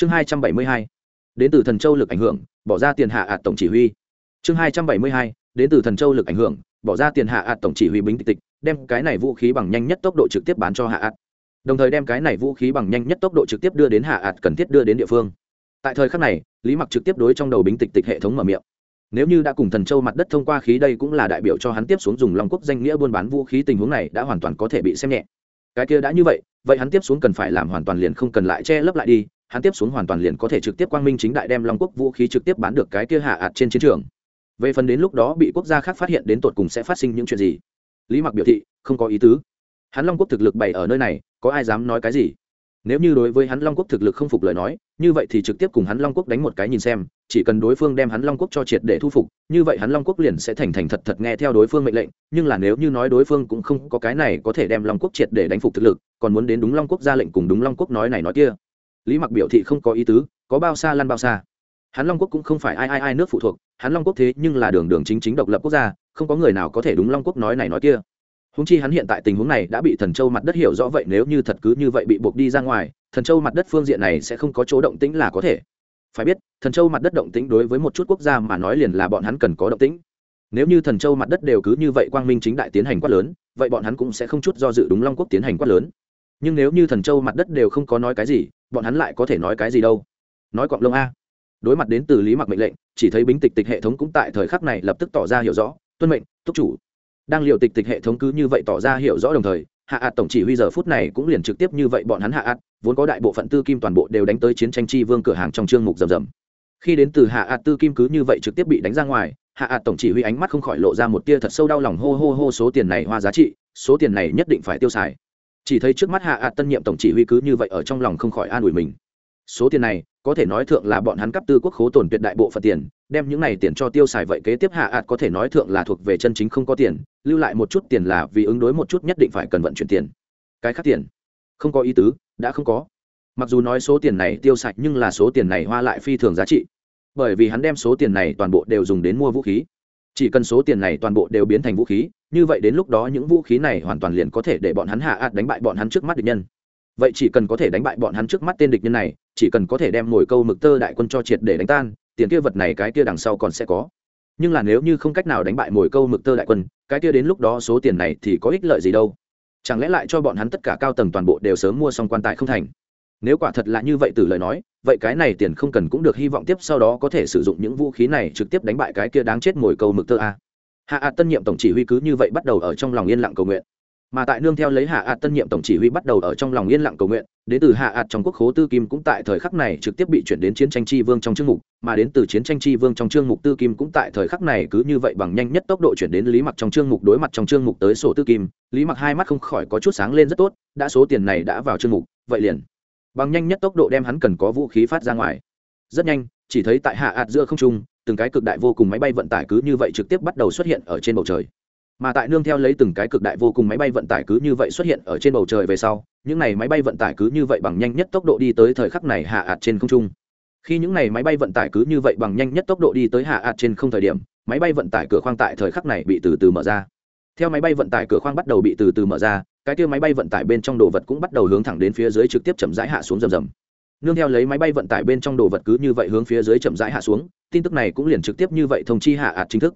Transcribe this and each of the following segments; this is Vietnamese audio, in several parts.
chương hai trăm bảy mươi hai, đến từ thần châu lực ảnh hưởng, bỏ ra tiền hạ ạt tổng chỉ huy. Chương hai trăm bảy mươi hai, đến từ thần châu lực ảnh hưởng, bỏ ra tiền hạ ạt tổng chỉ huy bính tịch tịch, đem cái này vũ khí bằng nhanh nhất tốc độ trực tiếp bán cho hạ ạt. Đồng thời đem cái này vũ khí bằng nhanh nhất tốc độ trực tiếp đưa đến hạ ạt cần thiết đưa đến địa phương. Tại thời khắc này, lý mặc trực tiếp đối trong đầu bính tịch tịch hệ thống mở miệng. Nếu như đã cùng thần châu mặt đất thông qua khí đây cũng là đại biểu cho hắn tiếp xuống dùng long quốc danh nghĩa buôn bán vũ khí tình huống này đã hoàn toàn có thể bị xem nhẹ. Cái kia đã như vậy vậy hắn tiếp xuống cần phải làm hoàn toàn liền không cần lại che lấp lại đi hắn tiếp xuống hoàn toàn liền có thể trực tiếp quang minh chính đại đem long quốc vũ khí trực tiếp bán được cái kia hạ ạt trên chiến trường. Về phần đến lúc đó bị quốc gia khác phát hiện đến tột cùng sẽ phát sinh những chuyện gì? Lý mặc biểu thị, không có ý tứ. Hắn long quốc thực lực bày ở nơi này, có ai dám nói cái gì? Nếu như đối với hắn long quốc thực lực không phục lời nói, như vậy thì trực tiếp cùng hắn long quốc đánh một cái nhìn xem, chỉ cần đối phương đem hắn long quốc cho triệt để thu phục, như vậy hắn long quốc liền sẽ thành thành thật thật nghe theo đối phương mệnh lệnh, nhưng là nếu như nói đối phương cũng không có cái này có thể đem long quốc triệt để đánh phục thực lực, còn muốn đến đúng long quốc ra lệnh cùng đúng long quốc nói này nói kia lý mặc biểu thị không có ý tứ, có bao xa lăn bao xa. Hắn long quốc cũng không phải ai ai ai nước phụ thuộc, hắn long quốc thế nhưng là đường đường chính chính độc lập quốc gia, không có người nào có thể đúng long quốc nói này nói kia. Húng chi hắn hiện tại tình huống này đã bị thần châu mặt đất hiểu rõ vậy nếu như thật cứ như vậy bị buộc đi ra ngoài, thần châu mặt đất phương diện này sẽ không có chỗ động tĩnh là có thể. Phải biết, thần châu mặt đất động tĩnh đối với một chút quốc gia mà nói liền là bọn hắn cần có động tĩnh. Nếu như thần châu mặt đất đều cứ như vậy quang minh chính đại tiến hành quát lớn, vậy bọn hắn cũng sẽ không chút do dự đúng long quốc tiến hành quát lớn. Nhưng nếu như thần châu mặt đất đều không có nói cái gì bọn hắn lại có thể nói cái gì đâu. Nói quạng lông a. Đối mặt đến từ lý mặc mệnh lệnh, chỉ thấy bính tịch tịch hệ thống cũng tại thời khắc này lập tức tỏ ra hiểu rõ, tuân mệnh thúc chủ. Đang liệu tịch tịch hệ thống cứ như vậy tỏ ra hiểu rõ đồng thời, hạ ạt tổng chỉ huy giờ phút này cũng liền trực tiếp như vậy bọn hắn hạ ạt, vốn có đại bộ phận tư kim toàn bộ đều đánh tới chiến tranh chi vương cửa hàng trong chương mục rầm rầm. Khi đến từ hạ ạt tư kim cứ như vậy trực tiếp bị đánh ra ngoài, hạ ạt tổng chỉ huy ánh mắt không khỏi lộ ra một tia thật sâu đau lòng, hô hô hô, số tiền này hoa giá trị, số tiền này nhất định phải tiêu xài chỉ thấy trước mắt hạ ạt tân nhiệm tổng chỉ huy cứ như vậy ở trong lòng không khỏi an ủi mình. Số tiền này, có thể nói thượng là bọn hắn cấp tư quốc khố tổn tuyệt đại bộ phận tiền, đem những này tiền cho tiêu xài vậy kế tiếp hạ ạt có thể nói thượng là thuộc về chân chính không có tiền, lưu lại một chút tiền là vì ứng đối một chút nhất định phải cần vận chuyển tiền. Cái khác tiền, không có ý tứ, đã không có. Mặc dù nói số tiền này tiêu sạch nhưng là số tiền này hoa lại phi thường giá trị. Bởi vì hắn đem số tiền này toàn bộ đều dùng đến mua vũ khí chỉ cần số tiền này toàn bộ đều biến thành vũ khí, như vậy đến lúc đó những vũ khí này hoàn toàn liền có thể để bọn hắn hạ ạt đánh bại bọn hắn trước mắt địch nhân. Vậy chỉ cần có thể đánh bại bọn hắn trước mắt tên địch nhân này, chỉ cần có thể đem mồi câu mực tơ đại quân cho triệt để đánh tan, tiền kia vật này cái kia đằng sau còn sẽ có. Nhưng là nếu như không cách nào đánh bại mồi câu mực tơ đại quân, cái kia đến lúc đó số tiền này thì có ích lợi gì đâu? Chẳng lẽ lại cho bọn hắn tất cả cao tầng toàn bộ đều sớm mua xong quan tài không thành? Nếu quả thật là như vậy từ lời nói vậy cái này tiền không cần cũng được, hy vọng tiếp sau đó có thể sử dụng những vũ khí này trực tiếp đánh bại cái kia đáng chết mồi câu mực tơ a. Hạ ạ tân nhiệm tổng chỉ huy cứ như vậy bắt đầu ở trong lòng yên lặng cầu nguyện. Mà tại nương theo lấy hạ ạt tân nhiệm tổng chỉ huy bắt đầu ở trong lòng yên lặng cầu nguyện, đến từ hạ ạt trong quốc khố tư kim cũng tại thời khắc này trực tiếp bị chuyển đến chiến tranh chi vương trong chương mục, mà đến từ chiến tranh chi vương trong chương mục tư kim cũng tại thời khắc này cứ như vậy bằng nhanh nhất tốc độ chuyển đến lý mặc trong chương mục, đối mặt trong chương mục tới sổ tư kim, lý mặc hai mắt không khỏi có chút sáng lên rất tốt, đã số tiền này đã vào chương mục, vậy liền bằng nhanh nhất tốc độ đem hắn cần có vũ khí phát ra ngoài. Rất nhanh, chỉ thấy tại hạ ạt giữa không trung, từng cái cực đại vô cùng máy bay vận tải cứ như vậy trực tiếp bắt đầu xuất hiện ở trên bầu trời. Mà tại nương theo lấy từng cái cực đại vô cùng máy bay vận tải cứ như vậy xuất hiện ở trên bầu trời về sau, những này máy bay vận tải cứ như vậy bằng nhanh nhất tốc độ đi tới thời khắc này hạ ạt trên không trung. Khi những này máy bay vận tải cứ như vậy bằng nhanh nhất tốc độ đi tới hạ ạt trên không thời điểm, máy bay vận tải cửa khoang tại thời khắc này bị từ từ mở ra. Theo máy bay vận tải cửa khoang bắt đầu bị từ từ mở ra cái kia máy bay vận tải bên trong đồ vật cũng bắt đầu hướng thẳng đến phía dưới trực tiếp chậm rãi hạ xuống rầm rầm. Nương theo lấy máy bay vận tải bên trong đồ vật cứ như vậy hướng phía dưới chậm rãi hạ xuống, tin tức này cũng liền trực tiếp như vậy thông chi hạ ạt chính thức.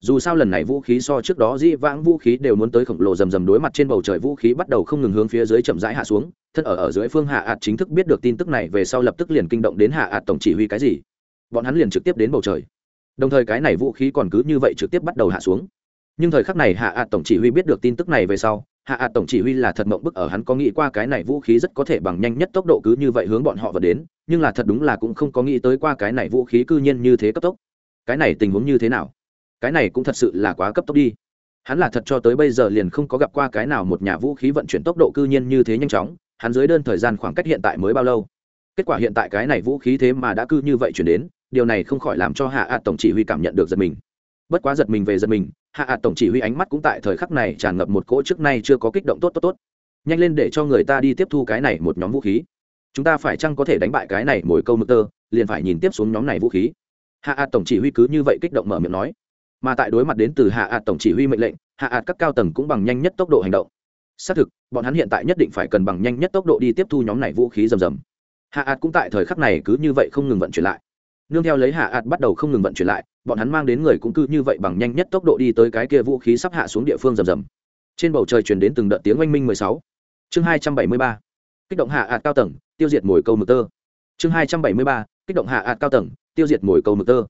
Dù sao lần này vũ khí so trước đó dĩ vãng vũ khí đều muốn tới khổng lồ rầm rầm đối mặt trên bầu trời vũ khí bắt đầu không ngừng hướng phía dưới chậm rãi hạ xuống, thân ở ở dưới phương hạ ạt chính thức biết được tin tức này về sau lập tức liền kinh động đến hạ ạt tổng chỉ huy cái gì. Bọn hắn liền trực tiếp đến bầu trời. Đồng thời cái này vũ khí còn cứ như vậy trực tiếp bắt đầu hạ xuống. Nhưng thời khắc này hạ ạt tổng chỉ huy biết được tin tức này về sau hạ ạt tổng chỉ huy là thật mộng bức ở hắn có nghĩ qua cái này vũ khí rất có thể bằng nhanh nhất tốc độ cứ như vậy hướng bọn họ vật đến, nhưng là thật đúng là cũng không có nghĩ tới qua cái này vũ khí cư nhiên như thế cấp tốc. Cái này tình huống như thế nào? Cái này cũng thật sự là quá cấp tốc đi. Hắn là thật cho tới bây giờ liền không có gặp qua cái nào một nhà vũ khí vận chuyển tốc độ cư nhiên như thế nhanh chóng, hắn dưới đơn thời gian khoảng cách hiện tại mới bao lâu? Kết quả hiện tại cái này vũ khí thế mà đã cư như vậy chuyển đến, điều này không khỏi làm cho hạ ạt tổng chỉ huy cảm nhận được giật mình bất quá giật mình về giật mình, hạ ạt tổng chỉ huy ánh mắt cũng tại thời khắc này tràn ngập một cỗ trước nay chưa có kích động tốt tốt tốt. Nhanh lên để cho người ta đi tiếp thu cái này một nhóm vũ khí. Chúng ta phải chăng có thể đánh bại cái này mỗi câu mực tơ, liền phải nhìn tiếp xuống nhóm này vũ khí. Hạ ạt tổng chỉ huy cứ như vậy kích động mở miệng nói. Mà tại đối mặt đến từ hạ ạt tổng chỉ huy mệnh lệnh, hạ ạ các cao tầng cũng bằng nhanh nhất tốc độ hành động. Xác thực, bọn hắn hiện tại nhất định phải cần bằng nhanh nhất tốc độ đi tiếp thu nhóm này vũ khí rầm rầm. Hạ ạt cũng tại thời khắc này cứ như vậy không ngừng vận chuyển lại. Nương theo lấy hạ ạt bắt đầu không ngừng vận chuyển lại bọn hắn mang đến người cũng cứ như vậy bằng nhanh nhất tốc độ đi tới cái kia vũ khí sắp hạ xuống địa phương rầm rầm. Trên bầu trời truyền đến từng đợt tiếng oanh minh mười sáu. Chương hai trăm bảy mươi ba. Kích động hạ ạt cao tầng, tiêu diệt mồi câu mực tơ. Chương hai trăm bảy mươi ba. Kích động hạ ạt cao tầng, tiêu diệt mồi câu mực tơ.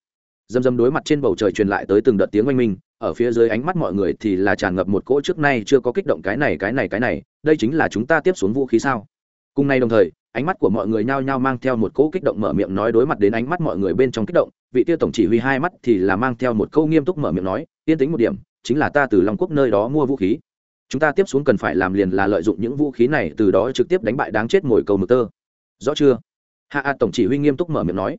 Dầm dầm đối mặt trên bầu trời truyền lại tới từng đợt tiếng oanh minh, ở phía dưới ánh mắt mọi người thì là tràn ngập một cỗ trước nay chưa có kích động cái này cái này cái này, đây chính là chúng ta tiếp xuống vũ khí sao? Cùng nay đồng thời, ánh mắt của mọi người nhao nhao mang theo một cỗ kích động mở miệng nói đối mặt đến ánh mắt mọi người bên trong kích động vị tiêu tổng chỉ huy hai mắt thì là mang theo một câu nghiêm túc mở miệng nói, yên tính một điểm, chính là ta từ long quốc nơi đó mua vũ khí. Chúng ta tiếp xuống cần phải làm liền là lợi dụng những vũ khí này từ đó trực tiếp đánh bại đáng chết mồi cầu mực tơ. Rõ chưa? Hạ ạt tổng chỉ huy nghiêm túc mở miệng nói.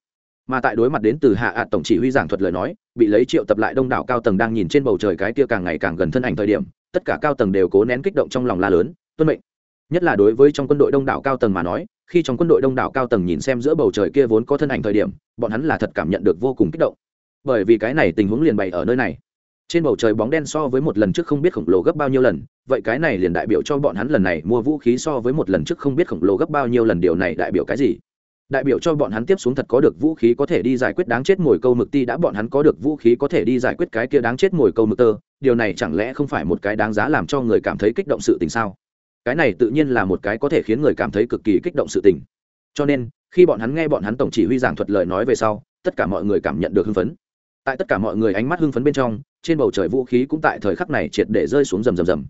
Mà tại đối mặt đến từ hạ ạt tổng chỉ huy giảng thuật lời nói, bị lấy triệu tập lại đông đảo cao tầng đang nhìn trên bầu trời cái kia càng ngày càng gần thân ảnh thời điểm, tất cả cao tầng đều cố nén kích động trong lòng la lớn, tuân mệnh nhất là đối với trong quân đội đông đảo cao tầng mà nói, khi trong quân đội đông đảo cao tầng nhìn xem giữa bầu trời kia vốn có thân ảnh thời điểm, bọn hắn là thật cảm nhận được vô cùng kích động. Bởi vì cái này tình huống liền bày ở nơi này. Trên bầu trời bóng đen so với một lần trước không biết khổng lồ gấp bao nhiêu lần, vậy cái này liền đại biểu cho bọn hắn lần này mua vũ khí so với một lần trước không biết khổng lồ gấp bao nhiêu lần, điều này đại biểu cái gì? Đại biểu cho bọn hắn tiếp xuống thật có được vũ khí có thể đi giải quyết đáng chết mồi câu mực ti đã bọn hắn có được vũ khí có thể đi giải quyết cái kia đáng chết mồi câu mực tơ, điều này chẳng lẽ không phải một cái đáng giá làm cho người cảm thấy kích động sự tình sao? Cái này tự nhiên là một cái có thể khiến người cảm thấy cực kỳ kích động sự tình. Cho nên, khi bọn hắn nghe bọn hắn tổng chỉ huy giảng thuật lời nói về sau, tất cả mọi người cảm nhận được hưng phấn. Tại tất cả mọi người ánh mắt hưng phấn bên trong, trên bầu trời vũ khí cũng tại thời khắc này triệt để rơi xuống rầm rầm rầm.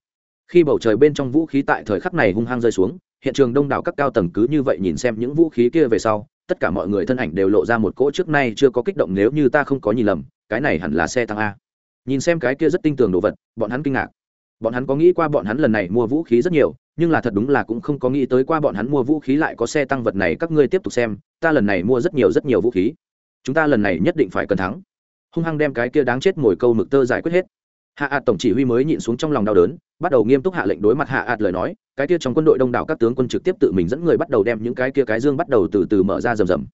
Khi bầu trời bên trong vũ khí tại thời khắc này hung hăng rơi xuống, hiện trường đông đảo các cao tầng cứ như vậy nhìn xem những vũ khí kia về sau, tất cả mọi người thân ảnh đều lộ ra một cỗ trước nay chưa có kích động nếu như ta không có nhìn lầm, cái này hẳn là xe tăng a. Nhìn xem cái kia rất tinh tường đồ vật, bọn hắn kinh ngạc bọn hắn có nghĩ qua bọn hắn lần này mua vũ khí rất nhiều, nhưng là thật đúng là cũng không có nghĩ tới qua bọn hắn mua vũ khí lại có xe tăng vật này các ngươi tiếp tục xem, ta lần này mua rất nhiều rất nhiều vũ khí. Chúng ta lần này nhất định phải cần thắng. Hung hăng đem cái kia đáng chết mồi câu mực tơ giải quyết hết. Hạ ạt tổng chỉ huy mới nhịn xuống trong lòng đau đớn, bắt đầu nghiêm túc hạ lệnh đối mặt hạ ạt lời nói, cái kia trong quân đội đông đảo các tướng quân trực tiếp tự mình dẫn người bắt đầu đem những cái kia cái dương bắt đầu từ từ mở ra rầm rầm.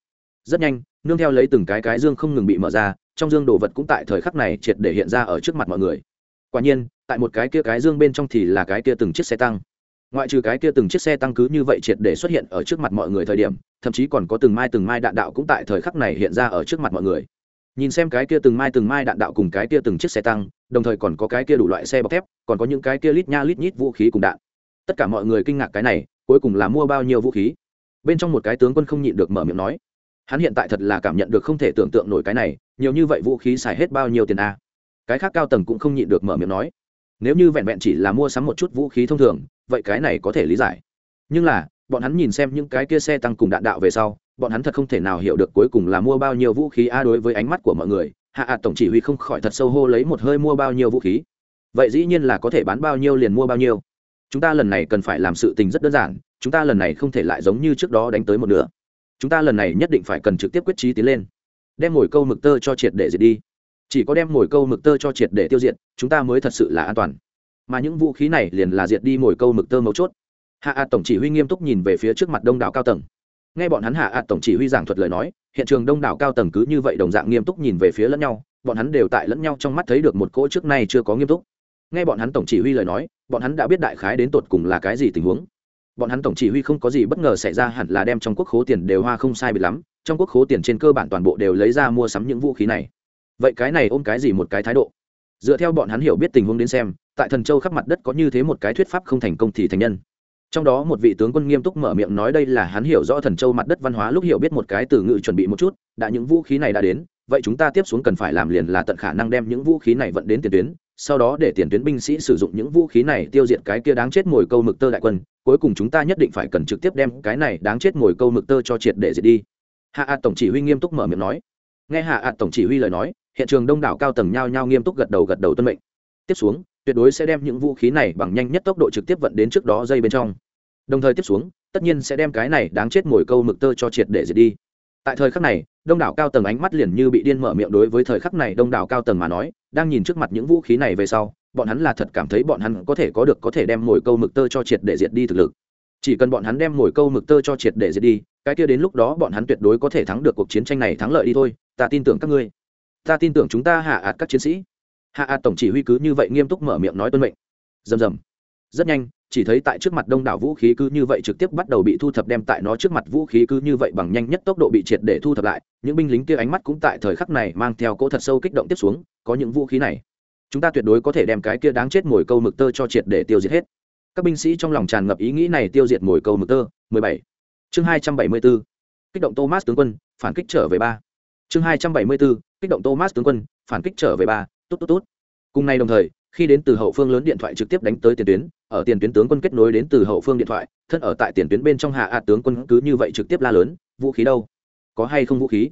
Rất nhanh, nương theo lấy từng cái cái dương không ngừng bị mở ra, trong dương đồ vật cũng tại thời khắc này triệt để hiện ra ở trước mặt mọi người. Quả nhiên tại một cái kia cái dương bên trong thì là cái kia từng chiếc xe tăng. Ngoại trừ cái kia từng chiếc xe tăng cứ như vậy triệt để xuất hiện ở trước mặt mọi người thời điểm, thậm chí còn có từng mai từng mai đạn đạo cũng tại thời khắc này hiện ra ở trước mặt mọi người. Nhìn xem cái kia từng mai từng mai đạn đạo cùng cái kia từng chiếc xe tăng, đồng thời còn có cái kia đủ loại xe bọc thép, còn có những cái kia lít nha lít nhít vũ khí cùng đạn. Tất cả mọi người kinh ngạc cái này, cuối cùng là mua bao nhiêu vũ khí? Bên trong một cái tướng quân không nhịn được mở miệng nói, hắn hiện tại thật là cảm nhận được không thể tưởng tượng nổi cái này, nhiều như vậy vũ khí xài hết bao nhiêu tiền a? Cái khác cao tầng cũng không nhịn được mở miệng nói nếu như vẹn vẹn chỉ là mua sắm một chút vũ khí thông thường, vậy cái này có thể lý giải. Nhưng là, bọn hắn nhìn xem những cái kia xe tăng cùng đạn đạo về sau, bọn hắn thật không thể nào hiểu được cuối cùng là mua bao nhiêu vũ khí. A, đối với ánh mắt của mọi người, hạ ạt tổng chỉ huy không khỏi thật sâu hô lấy một hơi mua bao nhiêu vũ khí. Vậy dĩ nhiên là có thể bán bao nhiêu liền mua bao nhiêu. Chúng ta lần này cần phải làm sự tình rất đơn giản, chúng ta lần này không thể lại giống như trước đó đánh tới một nửa. Chúng ta lần này nhất định phải cần trực tiếp quyết trí tiến lên. Đem ngồi câu mực tơ cho triệt để diệt đi chỉ có đem mồi câu mực tơ cho triệt để tiêu diệt, chúng ta mới thật sự là an toàn. Mà những vũ khí này liền là diệt đi mồi câu mực tơ mấu chốt. Hạ ạt tổng chỉ huy nghiêm túc nhìn về phía trước mặt đông đảo cao tầng. Nghe bọn hắn hạ ạt tổng chỉ huy giảng thuật lời nói, hiện trường đông đảo cao tầng cứ như vậy đồng dạng nghiêm túc nhìn về phía lẫn nhau, bọn hắn đều tại lẫn nhau trong mắt thấy được một cỗ trước nay chưa có nghiêm túc. Nghe bọn hắn tổng chỉ huy lời nói, bọn hắn đã biết đại khái đến tột cùng là cái gì tình huống. Bọn hắn tổng chỉ huy không có gì bất ngờ xảy ra hẳn là đem trong quốc khố tiền đều hoa không sai bị lắm, trong quốc khố tiền trên cơ bản toàn bộ đều lấy ra mua sắm những vũ khí này vậy cái này ôm cái gì một cái thái độ? Dựa theo bọn hắn hiểu biết tình huống đến xem, tại thần châu khắp mặt đất có như thế một cái thuyết pháp không thành công thì thành nhân. Trong đó một vị tướng quân nghiêm túc mở miệng nói đây là hắn hiểu rõ thần châu mặt đất văn hóa lúc hiểu biết một cái từ ngữ chuẩn bị một chút, đã những vũ khí này đã đến, vậy chúng ta tiếp xuống cần phải làm liền là tận khả năng đem những vũ khí này vận đến tiền tuyến, sau đó để tiền tuyến binh sĩ sử dụng những vũ khí này tiêu diệt cái kia đáng chết mồi câu mực tơ đại quân, cuối cùng chúng ta nhất định phải cần trực tiếp đem cái này đáng chết mồi câu mực tơ cho triệt để diệt đi. Hạ ạt tổng chỉ huy nghiêm túc mở miệng nói. Nghe hạ ạt tổng chỉ huy lời nói hiện trường đông đảo cao tầng nhao nhao nghiêm túc gật đầu gật đầu tuân mệnh. Tiếp xuống, tuyệt đối sẽ đem những vũ khí này bằng nhanh nhất tốc độ trực tiếp vận đến trước đó dây bên trong. Đồng thời tiếp xuống, tất nhiên sẽ đem cái này đáng chết mồi câu mực tơ cho triệt để diệt đi. Tại thời khắc này, đông đảo cao tầng ánh mắt liền như bị điên mở miệng đối với thời khắc này đông đảo cao tầng mà nói, đang nhìn trước mặt những vũ khí này về sau, bọn hắn là thật cảm thấy bọn hắn có thể có được có thể đem mồi câu mực tơ cho triệt để diệt đi thực lực. Chỉ cần bọn hắn đem mồi câu mực tơ cho triệt để diệt đi, cái kia đến lúc đó bọn hắn tuyệt đối có thể thắng được cuộc chiến tranh này thắng lợi đi thôi, ta tin tưởng các ngươi ta tin tưởng chúng ta hạ ạt các chiến sĩ. Hạ ạt tổng chỉ huy cứ như vậy nghiêm túc mở miệng nói tuân mệnh. Rầm rầm, rất nhanh chỉ thấy tại trước mặt đông đảo vũ khí cứ như vậy trực tiếp bắt đầu bị thu thập đem tại nó trước mặt vũ khí cứ như vậy bằng nhanh nhất tốc độ bị triệt để thu thập lại. Những binh lính kia ánh mắt cũng tại thời khắc này mang theo cỗ thật sâu kích động tiếp xuống có những vũ khí này. Chúng ta tuyệt đối có thể đem cái kia đáng chết mồi câu mực tơ cho triệt để tiêu diệt hết. Các binh sĩ trong lòng tràn ngập ý nghĩ này tiêu diệt mồi câu mực tơ. 17. chương 274. kích động thomas tướng quân phản kích trở về ba chương 274. kích động thomas tướng quân, phản kích trở về ba, tốt tốt tốt. Cùng ngày đồng thời, khi đến từ hậu phương lớn điện thoại trực tiếp đánh tới tiền tuyến, ở tiền tuyến tướng quân kết nối đến từ hậu phương điện thoại, thân ở tại tiền tuyến bên trong hạ ạt tướng quân cứ như vậy trực tiếp la lớn, vũ khí đâu? Có hay không vũ khí?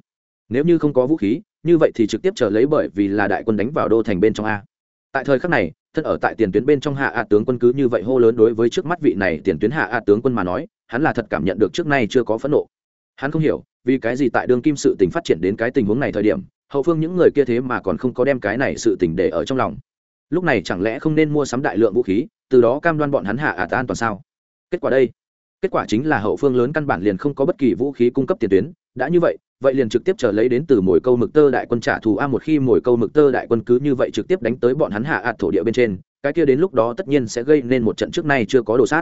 Nếu như không có vũ khí, như vậy thì trực tiếp chờ lấy bởi vì là đại quân đánh vào đô thành bên trong a. Tại thời khắc này, thân ở tại tiền tuyến bên trong hạ ạt tướng quân cứ như vậy hô lớn đối với trước mắt vị này tiền tuyến hạ ạt tướng quân mà nói, hắn là thật cảm nhận được trước nay chưa có phẫn nộ hắn không hiểu, vì cái gì tại đường kim sự tình phát triển đến cái tình huống này thời điểm, hậu phương những người kia thế mà còn không có đem cái này sự tình để ở trong lòng. Lúc này chẳng lẽ không nên mua sắm đại lượng vũ khí, từ đó cam đoan bọn hắn hạ ả an toàn sao? Kết quả đây, kết quả chính là hậu phương lớn căn bản liền không có bất kỳ vũ khí cung cấp tiền tuyến, đã như vậy vậy liền trực tiếp chờ lấy đến từ mồi câu mực tơ đại quân trả thù a một khi mồi câu mực tơ đại quân cứ như vậy trực tiếp đánh tới bọn hắn hạ ạt thổ địa bên trên, cái kia đến lúc đó tất nhiên sẽ gây nên một trận trước nay chưa có đồ sát.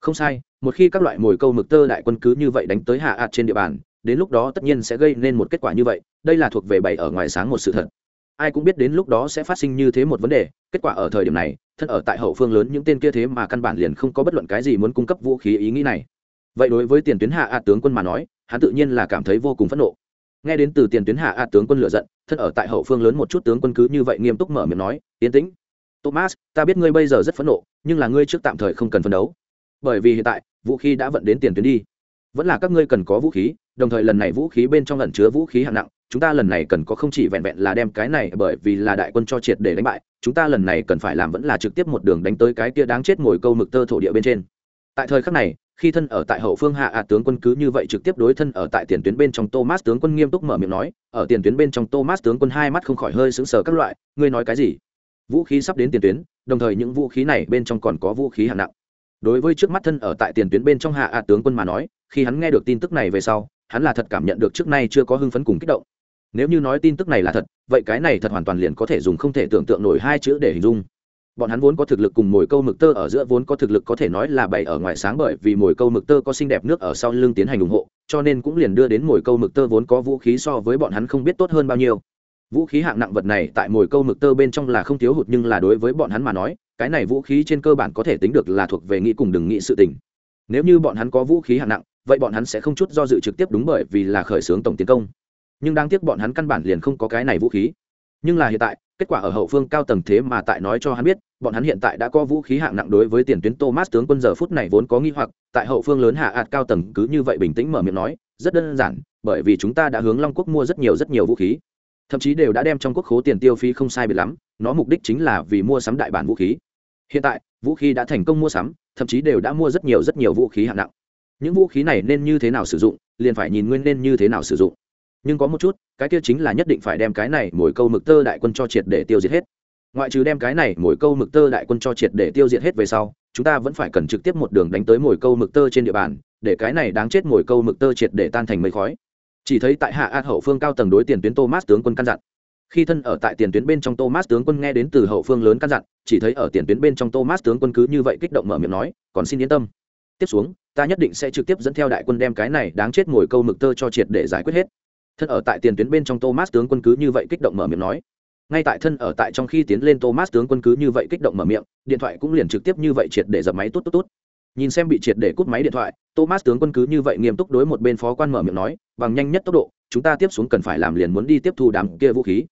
Không sai một khi các loại mồi câu mực tơ đại quân cứ như vậy đánh tới hạ ạt trên địa bàn, đến lúc đó tất nhiên sẽ gây nên một kết quả như vậy, đây là thuộc về bảy ở ngoài sáng một sự thật. Ai cũng biết đến lúc đó sẽ phát sinh như thế một vấn đề, kết quả ở thời điểm này, thân ở tại hậu phương lớn những tên kia thế mà căn bản liền không có bất luận cái gì muốn cung cấp vũ khí ý nghĩ này. Vậy đối với tiền tuyến hạ ạt tướng quân mà nói, hắn tự nhiên là cảm thấy vô cùng phẫn nộ. Nghe đến từ tiền tuyến hạ ạt tướng quân lựa giận, thân ở tại hậu phương lớn một chút tướng quân cứ như vậy nghiêm túc mở miệng nói yên tĩnh, thomas, ta biết ngươi bây giờ rất phẫn nộ, nhưng là ngươi trước tạm thời không cần phấn đấu bởi vì hiện tại, vũ khí đã vận đến tiền tuyến đi. Vẫn là các ngươi cần có vũ khí, đồng thời lần này vũ khí bên trong lần chứa vũ khí hạng nặng, chúng ta lần này cần có không chỉ vẹn vẹn là đem cái này bởi vì là đại quân cho triệt để đánh bại, chúng ta lần này cần phải làm vẫn là trực tiếp một đường đánh tới cái kia đáng chết ngồi câu mực tơ thổ địa bên trên. Tại thời khắc này, khi thân ở tại hậu phương hạ ạ tướng quân cứ như vậy trực tiếp đối thân ở tại tiền tuyến bên trong thomas tướng quân nghiêm túc mở miệng nói, ở tiền tuyến bên trong thomas tướng quân hai mắt không khỏi hơi sững sờ các loại, ngươi nói cái gì? Vũ khí sắp đến tiền tuyến, đồng thời những vũ khí này bên trong còn có vũ khí hạng nặng đối với trước mắt thân ở tại tiền tuyến bên trong hạ ạ tướng quân mà nói, khi hắn nghe được tin tức này về sau, hắn là thật cảm nhận được trước nay chưa có hưng phấn cùng kích động. Nếu như nói tin tức này là thật, vậy cái này thật hoàn toàn liền có thể dùng không thể tưởng tượng nổi hai chữ để hình dung. Bọn hắn vốn có thực lực cùng mồi câu mực tơ ở giữa, vốn có thực lực có thể nói là bày ở ngoài sáng bởi vì mồi câu mực tơ có xinh đẹp nước ở sau lưng tiến hành ủng hộ, cho nên cũng liền đưa đến mồi câu mực tơ vốn có vũ khí so với bọn hắn không biết tốt hơn bao nhiêu vũ khí hạng nặng vật này tại mồi câu mực tơ bên trong là không thiếu hụt nhưng là đối với bọn hắn mà nói, cái này vũ khí trên cơ bản có thể tính được là thuộc về nghĩ cùng đừng nghĩ sự tình. Nếu như bọn hắn có vũ khí hạng nặng, vậy bọn hắn sẽ không chút do dự trực tiếp đúng bởi vì là khởi xướng tổng tiến công. Nhưng đáng tiếc bọn hắn căn bản liền không có cái này vũ khí. Nhưng là hiện tại, kết quả ở hậu phương cao tầng thế mà tại nói cho hắn biết, bọn hắn hiện tại đã có vũ khí hạng nặng đối với tiền tuyến thomas tướng quân giờ phút này vốn có nghi hoặc, tại hậu phương lớn hạ ạt cao tầng cứ như vậy bình tĩnh mở miệng nói, rất đơn giản, bởi vì chúng ta đã hướng long quốc mua rất nhiều rất nhiều vũ khí thậm chí đều đã đem trong quốc khố tiền tiêu phí không sai biệt lắm, nó mục đích chính là vì mua sắm đại bản vũ khí. Hiện tại, vũ khí đã thành công mua sắm, thậm chí đều đã mua rất nhiều rất nhiều vũ khí hạng nặng. Những vũ khí này nên như thế nào sử dụng, liền phải nhìn nguyên nên như thế nào sử dụng. Nhưng có một chút, cái kia chính là nhất định phải đem cái này mỗi câu mực tơ đại quân cho triệt để tiêu diệt hết. Ngoại trừ đem cái này mỗi câu mực tơ đại quân cho triệt để tiêu diệt hết về sau, chúng ta vẫn phải cần trực tiếp một đường đánh tới mỗi câu mực tơ trên địa bàn, để cái này đáng chết mỗi câu mực tơ triệt để tan thành mây khói chỉ thấy tại hạ an hậu phương cao tầng đối tiền tuyến thomas tướng quân căn dặn. Khi thân ở tại tiền tuyến bên trong thomas tướng quân nghe đến từ hậu phương lớn căn dặn, chỉ thấy ở tiền tuyến bên trong thomas tướng quân cứ như vậy kích động mở miệng nói, còn xin yên tâm. Tiếp xuống, ta nhất định sẽ trực tiếp dẫn theo đại quân đem cái này đáng chết ngồi câu mực tơ cho triệt để giải quyết hết. Thân ở tại tiền tuyến bên trong thomas tướng quân cứ như vậy kích động mở miệng nói. Ngay tại thân ở tại trong khi tiến lên thomas tướng quân cứ như vậy kích động mở miệng, điện thoại cũng liền trực tiếp như vậy triệt để dập máy tốt tốt tốt nhìn xem bị triệt để cút máy điện thoại, thomas tướng quân cứ như vậy nghiêm túc đối một bên phó quan mở miệng nói, bằng nhanh nhất tốc độ, chúng ta tiếp xuống cần phải làm liền muốn đi tiếp thu đám kia vũ khí.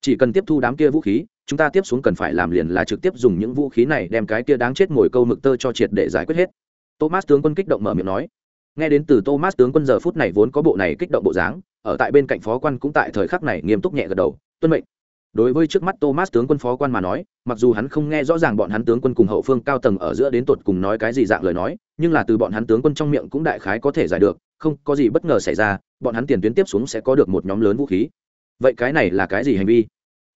Chỉ cần tiếp thu đám kia vũ khí, chúng ta tiếp xuống cần phải làm liền là trực tiếp dùng những vũ khí này đem cái kia đáng chết ngồi câu mực tơ cho triệt để giải quyết hết. Thomas tướng quân kích động mở miệng nói. Nghe đến từ thomas tướng quân giờ phút này vốn có bộ này kích động bộ dáng, ở tại bên cạnh phó quan cũng tại thời khắc này nghiêm túc nhẹ gật đầu, tuân mệnh đối với trước mắt thomas tướng quân phó quan mà nói, mặc dù hắn không nghe rõ ràng bọn hắn tướng quân cùng hậu phương cao tầng ở giữa đến tột cùng nói cái gì dạng lời nói, nhưng là từ bọn hắn tướng quân trong miệng cũng đại khái có thể giải được, không có gì bất ngờ xảy ra, bọn hắn tiền tuyến tiếp xuống sẽ có được một nhóm lớn vũ khí. Vậy cái này là cái gì hành vi?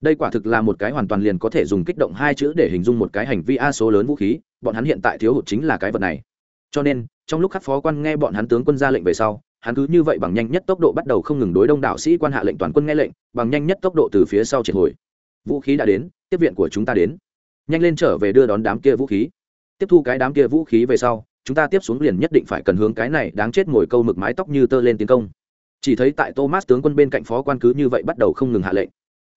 Đây quả thực là một cái hoàn toàn liền có thể dùng kích động hai chữ để hình dung một cái hành vi a số lớn vũ khí, bọn hắn hiện tại thiếu hụt chính là cái vật này. Cho nên, trong lúc khắc phó quan nghe bọn hắn tướng quân ra lệnh về sau hắn cứ như vậy bằng nhanh nhất tốc độ bắt đầu không ngừng đối đông đảo sĩ quan hạ lệnh toàn quân nghe lệnh, bằng nhanh nhất tốc độ từ phía sau triệt hồi. Vũ khí đã đến, tiếp viện của chúng ta đến. Nhanh lên trở về đưa đón đám kia vũ khí. Tiếp thu cái đám kia vũ khí về sau, chúng ta tiếp xuống liền nhất định phải cần hướng cái này đáng chết ngồi câu mực mái tóc như tơ lên tiến công. Chỉ thấy tại thomas tướng quân bên cạnh phó quan cứ như vậy bắt đầu không ngừng hạ lệnh.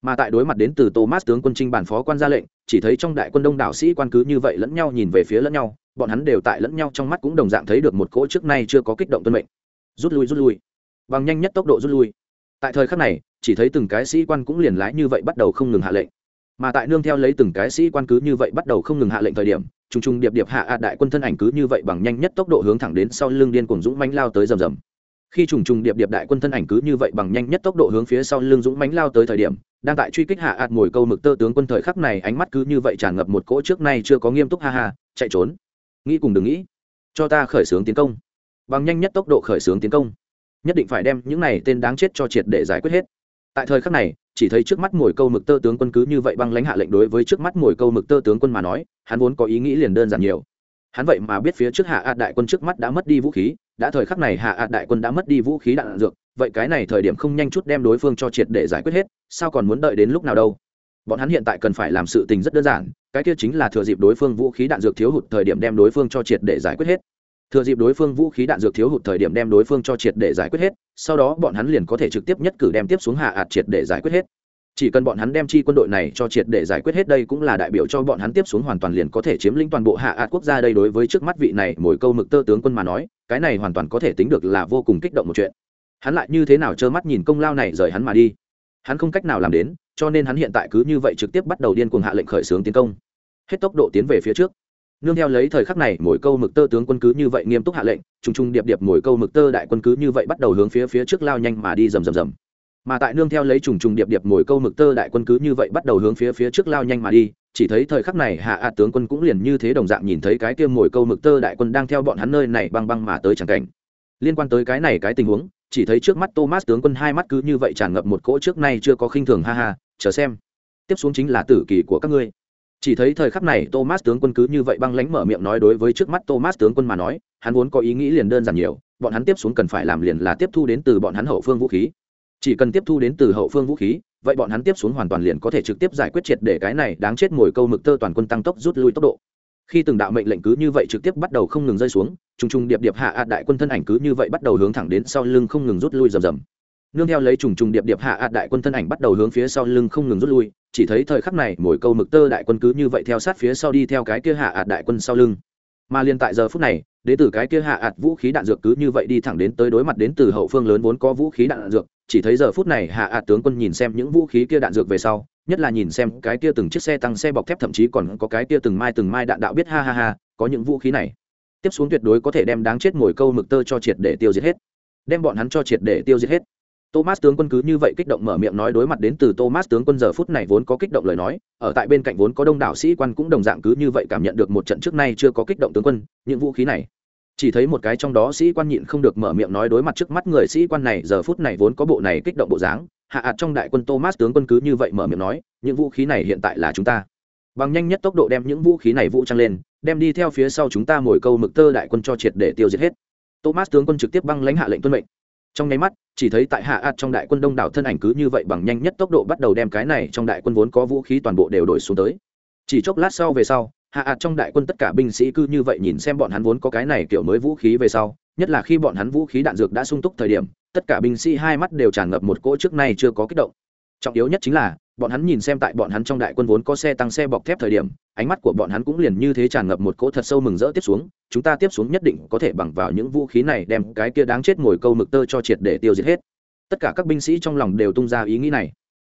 Mà tại đối mặt đến từ thomas tướng quân trinh bản phó quan ra lệnh, chỉ thấy trong đại quân đông đảo sĩ quan cứ như vậy lẫn nhau nhìn về phía lẫn nhau, bọn hắn đều tại lẫn nhau trong mắt cũng đồng dạng thấy được một cỗ trước nay chưa có kích động tuân mệnh rút lui rút lui. Bằng nhanh nhất tốc độ rút lui. Tại thời khắc này, chỉ thấy từng cái sĩ quan cũng liền lái như vậy bắt đầu không ngừng hạ lệnh. Mà tại nương theo lấy từng cái sĩ quan cứ như vậy bắt đầu không ngừng hạ lệnh thời điểm, trùng trùng điệp điệp hạ ạt đại quân thân ảnh cứ như vậy bằng nhanh nhất tốc độ hướng thẳng đến sau lưng điên cùng dũng mãnh lao tới rầm rầm. Khi trùng trùng điệp điệp đại quân thân ảnh cứ như vậy bằng nhanh nhất tốc độ hướng phía sau lưng dũng mãnh lao tới thời điểm, đang tại truy kích hạ ạt ngồi câu mực tơ tướng quân thời khắc này ánh mắt cứ như vậy tràn ngập một cỗ trước nay chưa có nghiêm túc ha ha, chạy trốn. Nghĩ cùng đừng nghĩ. Cho ta khởi xướng tiến công bằng nhanh nhất tốc độ khởi xướng tiến công. Nhất định phải đem những này tên đáng chết cho triệt để giải quyết hết. Tại thời khắc này, chỉ thấy trước mắt ngồi câu mực tơ tướng quân cứ như vậy băng lãnh hạ lệnh đối với trước mắt ngồi câu mực tơ tướng quân mà nói, hắn vốn có ý nghĩ liền đơn giản nhiều. Hắn vậy mà biết phía trước hạ ạt đại quân trước mắt đã mất đi vũ khí, đã thời khắc này hạ ạt đại quân đã mất đi vũ khí đạn dược, vậy cái này thời điểm không nhanh chút đem đối phương cho triệt để giải quyết hết, sao còn muốn đợi đến lúc nào đâu? Bọn hắn hiện tại cần phải làm sự tình rất đơn giản, cái kia chính là thừa dịp đối phương vũ khí đạn dược thiếu hụt thời điểm đem đối phương cho triệt để giải quyết hết thừa dịp đối phương vũ khí đạn dược thiếu hụt thời điểm đem đối phương cho triệt để giải quyết hết, sau đó bọn hắn liền có thể trực tiếp nhất cử đem tiếp xuống hạ ạt triệt để giải quyết hết. Chỉ cần bọn hắn đem chi quân đội này cho triệt để giải quyết hết đây cũng là đại biểu cho bọn hắn tiếp xuống hoàn toàn liền có thể chiếm lĩnh toàn bộ hạ ạt quốc gia đây đối với trước mắt vị này mỗi câu mực tơ tướng quân mà nói, cái này hoàn toàn có thể tính được là vô cùng kích động một chuyện. Hắn lại như thế nào trơ mắt nhìn công lao này rời hắn mà đi? Hắn không cách nào làm đến, cho nên hắn hiện tại cứ như vậy trực tiếp bắt đầu điên cuồng hạ lệnh khởi xướng tiến công. Hết tốc độ tiến về phía trước nương theo lấy thời khắc này, mỗi câu mực tơ tướng quân cứ như vậy nghiêm túc hạ lệnh t r ù n g t r ù n g điệp điệp mỗi câu mực tơ đại quân cứ như vậy bắt đầu hướng phía phía trước lao nhanh mà đi rầm rầm rầm. Mà tại nương theo lấy trùng trùng điệp điệp mỗi câu mực tơ đại quân cứ như vậy bắt đầu hướng phía phía trước lao nhanh mà đi, chỉ thấy thời khắc này hạ ạt tướng quân cũng liền như thế đồng dạng nhìn thấy cái kia mỗi câu mực tơ đại quân đang theo bọn hắn nơi này băng băng mà tới chẳng cảnh. Liên quan tới cái này cái tình huống, chỉ thấy trước mắt thomas tướng quân hai mắt cứ như vậy tràn ngập một cỗ trước nay chưa có khinh thường ha ha, chờ xem. Tiếp xuống chính là tử kỳ của các ngươi chỉ thấy thời khắc này thomas tướng quân cứ như vậy băng lánh mở miệng nói đối với trước mắt thomas tướng quân mà nói, hắn vốn có ý nghĩ liền đơn giản nhiều, bọn hắn tiếp xuống cần phải làm liền là tiếp thu đến từ bọn hắn hậu phương vũ khí. Chỉ cần tiếp thu đến từ hậu phương vũ khí, vậy bọn hắn tiếp xuống hoàn toàn liền có thể trực tiếp giải quyết triệt để cái này đáng chết ngồi câu mực tơ toàn quân tăng tốc rút lui tốc độ. Khi từng đạo mệnh lệnh cứ như vậy trực tiếp bắt đầu không ngừng rơi xuống, trùng trùng điệp điệp hạ ạt đại quân thân ảnh cứ như vậy bắt đầu hướng thẳng đến sau lưng không ngừng rút lui rầm rầm nương theo lấy trùng trùng điệp điệp hạ ạt đại quân thân ảnh bắt đầu hướng phía sau lưng không ngừng rút lui, chỉ thấy thời khắc này mỗi câu mực tơ đại quân cứ như vậy theo sát phía sau đi theo cái kia hạ ạt đại quân sau lưng. Mà liền tại giờ phút này đến từ cái kia hạ ạt vũ khí đạn dược cứ như vậy đi thẳng đến tới đối mặt đến từ hậu phương lớn vốn có vũ khí đạn dược, chỉ thấy giờ phút này hạ ạt tướng quân nhìn xem những vũ khí kia đạn dược về sau, nhất là nhìn xem cái kia từng chiếc xe tăng xe bọc thép thậm chí còn có cái kia từng mai từng mai đạn đạo biết ha ha ha, có những vũ khí này. Tiếp xuống tuyệt đối có thể đem đáng chết ngồi câu mực tơ cho triệt để tiêu diệt hết. Đem bọn hắn cho triệt để tiêu diệt hết. Thomas tướng quân cứ như vậy kích động mở miệng nói đối mặt đến từ Thomas tướng quân giờ phút này vốn có kích động lời nói, ở tại bên cạnh vốn có đông đảo sĩ quan cũng đồng dạng cứ như vậy cảm nhận được một trận trước nay chưa có kích động tướng quân, những vũ khí này. Chỉ thấy một cái trong đó sĩ quan nhịn không được mở miệng nói đối mặt trước mắt người sĩ quan này giờ phút này vốn có bộ này kích động bộ dáng, hạ ạt trong đại quân Thomas tướng quân cứ như vậy mở miệng nói, những vũ khí này hiện tại là chúng ta. Bằng nhanh nhất tốc độ đem những vũ khí này vũ trang lên, đem đi theo phía sau chúng ta mồi câu mực tơ đại quân cho triệt để tiêu diệt hết. Thomas tướng quân trực tiếp băng lãnh hạ lệnh tuân mệnh trong nháy mắt, chỉ thấy tại hạ ạt trong đại quân đông đảo thân ảnh cứ như vậy bằng nhanh nhất tốc độ bắt đầu đem cái này trong đại quân vốn có vũ khí toàn bộ đều đổi xuống tới. Chỉ chốc lát sau về sau, hạ ạt trong đại quân tất cả binh sĩ cứ như vậy nhìn xem bọn hắn vốn có cái này kiểu mới vũ khí về sau, nhất là khi bọn hắn vũ khí đạn dược đã sung túc thời điểm, tất cả binh sĩ hai mắt đều tràn ngập một cỗ trước nay chưa có kích động. Trọng yếu nhất chính là bọn hắn nhìn xem tại bọn hắn trong đại quân vốn có xe tăng xe bọc thép thời điểm, ánh mắt của bọn hắn cũng liền như thế tràn ngập một cỗ thật sâu mừng rỡ tiếp xuống, chúng ta tiếp xuống nhất định có thể bằng vào những vũ khí này đem cái kia đáng chết ngồi câu mực tơ cho triệt để tiêu diệt hết. Tất cả các binh sĩ trong lòng đều tung ra ý nghĩ này.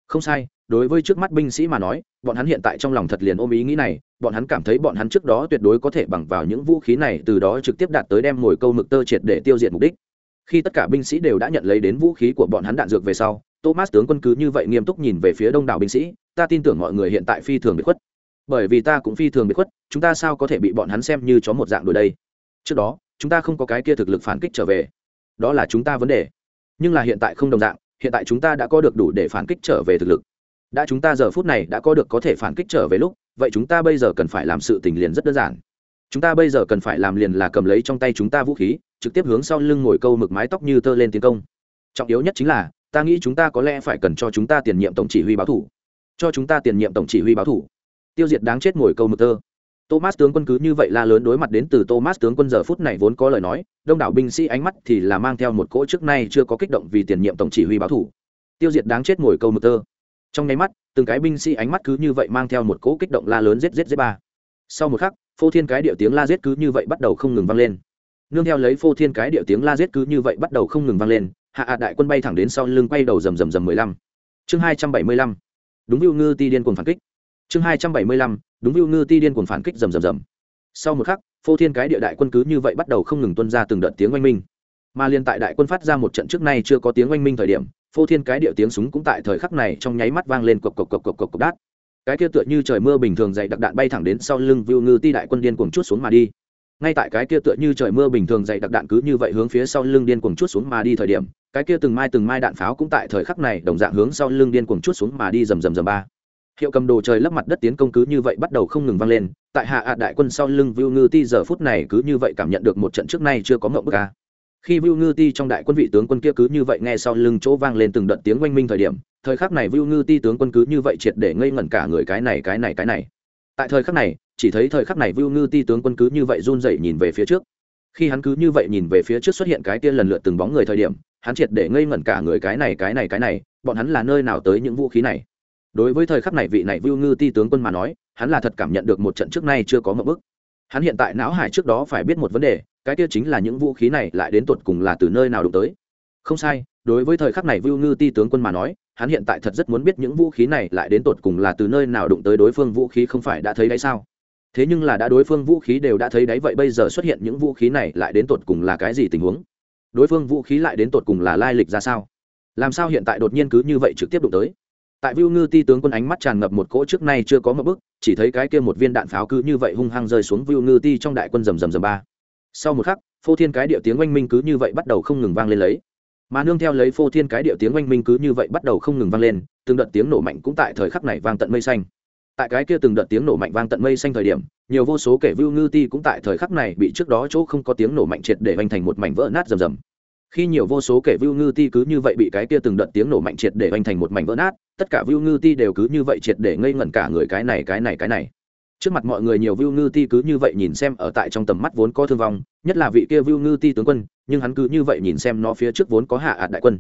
Không sai, đối với trước mắt binh sĩ mà nói, bọn hắn hiện tại trong lòng thật liền ôm ý nghĩ này, bọn hắn cảm thấy bọn hắn trước đó tuyệt đối có thể bằng vào những vũ khí này từ đó trực tiếp đạt tới đem ngồi câu mực tơ triệt để tiêu diệt mục đích. Khi tất cả binh sĩ đều đã nhận lấy đến vũ khí của bọn hắn đạn dược về sau thomas tướng quân cứ như vậy nghiêm túc nhìn về phía đông đảo binh sĩ, ta tin tưởng mọi người hiện tại phi thường bị khuất. Bởi vì ta cũng phi thường bị khuất, chúng ta sao có thể bị bọn hắn xem như chó một dạng đuổi đây? Trước đó, chúng ta không có cái kia thực lực phản kích trở về. Đó là chúng ta vấn đề. Nhưng là hiện tại không đồng dạng, hiện tại chúng ta đã có được đủ để phản kích trở về thực lực. Đã chúng ta giờ phút này đã có được có thể phản kích trở về lúc, vậy chúng ta bây giờ cần phải làm sự tình liền rất đơn giản. Chúng ta bây giờ cần phải làm liền là cầm lấy trong tay chúng ta vũ khí, trực tiếp hướng sau lưng ngồi câu mực mái tóc như tơ lên tiến công. Trọng yếu nhất chính là ta nghĩ chúng ta có lẽ phải cần cho chúng ta tiền nhiệm tổng chỉ huy báo thủ. Cho chúng ta tiền nhiệm tổng chỉ huy báo thủ. Tiêu diệt đáng chết ngồi câu mực tơ. Thomas tướng quân cứ như vậy la lớn đối mặt đến từ thomas tướng quân giờ phút này vốn có lời nói, đông đảo binh sĩ ánh mắt thì là mang theo một cỗ trước nay chưa có kích động vì tiền nhiệm tổng chỉ huy báo thủ. Tiêu diệt đáng chết ngồi câu mực tơ. Trong nháy mắt, từng cái binh sĩ ánh mắt cứ như vậy mang theo một cỗ kích động la lớn giết giết giết ba. Sau một khắc, phô thiên cái điệu tiếng la giết cứ như vậy bắt đầu không ngừng vang lên. Nương theo lấy phô thiên cái điệu tiếng la giết cứ như vậy bắt đầu không ngừng vang lên hạ hạ đại quân bay thẳng đến sau lưng quay đầu rầm rầm rầm mười lăm. Chương hai trăm bảy mươi lăm. Đúng view ngư ti điên cuồng phản kích. Chương hai trăm bảy mươi lăm. Đúng view ngư ti điên cuồng phản kích rầm rầm rầm. Sau một khắc, phô thiên cái địa đại quân cứ như vậy bắt đầu không ngừng tuân ra từng đợt tiếng oanh minh. Mà liên tại đại quân phát ra một trận trước nay chưa có tiếng oanh minh thời điểm, phô thiên cái địa tiếng súng cũng tại thời khắc này trong nháy mắt vang lên cộc cộc cộc cộc cộc cộc đát. Cái kia tựa như trời mưa bình thường dày đặc đạn bay thẳng đến sau lưng view ngư ti đại quân điên cuồng chút xuống mà đi ngay tại cái kia tựa như trời mưa bình thường dày đặc đạn cứ như vậy hướng phía sau lưng điên cuồng chút xuống mà đi thời điểm, cái kia từng mai từng mai đạn pháo cũng tại thời khắc này đồng dạng hướng sau lưng điên cuồng chút xuống mà đi rầm rầm rầm ba. Hiệu cầm đồ trời lấp mặt đất tiến công cứ như vậy bắt đầu không ngừng vang lên, tại hạ ạ đại quân sau lưng vưu ngư ti giờ phút này cứ như vậy cảm nhận được một trận trước nay chưa có ngộng bức ca khi vưu ngư ti trong đại quân vị tướng quân kia cứ như vậy nghe sau lưng chỗ vang lên từng đợt tiếng oanh minh thời điểm, thời khắc này vưu ngư ti tướng quân cứ như vậy triệt để ngây ngẩn cả người cái này cái này cái này tại thời khắc này, chỉ thấy thời khắc này vưu ngư ti tướng quân cứ như vậy run dậy nhìn về phía trước. Khi hắn cứ như vậy nhìn về phía trước xuất hiện cái kia lần lượt từng bóng người thời điểm, hắn triệt để ngây ngẩn cả người cái này cái này cái này, bọn hắn là nơi nào tới những vũ khí này? Đối với thời khắc này vị này vưu ngư ti tướng quân mà nói, hắn là thật cảm nhận được một trận trước nay chưa có mậu bức. Hắn hiện tại não hải trước đó phải biết một vấn đề, cái kia chính là những vũ khí này lại đến tột cùng là từ nơi nào đụng tới? Không sai, đối với thời khắc này vưu ngư ti tướng quân mà nói hắn hiện tại thật rất muốn biết những vũ khí này lại đến tột cùng là từ nơi nào đụng tới đối phương vũ khí không phải đã thấy đấy sao thế nhưng là đã đối phương vũ khí đều đã thấy đấy vậy bây giờ xuất hiện những vũ khí này lại đến tột cùng là cái gì tình huống đối phương vũ khí lại đến tột cùng là lai lịch ra sao làm sao hiện tại đột nhiên cứ như vậy trực tiếp đụng tới tại Vu Ngư Ti tướng quân ánh mắt tràn ngập một cỗ trước nay chưa có một bước, chỉ thấy cái kia một viên đạn pháo cứ như vậy hung hăng rơi xuống Vu Ngư Ti trong đại quân rầm rầm rầm ba. Sau một khắc, phô thiên cái điệu tiếng oanh minh cứ như vậy bắt đầu không ngừng vang lên lấy. Mà nương theo lấy phô thiên cái điệu tiếng oanh minh cứ như vậy bắt đầu không ngừng vang lên, từng đợt tiếng nổ mạnh cũng tại thời khắc này vang tận mây xanh. Tại cái kia từng đợt tiếng nổ mạnh vang tận mây xanh thời điểm, nhiều vô số kẻ Vưu Ngư Ti cũng tại thời khắc này bị trước đó chỗ không có tiếng nổ mạnh triệt để vành thành một mảnh vỡ nát rầm rầm khi nhiều vô số kẻ view ngư ti cứ như vậy bị cái kia từng đợt tiếng nổ mạnh triệt để hoành thành một mảnh vỡ nát tất cả view ngư ti đều cứ như vậy triệt để ngây ngẩn cả người cái này cái này cái này trước mặt mọi người nhiều view ngư ti cứ như vậy nhìn xem, ở tại trong tầm mắt vốn có thương vong, nhất là vị kia view ngư ti tướng quân, nhưng hắn cứ như vậy nhìn xem nó phía trước vốn có hạ ạt đại quân.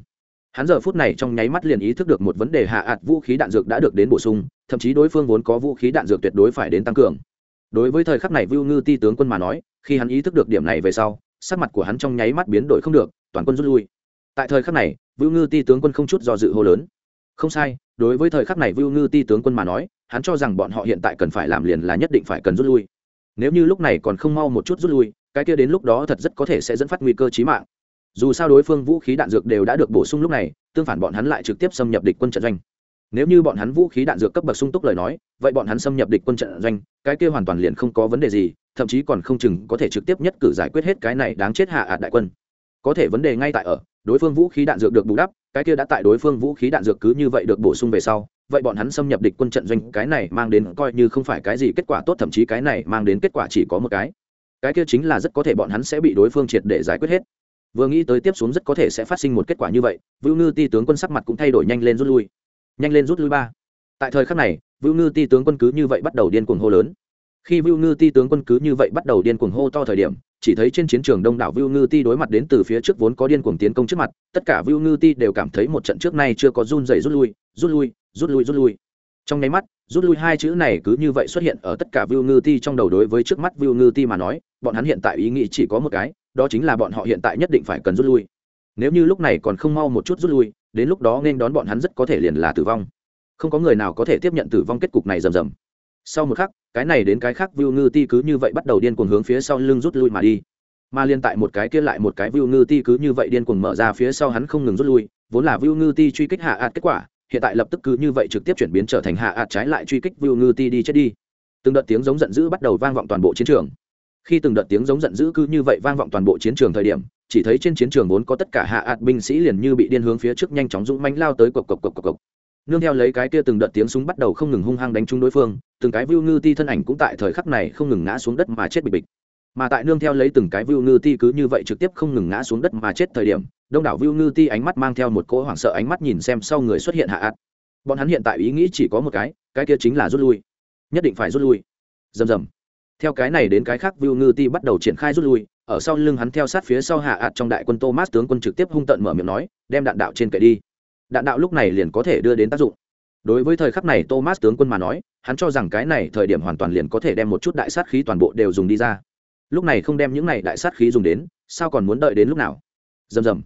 Hắn giờ phút này trong nháy mắt liền ý thức được một vấn đề hạ ạt vũ khí đạn dược đã được đến bổ sung, thậm chí đối phương vốn có vũ khí đạn dược tuyệt đối phải đến tăng cường. Đối với thời khắc này view ngư ti tướng quân mà nói, khi hắn ý thức được điểm này về sau, sắc mặt của hắn trong nháy mắt biến đổi không được, toàn quân rút lui. Tại thời khắc này Vu ngư ti tướng quân không chút do dự hô lớn. Không sai, đối với thời khắc này Vu ngư ti tướng quân mà nói hắn cho rằng bọn họ hiện tại cần phải làm liền là nhất định phải cần rút lui. Nếu như lúc này còn không mau một chút rút lui, cái kia đến lúc đó thật rất có thể sẽ dẫn phát nguy cơ chí mạng. Dù sao đối phương vũ khí đạn dược đều đã được bổ sung lúc này, tương phản bọn hắn lại trực tiếp xâm nhập địch quân trận doanh. Nếu như bọn hắn vũ khí đạn dược cấp bậc sung túc lời nói, vậy bọn hắn xâm nhập địch quân trận doanh, cái kia hoàn toàn liền không có vấn đề gì, thậm chí còn không chừng có thể trực tiếp nhất cử giải quyết hết cái này đáng chết hạ ạt đại quân. Có thể vấn đề ngay tại ở, đối phương vũ khí đạn dược được bù đắp, cái kia đã tại đối phương vũ khí đạn dược cứ như vậy được bổ sung về sau vậy bọn hắn xâm nhập địch quân trận doanh cái này mang đến coi như không phải cái gì kết quả tốt thậm chí cái này mang đến kết quả chỉ có một cái. Cái kia chính là rất có thể bọn hắn sẽ bị đối phương triệt để giải quyết hết. Vừa nghĩ tới tiếp xuống rất có thể sẽ phát sinh một kết quả như vậy vũ ngư ti tướng quân sắc mặt cũng thay đổi nhanh lên rút lui. Nhanh lên rút lui ba. Tại thời khắc này vũ ngư ti tướng quân cứ như vậy bắt đầu điên cuồng hô lớn. Khi vưu Ngư Ti tướng quân cứ như vậy bắt đầu điên cuồng hô to thời điểm, chỉ thấy trên chiến trường đông đảo vưu Ngư Ti đối mặt đến từ phía trước vốn có điên cuồng tiến công trước mặt, tất cả vưu Ngư Ti đều cảm thấy một trận trước nay chưa có run rẩy rút lui, rút lui, rút lui rút lui. Trong nháy mắt, rút lui hai chữ này cứ như vậy xuất hiện ở tất cả Vu Ngư Ti trong đầu đối với trước mắt Vu Ngư Ti mà nói, bọn hắn hiện tại ý nghĩ chỉ có một cái, đó chính là bọn họ hiện tại nhất định phải cần rút lui. Nếu như lúc này còn không mau một chút rút lui, đến lúc đó nên đón bọn hắn rất có thể liền là tử vong. Không có người nào có thể tiếp nhận tử vong kết cục này rầm rầm sau một khắc cái này đến cái khác view ngư ti cứ như vậy bắt đầu điên cuồng hướng phía sau lưng rút lui mà đi mà liên tại một cái kia lại một cái view ngư ti cứ như vậy điên cuồng mở ra phía sau hắn không ngừng rút lui vốn là view ngư ti truy kích hạ ạt kết quả hiện tại lập tức cứ như vậy trực tiếp chuyển biến trở thành hạ ạt trái lại truy kích view ngư ti đi chết đi. Từng đợt tiếng giống giận dữ bắt đầu vang vọng toàn bộ chiến trường. Khi từng đợt tiếng giống giận dữ cứ như vậy vang vọng toàn bộ chiến trường thời điểm, chỉ thấy trên chiến trường vốn có tất cả hạ ạt binh sĩ liền như bị điên hướng phía trước nhanh chóng dũng mánh lao tới cộc cộc cộc cộc cộc. Nương theo lấy cái kia từng đợt tiếng súng bắt đầu không ngừng hung hăng đánh trúng đối phương, từng cái view ngư ti thân ảnh cũng tại thời khắc này không ngừng ngã xuống đất mà chết bịch bịch mà tại nương theo lấy từng cái view ngư ti cứ như vậy trực tiếp không ngừng ngã xuống đất mà chết thời điểm đông đảo view ngư ti ánh mắt mang theo một cỗ hoảng sợ ánh mắt nhìn xem sau người xuất hiện hạ ạt bọn hắn hiện tại ý nghĩ chỉ có một cái cái kia chính là rút lui nhất định phải rút lui rầm rầm theo cái này đến cái khác Vu Ngư Ti bắt đầu triển khai rút lui, ở sau lưng hắn theo sát phía sau hạ ạt trong đại quân Thomas tướng quân trực tiếp hung tận mở miệng nói, đem đạn đạo trên kệ đi. Đạn đạo lúc này liền có thể đưa đến tác dụng. Đối với thời khắc này Thomas tướng quân mà nói, hắn cho rằng cái này thời điểm hoàn toàn liền có thể đem một chút đại sát khí toàn bộ đều dùng đi ra. Lúc này không đem những này đại sát khí dùng đến, sao còn muốn đợi đến lúc nào? Rầm rầm.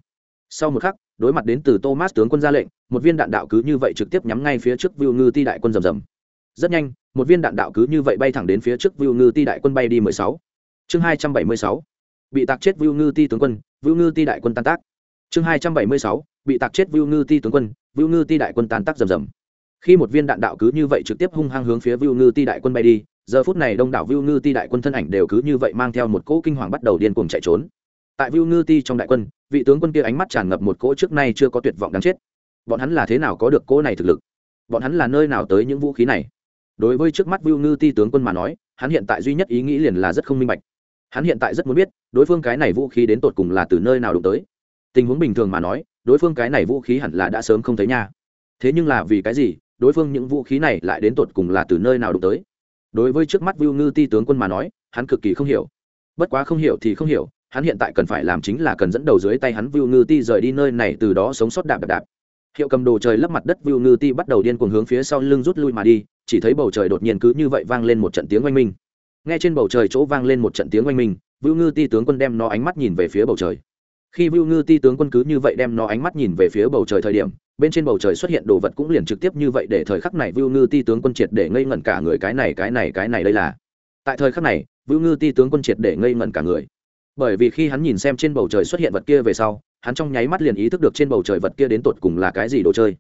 Sau một khắc, đối mặt đến từ Thomas tướng quân ra lệnh, một viên đạn đạo cứ như vậy trực tiếp nhắm ngay phía trước Vu Ngư Ti đại quân rầm rầm. Rất nhanh, một viên đạn đạo cứ như vậy bay thẳng đến phía trước Vu Ngư Ti đại quân bay đi 16. Chương 276. Bị tạc chết Vu Ngư Ti tướng quân, Vu Ngư Ti đại quân tan tác. Chương 276. Bị tạc chết Vu Ngư Ti tướng quân, Vu Ngư Ti đại quân tan tác rầm rầm. Khi một viên đạn đạo cứ như vậy trực tiếp hung hăng hướng phía Vu Ngư Ti đại quân bay đi, giờ phút này đông đảo Vu Ngư Ti đại quân thân ảnh đều cứ như vậy mang theo một cỗ kinh hoàng bắt đầu điên cuồng chạy trốn. Tại Vu Ngư Ti trong đại quân, vị tướng quân kia ánh mắt tràn ngập một cỗ trước nay chưa có tuyệt vọng đáng chết. Bọn hắn là thế nào có được cỗ này thực lực? Bọn hắn là nơi nào tới những vũ khí này? đối với trước mắt Vu Ngư Ti tướng quân mà nói, hắn hiện tại duy nhất ý nghĩ liền là rất không minh bạch. Hắn hiện tại rất muốn biết, đối phương cái này vũ khí đến tột cùng là từ nơi nào đụng tới. Tình huống bình thường mà nói, đối phương cái này vũ khí hẳn là đã sớm không thấy nha. Thế nhưng là vì cái gì, đối phương những vũ khí này lại đến tột cùng là từ nơi nào đụng tới? Đối với trước mắt Vu Ngư Ti tướng quân mà nói, hắn cực kỳ không hiểu. Bất quá không hiểu thì không hiểu, hắn hiện tại cần phải làm chính là cần dẫn đầu dưới tay hắn Vu Ngư Ti rời đi nơi này từ đó sống sót đạp đạp đạp. Hiệu cầm đồ trời lấp mặt đất Vu ngư ti bắt đầu điên cuồng hướng phía sau lưng rút lui mà đi chỉ thấy bầu trời đột nhiên cứ như vậy vang lên một trận tiếng oanh minh. Nghe trên bầu trời chỗ vang lên một trận tiếng oanh minh Vu ngư ti tướng quân đem nó ánh mắt nhìn về phía bầu trời. Khi Vu ngư ti tướng quân cứ như vậy đem nó ánh mắt nhìn về phía bầu trời thời điểm bên trên bầu trời xuất hiện đồ vật cũng liền trực tiếp như vậy để thời khắc này Vưu ngư ti tướng quân triệt để ngây ngẩn cả người, cái này cái này cái này đây là. Tại thời khắc này, Vưu ngư ti tướng quân triệt để ngây ngẩn cả người. Bởi vì khi hắn nhìn xem trên bầu trời xuất hiện vật kia về sau, hắn trong nháy mắt liền ý thức được trên bầu trời vật kia đến tột cùng là cái gì đồ chơi.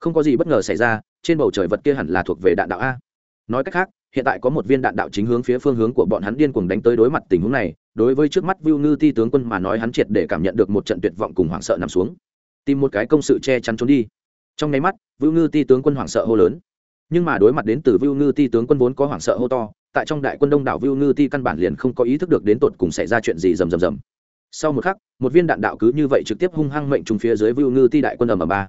Không có gì bất ngờ xảy ra, trên bầu trời vật kia hẳn là thuộc về đạn đạo a. Nói cách khác, hiện tại có một viên đạn đạo chính hướng phía phương hướng của bọn hắn điên cuồng đánh tới đối mặt tình huống này, đối với trước mắt Vu Ngư Ti tướng quân mà nói hắn triệt để cảm nhận được một trận tuyệt vọng cùng hoảng sợ nằm xuống tìm một cái công sự che chắn trốn đi. Trong nháy mắt Vu Ngư Ti tướng quân hoảng sợ hô lớn. Nhưng mà đối mặt đến từ Vu Ngư Ti tướng quân vốn có hoảng sợ hô to, tại trong đại quân đông đảo Vu Ngư Ti căn bản liền không có ý thức được đến tột cùng xảy ra chuyện gì rầm rầm rầm. Sau một khắc, một viên đạn đạo cứ như vậy trực tiếp hung hăng mệnh trùng phía dưới vưu ngư ti đại quân ầm ầm ba.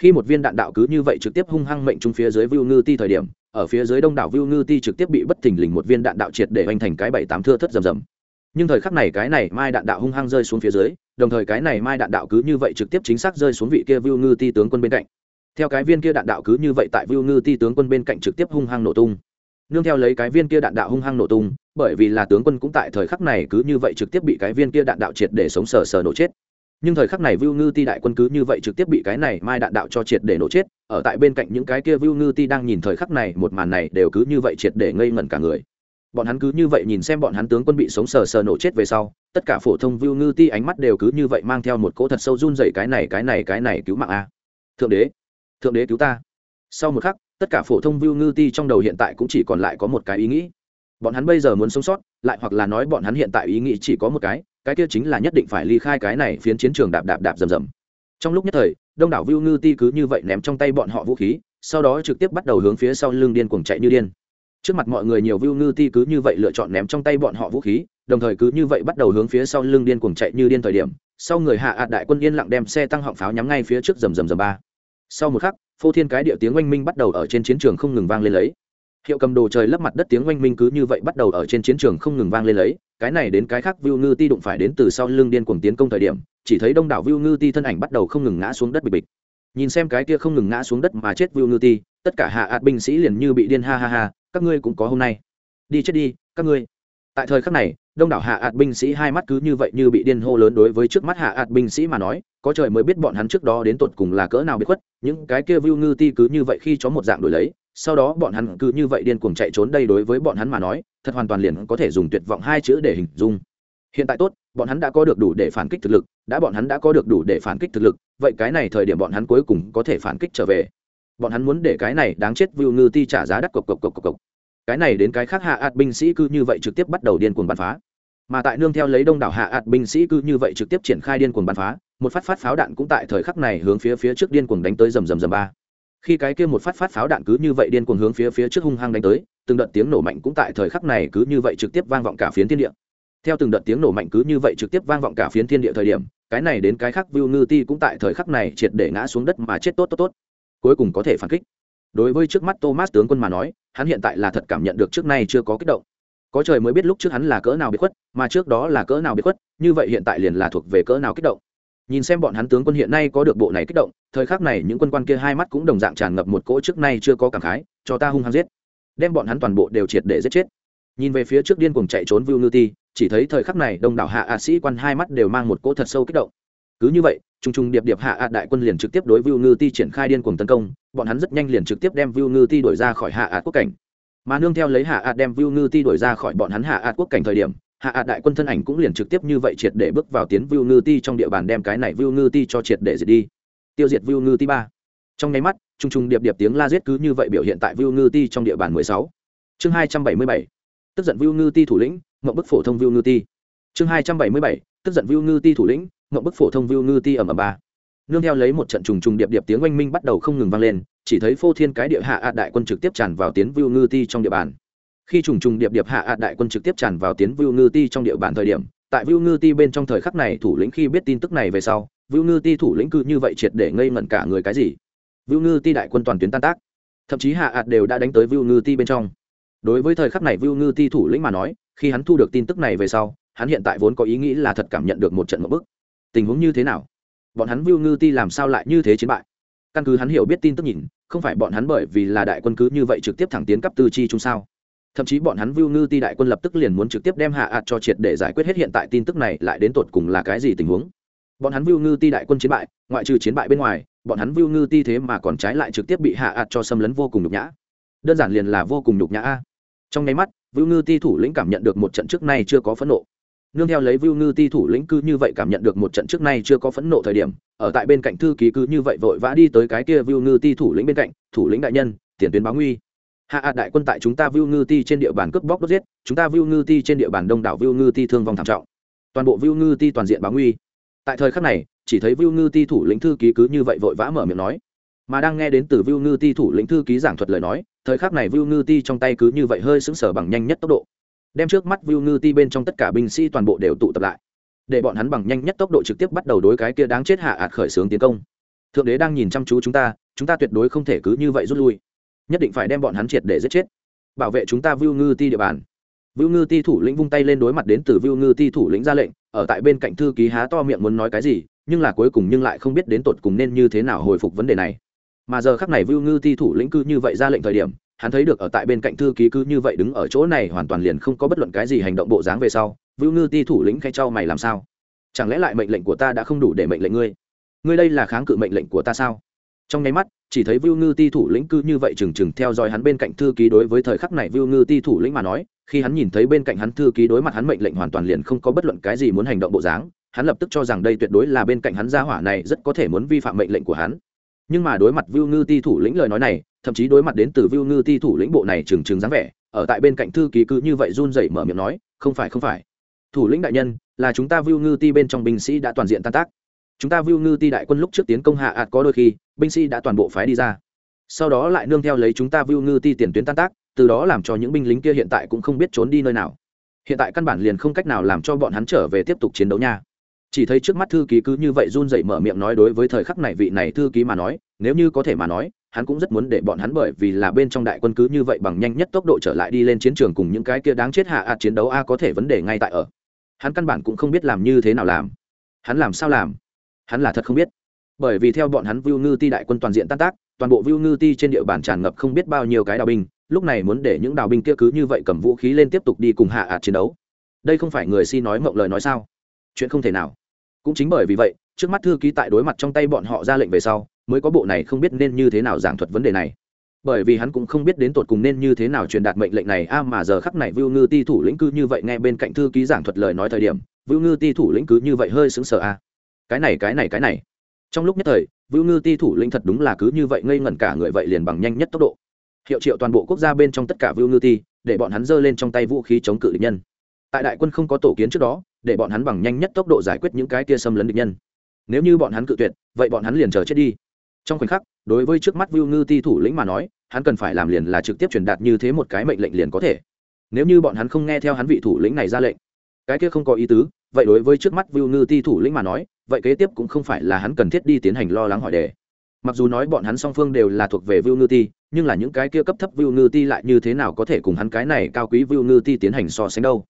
Khi một viên đạn đạo cứ như vậy trực tiếp hung hăng mệnh trùng phía dưới vưu ngư ti thời điểm, ở phía dưới đông đảo vưu ngư ti trực tiếp bị bất thình lình một viên đạn đạo triệt để hoành thành cái bảy tám thưa thất rầm rầm. Nhưng thời khắc này cái này mai đạn đạo hung hăng rơi xuống phía dưới đồng thời cái này mai đạn đạo cứ như vậy trực tiếp chính xác rơi xuống vị kia vưu ngư ti tướng quân bên cạnh. Theo cái viên kia đạn đạo cứ như vậy tại vưu ngư ti tướng quân bên cạnh trực tiếp hung hăng nổ tung. Nương theo lấy cái viên kia đạn đạo hung hăng nổ tung bởi vì là tướng quân cũng tại thời khắc này cứ như vậy trực tiếp bị cái viên kia đạn đạo triệt để sống sờ sờ nổ chết. Nhưng thời khắc này Vưu Ngư Ti đại quân cứ như vậy trực tiếp bị cái này mai đạn đạo cho triệt để nổ chết, ở tại bên cạnh những cái kia Vưu Ngư Ti đang nhìn thời khắc này, một màn này đều cứ như vậy triệt để ngây ngẩn cả người. Bọn hắn cứ như vậy nhìn xem bọn hắn tướng quân bị sống sờ sờ nổ chết về sau, tất cả phổ thông Vu Ngư Ti ánh mắt đều cứ như vậy mang theo một cỗ thật sâu run rẩy cái này cái này cái này cứu mạng a. Thượng đế, thượng đế cứu ta. Sau một khắc, tất cả phổ thông Vu Ngư Ti trong đầu hiện tại cũng chỉ còn lại có một cái ý nghĩ bọn hắn bây giờ muốn sống sót lại hoặc là nói bọn hắn hiện tại ý nghĩ chỉ có một cái cái kia chính là nhất định phải ly khai cái này phiến chiến trường đạp đạp đạp rầm rầm trong lúc nhất thời đông đảo vưu ngư ti cứ như vậy ném trong tay bọn họ vũ khí sau đó trực tiếp bắt đầu hướng phía sau lưng điên cuồng chạy như điên trước mặt mọi người nhiều vưu ngư ti cứ như vậy lựa chọn ném trong tay bọn họ vũ khí, đồng thời cứ như vậy bắt đầu hướng phía sau lưng điên cuồng chạy như điên thời điểm, sau người hạ ạt đại quân yên lặng đem xe tăng họng pháo nhắm ngay phía trước rầm rầm rầm ba. Sau một khắc, phô thiên cái địa tiếng oanh minh bắt đầu ở trên chiến trường không ngừng vang lên lấy. Hiệu cầm đồ trời lấp mặt đất tiếng oanh minh cứ như vậy bắt đầu ở trên chiến trường không ngừng vang lên lấy, cái này đến cái khác vưu ngư ti đụng phải đến từ sau lưng điên cuồng tiến công thời điểm, chỉ thấy đông đảo vưu ngư ti thân ảnh bắt đầu không ngừng ngã xuống đất bịch bịch. Nhìn xem cái kia không ngừng ngã xuống đất mà chết vưu ngư ti, tất cả hạ ạt binh sĩ liền như bị điên ha ha ha các ngươi cũng có hôm nay. Đi chết đi, các ngươi. Tại thời khắc này, đông đảo hạ ạt binh sĩ hai mắt cứ như vậy như bị điên hô lớn đối với trước mắt hạ ạt binh sĩ mà nói, có trời mới biết bọn hắn trước đó đến tột cùng là cỡ nào bị khuất, những cái kia view ngư ti cứ như vậy khi chó một dạng đổi lấy, sau đó bọn hắn cứ như vậy điên cuồng chạy trốn đây đối với bọn hắn mà nói, thật hoàn toàn liền có thể dùng tuyệt vọng hai chữ để hình dung. Hiện tại tốt, bọn hắn đã có được đủ để phản kích thực lực, đã bọn hắn đã có được đủ để phản kích thực lực, vậy cái này thời điểm bọn hắn cuối cùng có thể phản kích trở về bọn hắn muốn để cái này đáng chết vu ngư ti trả giá đắt cộc cộc cộc cộc cộc. Cái này đến cái khác hạ ạt binh sĩ cứ như vậy trực tiếp bắt đầu điên cuồng bắn phá. Mà tại nương theo lấy đông đảo hạ ạt binh sĩ cứ như vậy trực tiếp triển khai điên cuồng bắn phá, một phát phát pháo đạn cũng tại thời khắc này hướng phía phía trước điên cuồng đánh tới rầm rầm rầm ba. Khi cái kia một phát phát pháo đạn cứ như vậy điên cuồng hướng phía phía trước hung hăng đánh tới, từng đợt tiếng nổ mạnh cũng tại thời khắc này cứ như vậy trực tiếp vang vọng cả phiến thiên địa. Theo từng đợt tiếng nổ mạnh cứ như vậy trực tiếp vang vọng cả phiến thiên địa thời điểm, cái này đến cái khác vu ngư ti cũng tại thời khắc này triệt để ngã xuống đất mà chết tốt tốt tốt cuối cùng có thể phản kích. Đối với trước mắt thomas tướng quân mà nói, hắn hiện tại là thật cảm nhận được trước nay chưa có kích động. Có trời mới biết lúc trước hắn là cỡ nào biệt khuất, mà trước đó là cỡ nào biệt khuất, như vậy hiện tại liền là thuộc về cỡ nào kích động. Nhìn xem bọn hắn tướng quân hiện nay có được bộ này kích động, thời khắc này những quân quan kia hai mắt cũng đồng dạng tràn ngập một cỗ trước nay chưa có cảm khái, cho ta hung hăng giết. Đem bọn hắn toàn bộ đều triệt để giết chết. Nhìn về phía trước điên cuồng chạy trốn vưu ngư ti, chỉ thấy thời khắc này đông đảo hạ ạ sĩ quan hai mắt đều mang một cỗ thật sâu kích động cứ như vậy t r n g t r n g điệp điệp hạ ạt đại quân liền trực tiếp đối vưu ngư ti triển khai điên cuồng tấn công bọn hắn rất nhanh liền trực tiếp đem vưu ngư ti đổi ra khỏi hạ ạt quốc cảnh mà nương theo lấy hạ ạt đem vưu ngư ti đổi ra khỏi bọn hắn hạ ạt quốc cảnh thời điểm hạ ạt đại quân thân ảnh cũng liền trực tiếp như vậy triệt để bước vào tiến vưu ngư ti trong địa bàn đem cái này vưu ngư ti cho triệt để diệt đi tiêu diệt vưu ngư ti ba trong nháy mắt t r n g t r n g điệp điệp tiếng la giết cứ như vậy biểu hiện tại vưu ngư ti trong địa bàn mười sáu chương hai trăm bảy mươi bảy tức giận vưu ngư ti thủ lĩnh mậu bức phổ thông vưu ngư ti chương hai trăm bảy mươi bảy tức giận vưu ngư ti thủ lĩnh mậu bức phổ thông view ngư ti ẩm ẩm ba. Nương theo lấy một trận trùng trùng điệp điệp tiếng oanh minh bắt đầu không ngừng vang lên, chỉ thấy phô thiên cái địa hạ ạ đại quân trực tiếp tràn vào tiến view ngư ti trong địa bàn. Khi trùng trùng điệp điệp hạ ạ đại quân trực tiếp tràn vào tiến view ngư ti trong địa bàn thời điểm, tại view ngư ti bên trong thời khắc này thủ lĩnh khi biết tin tức này về sau, view ngư ti thủ lĩnh cư như vậy triệt để ngây ngẩn cả người cái gì. View ngư ti đại quân toàn tuyến tan tác. Thậm chí hạ ạt đều đã đánh tới view ngư ti bên trong. Đối với thời khắc này view ngư ti thủ lĩnh mà nói, khi hắn thu được tin tức này về sau, hắn hiện tại vốn có ý nghĩ là thật cảm nhận được một trận mậu bức tình huống như thế nào? Bọn hắn vưu ngư ti làm sao lại như thế chiến bại? Căn cứ hắn hiểu biết tin tức nhìn, không phải bọn hắn bởi vì là đại quân cứ như vậy trực tiếp thẳng tiến cấp tư chi chung sao? Thậm chí bọn hắn vưu ngư ti đại quân lập tức liền muốn trực tiếp đem hạ ạt cho triệt để giải quyết hết hiện tại tin tức này lại đến tột cùng là cái gì tình huống? Bọn hắn vưu ngư ti đại quân chiến bại, ngoại trừ chiến bại bên ngoài, bọn hắn vưu ngư ti thế mà còn trái lại trực tiếp bị hạ ạt cho xâm lấn vô cùng nhục nhã. Đơn giản liền là vô cùng nhục nhã a. Trong nháy mắt, vưu ngư ti thủ lĩnh cảm nhận được một trận trước nay chưa có phẫn nộ nương theo lấy Vu ngư ti thủ lĩnh cư như vậy cảm nhận được một trận trước nay chưa có phẫn nộ thời điểm, ở tại bên cạnh thư ký cứ như vậy vội vã đi tới cái kia Vu ngư ti thủ lĩnh bên cạnh, thủ lĩnh đại nhân, tiền tuyến báo nguy. Hạ ạt đại quân tại chúng ta Vu ngư ti trên địa bàn cướp bóc đốt giết, chúng ta Vu ngư ti trên địa bàn đông đảo Vu ngư ti thương vong thảm trọng. Toàn bộ Vu ngư ti toàn diện báo nguy. Tại thời khắc này, chỉ thấy Vu ngư ti thủ lĩnh thư ký cứ như vậy vội vã mở miệng nói. Mà đang nghe đến từ Vu ngư ti thủ lĩnh thư ký giảng thuật lời nói, thời khắc này Vu ngư ti trong tay cứ như vậy hơi sững sờ bằng nhanh nhất tốc độ đem trước mắt Vu ngư ti bên trong tất cả binh sĩ toàn bộ đều tụ tập lại, để bọn hắn bằng nhanh nhất tốc độ trực tiếp bắt đầu đối cái kia đáng chết hạ ạt khởi xướng tiến công. Thượng đế đang nhìn chăm chú chúng ta chúng ta tuyệt đối không thể cứ như vậy rút lui. Nhất định phải đem bọn hắn triệt để giết chết. Bảo vệ chúng ta Vu ngư ti địa bàn. Vu ngư ti thủ lĩnh vung tay lên đối mặt đến từ Vu ngư ti thủ lĩnh ra lệnh, ở tại bên cạnh thư ký há to miệng muốn nói cái gì, nhưng là cuối cùng nhưng lại không biết đến tột cùng nên như thế nào hồi phục vấn đề này. Mà giờ khắc này Vu ngư ti thủ lĩnh cư như vậy ra lệnh thời điểm hắn thấy được ở tại bên cạnh thư ký cứ như vậy đứng ở chỗ này hoàn toàn liền không có bất luận cái gì hành động bộ dáng về sau vưu ngư ti thủ lĩnh khai trao mày làm sao? Chẳng lẽ lại mệnh lệnh của ta đã không đủ để mệnh lệnh ngươi? Ngươi đây là kháng cự mệnh lệnh của ta sao? Trong nháy mắt chỉ thấy Vưu Ngư Ti thủ lĩnh cư như vậy trừng trừng theo dõi hắn bên cạnh thư ký đối với thời khắc này Vưu Ngư Ti thủ lĩnh mà nói, khi hắn nhìn thấy bên cạnh hắn thư ký đối mặt hắn mệnh lệnh hoàn toàn liền không có bất luận cái gì muốn hành động bộ dáng, hắn lập tức cho rằng đây tuyệt đối là bên cạnh hắn gia hỏa này rất có thể muốn vi phạm mệnh lệnh của hắn. Nhưng mà đối mặt Vưu Ngư Ti thủ lĩnh lời nói này, thậm chí đối mặt đến từ Vưu Ngư Ti thủ lĩnh bộ này trừng trừng dáng vẻ, ở tại bên cạnh thư ký cứ như vậy run rẩy mở miệng nói, "Không phải không phải. Thủ lĩnh đại nhân, là chúng ta Vưu Ngư Ti bên trong binh sĩ đã toàn diện tan tác. Chúng ta Vưu Ngư Ti đại quân lúc trước tiến công hạ ạt có đôi khi, binh sĩ đã toàn bộ phái đi ra sau đó lại nương theo lấy chúng ta Vu ngư ti tiền tuyến tan tác từ đó làm cho những binh lính kia hiện tại cũng không biết trốn đi nơi nào hiện tại căn bản liền không cách nào làm cho bọn hắn trở về tiếp tục chiến đấu nha chỉ thấy trước mắt thư ký cứ như vậy run dậy mở miệng nói đối với thời khắc này vị này thư ký mà nói, nếu như có thể mà nói, hắn cũng rất muốn để bọn hắn bởi vì là bên trong đại quân cứ như vậy bằng nhanh nhất tốc độ trở lại đi lên chiến trường cùng những cái kia đáng chết hạ ạt chiến đấu a có thể vấn đề ngay tại ở. Hắn căn bản cũng không biết làm như thế nào làm. Hắn làm sao làm? Hắn là thật không biết. Bởi vì theo bọn hắn view ngư ti đại quân toàn diện tan tác, toàn bộ view ngư ti trên địa bàn tràn ngập không biết bao nhiêu cái đào binh, lúc này muốn để những đào binh kia cứ như vậy cầm vũ khí lên tiếp tục đi cùng hạ ạt chiến đấu. Đây không phải người si nói mộng lời nói sao? Chuyện không thể nào. Cũng chính bởi vì vậy, trước mắt thư ký tại đối mặt trong tay bọn họ ra lệnh về sau, mới có bộ này không biết nên như thế nào giảng thuật vấn đề này. Bởi vì hắn cũng không biết đến tột cùng nên như thế nào truyền đạt mệnh lệnh này, a, mà giờ khắc này vưu ngư ti thủ lĩnh cư như vậy nghe bên cạnh thư ký giảng thuật lời nói thời điểm, vưu ngư ti thủ lĩnh cứ như vậy hơi sững sờ, a. Cái này cái này cái này. Trong lúc nhất thời, vưu ngư ti thủ lĩnh thật đúng là cứ như vậy ngây ngẩn cả người vậy liền bằng nhanh nhất tốc độ. Hiệu triệu toàn bộ quốc gia bên trong tất cả vưu ngư ti, để bọn hắn giơ lên trong tay vũ khí chống cự địch nhân. Tại đại quân không có tổ kiến trước đó để bọn hắn bằng nhanh nhất tốc độ giải quyết những cái kia xâm lấn địch nhân. Nếu như bọn hắn cự tuyệt, vậy bọn hắn liền chờ chết đi. Trong khoảnh khắc, đối với trước mắt Vu ngư ti thủ lĩnh mà nói, hắn cần phải làm liền là trực tiếp truyền đạt như thế một cái mệnh lệnh liền có thể. Nếu như bọn hắn không nghe theo hắn vị thủ lĩnh này ra lệnh, cái kia không có ý tứ, vậy đối với trước mắt Vu ngư ti thủ lĩnh mà nói, vậy kế tiếp cũng không phải là hắn cần thiết đi tiến hành lo lắng hỏi đề. Mặc dù nói bọn hắn song phương đều là thuộc về Vu ngư ti, nhưng là những cái kia cấp thấp Vu ngư ti lại như thế nào có thể cùng hắn cái này cao quý Vu ngư ti tiến hành so sánh đâu?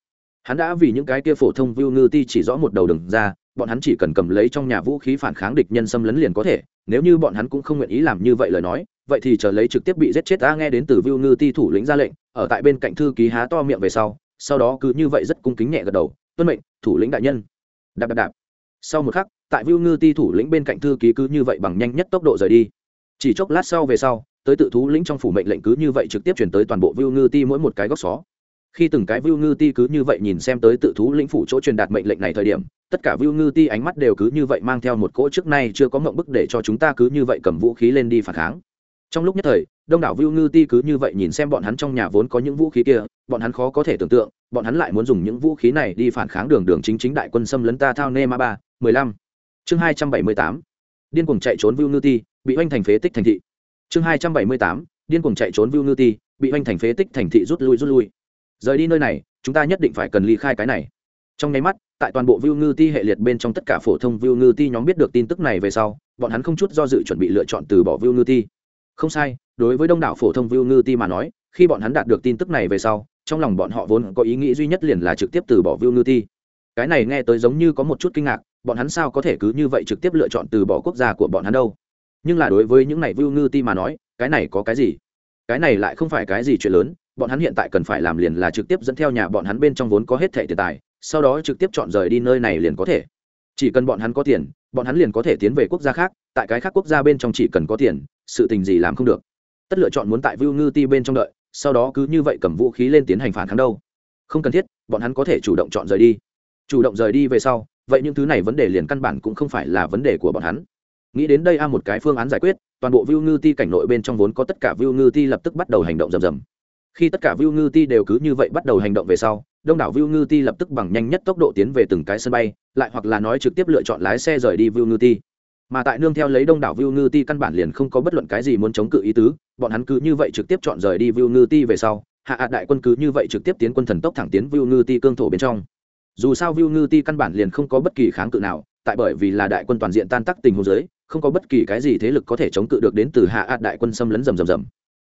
Hắn đã vì những cái kia phổ thông vưu ngư ti chỉ rõ một đầu đừng ra, bọn hắn chỉ cần cầm lấy trong nhà vũ khí phản kháng địch nhân xâm lấn liền có thể. Nếu như bọn hắn cũng không nguyện ý làm như vậy lời nói, vậy thì chờ lấy trực tiếp bị giết chết ta nghe đến từ vưu ngư ti thủ lĩnh ra lệnh, ở tại bên cạnh thư ký há to miệng về sau sau đó cứ như vậy rất cung kính nhẹ gật đầu, tuân mệnh, thủ lĩnh đại nhân. Đạp đạp đạp. Sau một khắc, tại vưu ngư ti thủ lĩnh bên cạnh thư ký cứ như vậy bằng nhanh nhất tốc độ rời đi. Chỉ chốc lát sau về sau, tới tự thú lĩnh trong phủ mệnh lệnh cứ như vậy trực tiếp chuyển tới toàn bộ vưu ngư ti mỗi một cái góc xó khi từng cái view ngư ti cứ như vậy nhìn xem tới tự thú lĩnh phủ chỗ truyền đạt mệnh lệnh này thời điểm, tất cả view ngư ti ánh mắt đều cứ như vậy mang theo một cỗ trước nay chưa có mộng bức để cho chúng ta cứ như vậy cầm vũ khí lên đi phản kháng. Trong lúc nhất thời, đông đảo view ngư ti cứ như vậy nhìn xem bọn hắn trong nhà vốn có những vũ khí kia, bọn hắn khó có thể tưởng tượng, bọn hắn lại muốn dùng những vũ khí này đi phản kháng đường đường chính chính đại quân xâm lấn ta thao nê ma ba, mười lăm. Chương hai trăm bảy mươi tám. Điên cuồng chạy trốn view ngư ti, bị oanh thành phế tích thành thị. Chương hai trăm bảy mươi tám. Điên cuồng chạy trốn view ngư ti, bị oanh thành phế tích thành thị rút lui rút lui rời đi nơi này, chúng ta nhất định phải cần ly khai cái này. Trong nháy mắt, tại toàn bộ view ngư ti hệ liệt bên trong tất cả phổ thông view ngư ti nhóm biết được tin tức này về sau, bọn hắn không chút do dự chuẩn bị lựa chọn từ bỏ view ngư ti. Không sai, đối với đông đảo phổ thông view ngư ti mà nói, khi bọn hắn đạt được tin tức này về sau, trong lòng bọn họ vốn có ý nghĩ duy nhất liền là trực tiếp từ bỏ view ngư ti. Cái này nghe tới giống như có một chút kinh ngạc, bọn hắn sao có thể cứ như vậy trực tiếp lựa chọn từ bỏ quốc gia của bọn hắn đâu? Nhưng là đối với những này view ngư ti mà nói, cái này có cái gì? Cái này lại không phải cái gì chuyện lớn bọn hắn hiện tại cần phải làm liền là trực tiếp dẫn theo nhà bọn hắn bên trong vốn có hết thẻ tiền tài, sau đó trực tiếp chọn rời đi nơi này liền có thể. Chỉ cần bọn hắn có tiền, bọn hắn liền có thể tiến về quốc gia khác, tại cái khác quốc gia bên trong chỉ cần có tiền, sự tình gì làm không được. Tất lựa chọn muốn tại Vu ngư ti bên trong đợi, sau đó cứ như vậy cầm vũ khí lên tiến hành phản kháng đâu. Không cần thiết, bọn hắn có thể chủ động chọn rời đi. Chủ động rời đi về sau, vậy những thứ này vấn đề liền căn bản cũng không phải là vấn đề của bọn hắn. Nghĩ đến đây a một cái phương án giải quyết, toàn bộ Vu ngư ti cảnh nội bên trong vốn có tất cả Vu ngư ti lập tức bắt đầu hành động rầm rầm khi tất cả view ngư ti đều cứ như vậy bắt đầu hành động về sau, đông đảo view ngư ti lập tức bằng nhanh nhất tốc độ tiến về từng cái sân bay, lại hoặc là nói trực tiếp lựa chọn lái xe rời đi view ngư ti. Mà tại nương theo lấy đông đảo view ngư ti căn bản liền không có bất luận cái gì muốn chống cự ý tứ, bọn hắn cứ như vậy trực tiếp chọn rời đi view ngư ti về sau, hạ ạt đại quân cứ như vậy trực tiếp tiến quân thần tốc thẳng tiến view ngư ti cương thổ bên trong. Dù sao view ngư ti căn bản liền không có bất kỳ kháng cự nào, tại bởi vì là đại quân toàn diện tan tác tình hồ dưới, không có bất kỳ cái gì thế lực có thể chống cự được đến từ hạ ạt đại quân xâm lấn rầm rầm rầm.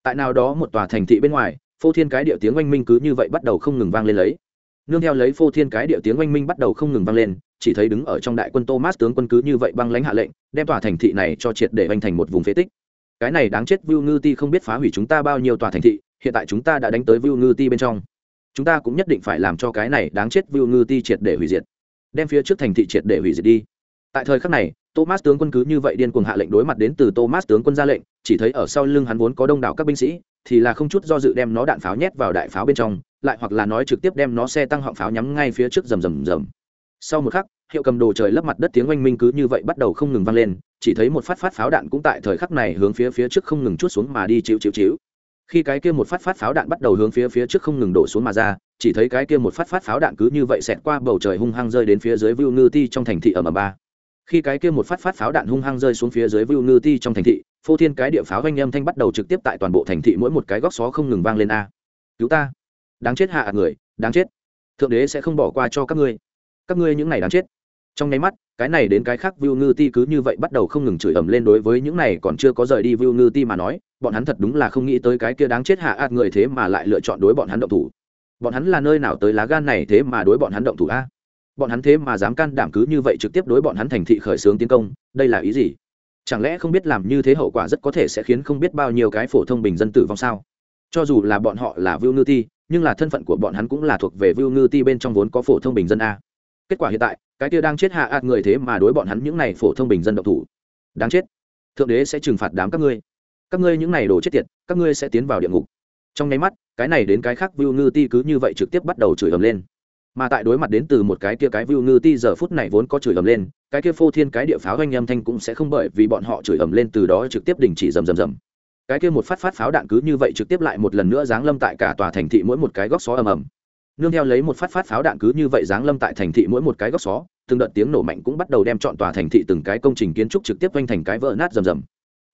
Tại nào đó một tòa thành thị bên ngoài phô thiên cái điệu tiếng oanh minh cứ như vậy bắt đầu không ngừng vang lên lấy. Nương theo lấy phô thiên cái điệu tiếng oanh minh bắt đầu không ngừng vang lên, chỉ thấy đứng ở trong đại quân thomas tướng quân cứ như vậy băng lãnh hạ lệnh, đem tòa thành thị này cho triệt để oanh thành một vùng phế tích. Cái này đáng chết vu ngư ti không biết phá hủy chúng ta bao nhiêu tòa thành thị, hiện tại chúng ta đã đánh tới vu ngư ti bên trong. Chúng ta cũng nhất định phải làm cho cái này đáng chết vu ngư ti triệt để hủy diệt, đem phía trước thành thị triệt để hủy diệt đi. Tại thời khắc này, thomas tướng quân cứ như vậy điên cuồng hạ lệnh đối mặt đến từ thomas tướng quân ra lệnh, chỉ thấy ở sau lưng hắn vốn có đông đảo các binh sĩ thì là không chút do dự đem nó đạn pháo nhét vào đại pháo bên trong, lại hoặc là nói trực tiếp đem nó xe tăng họng pháo nhắm ngay phía trước rầm rầm rầm. Sau một khắc, hiệu cầm đồ trời lấp mặt đất tiếng oanh minh cứ như vậy bắt đầu không ngừng vang lên, chỉ thấy một phát phát pháo đạn cũng tại thời khắc này hướng phía phía trước không ngừng chút xuống mà đi chịu chịu chịu. Khi cái kia một phát phát pháo đạn bắt đầu hướng phía phía trước không ngừng đổ xuống mà ra, chỉ thấy cái kia một phát phát pháo đạn cứ như vậy xẹt qua bầu trời hung hăng rơi đến phía dưới view ngư ti trong thành thị ở mờ ba khi cái kia một phát phát pháo đạn hung hăng rơi xuống phía dưới Vưu ngư ti trong thành thị, phô thiên cái địa pháo anh âm thanh bắt đầu trực tiếp tại toàn bộ thành thị mỗi một cái góc xó không ngừng vang lên a. Cứu ta. Đáng chết hạ người, đáng chết. Thượng đế sẽ không bỏ qua cho các ngươi. Các ngươi những này đáng chết. Trong nháy mắt, cái này đến cái khác Vu ngư ti cứ như vậy bắt đầu không ngừng chửi ầm lên đối với những này còn chưa có rời đi Vu ngư ti mà nói, bọn hắn thật đúng là không nghĩ tới cái kia đáng chết hạ ạt người thế mà lại lựa chọn đối bọn hắn động thủ. Bọn hắn là nơi nào tới lá gan này thế mà đối bọn hắn động thủ a? Bọn hắn thế mà dám can đảm cứ như vậy trực tiếp đối bọn hắn thành thị khởi xướng tiến công, đây là ý gì? Chẳng lẽ không biết làm như thế hậu quả rất có thể sẽ khiến không biết bao nhiêu cái phổ thông bình dân tử vong sao? Cho dù là bọn họ là vưu ngư ti, nhưng là thân phận của bọn hắn cũng là thuộc về vưu ngư ti bên trong vốn có phổ thông bình dân a. Kết quả hiện tại, cái kia đang chết hạ ạt người thế mà đối bọn hắn những này phổ thông bình dân độc thủ. Đáng chết. Thượng đế sẽ trừng phạt đám các ngươi. Các ngươi những này đồ chết tiệt, các ngươi sẽ tiến vào địa ngục. Trong nháy mắt, cái này đến cái khác vưu ngư ti cứ như vậy trực tiếp bắt đầu chửi ầm lên mà tại đối mặt đến từ một cái kia cái view ngư ti giờ phút này vốn có chửi ầm lên, cái kia phô thiên cái địa pháo doanh âm thanh cũng sẽ không bởi vì bọn họ chửi ầm lên từ đó trực tiếp đình chỉ rầm rầm rầm. Cái kia một phát phát pháo đạn cứ như vậy trực tiếp lại một lần nữa giáng lâm tại cả tòa thành thị mỗi một cái góc xó ầm ầm. Nương theo lấy một phát phát pháo đạn cứ như vậy giáng lâm tại thành thị mỗi một cái góc xó, từng đợt tiếng nổ mạnh cũng bắt đầu đem chọn tòa thành thị từng cái công trình kiến trúc trực tiếp quanh thành cái vỡ nát rầm rầm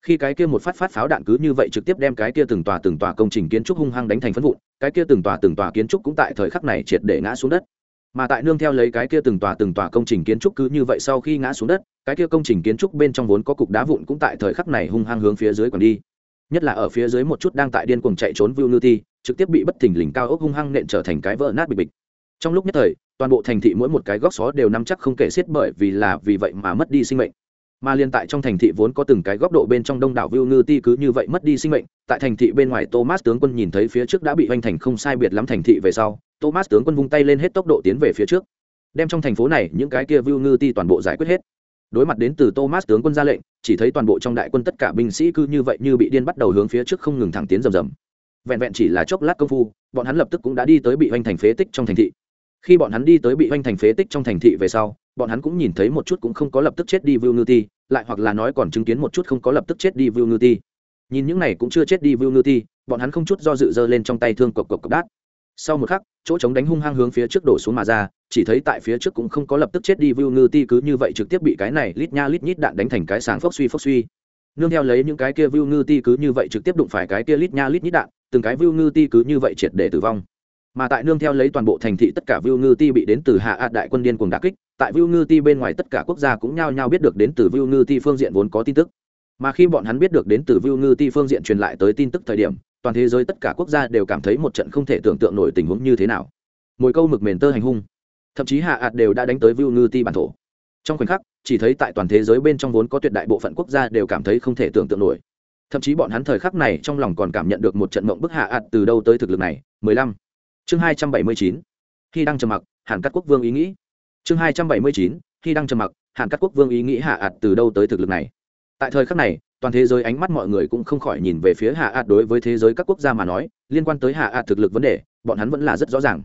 khi cái kia một phát phát pháo đạn cứ như vậy trực tiếp đem cái kia từng tòa từng tòa công trình kiến trúc hung hăng đánh thành phân vụn, cái kia từng tòa từng tòa kiến trúc cũng tại thời khắc này triệt để ngã xuống đất. Mà tại nương theo lấy cái kia từng tòa từng tòa công trình kiến trúc cứ như vậy sau khi ngã xuống đất, cái kia công trình kiến trúc bên trong vốn có cục đá vụn cũng tại thời khắc này hung hăng hướng phía dưới còn đi. Nhất là ở phía dưới một chút đang tại điên cuồng chạy trốn vưu ngư trực tiếp bị bất thình lình cao ốc hung hăng nện trở thành cái vỡ nát bịch bịch. Trong lúc nhất thời, toàn bộ thành thị mỗi một cái góc xó đều nắm chắc không kể xiết bởi vì là vì vậy mà mất đi sinh mệnh mà liên tại trong thành thị vốn có từng cái góc độ bên trong đông đảo vưu ngư ti cứ như vậy mất đi sinh mệnh, tại thành thị bên ngoài thomas tướng quân nhìn thấy phía trước đã bị hoành thành không sai biệt lắm thành thị về sau, thomas tướng quân vung tay lên hết tốc độ tiến về phía trước. Đem trong thành phố này, những cái kia vưu ngư ti toàn bộ giải quyết hết. Đối mặt đến từ thomas tướng quân ra lệnh, chỉ thấy toàn bộ trong đại quân tất cả binh sĩ cứ như vậy như bị điên bắt đầu hướng phía trước không ngừng thẳng tiến rầm rầm. Vẹn vẹn chỉ là chốc lát công phu, bọn hắn lập tức cũng đã đi tới bị hoành thành phế tích trong thành thị. Khi bọn hắn đi tới bị hoành thành phế tích trong thành thị về sau bọn hắn cũng nhìn thấy một chút cũng không có lập tức chết đi vưu ngư ti, lại hoặc là nói còn chứng kiến một chút không có lập tức chết đi vưu ngư ti. Nhìn những này cũng chưa chết đi vưu ngư ti, bọn hắn không chút do dự giơ lên trong tay thương cộc cộc cộc đát. Sau một khắc, chỗ trống đánh hung hăng hướng phía trước đổ xuống mà ra, chỉ thấy tại phía trước cũng không có lập tức chết đi vưu ngư ti cứ như vậy trực tiếp bị cái này lít nha lít nhít đạn đánh thành cái sáng phốc suy phốc suy. Nương theo lấy những cái kia vưu ngư ti cứ như vậy trực tiếp đụng phải cái kia lít nha lít nhít đạn, từng cái vưu ngư ti cứ như vậy triệt để tử vong mà tại nương theo lấy toàn bộ thành thị tất cả vưu ngư ti bị đến từ hạ ạt đại quân điên cuồng đả kích, tại vưu ngư ti bên ngoài tất cả quốc gia cũng nhao nhao biết được đến từ vưu ngư ti phương diện vốn có tin tức. Mà khi bọn hắn biết được đến từ vưu ngư ti phương diện truyền lại tới tin tức thời điểm, toàn thế giới tất cả quốc gia đều cảm thấy một trận không thể tưởng tượng nổi tình huống như thế nào. Mỗi câu mực mền tơ hành hung. Thậm chí hạ ạt đều đã đánh tới vưu ngư ti bản thổ. Trong khoảnh khắc, chỉ thấy tại toàn thế giới bên trong vốn có tuyệt đại bộ phận quốc gia đều cảm thấy không thể tưởng tượng nổi. Thậm chí bọn hắn thời khắc này trong lòng còn cảm nhận được một trận mộng bức hạ ạt từ đâu tới thực lực này. 15 chương 279. khi đang trầm mặc, hàn cắt quốc vương ý nghĩ chương 279. khi đang trầm mặc, hàn cắt quốc vương ý nghĩ hạ ạt từ đâu tới thực lực này tại thời khắc này, toàn thế giới ánh mắt mọi người cũng không khỏi nhìn về phía hạ ạt đối với thế giới các quốc gia mà nói, liên quan tới hạ ạt thực lực vấn đề, bọn hắn vẫn là rất rõ ràng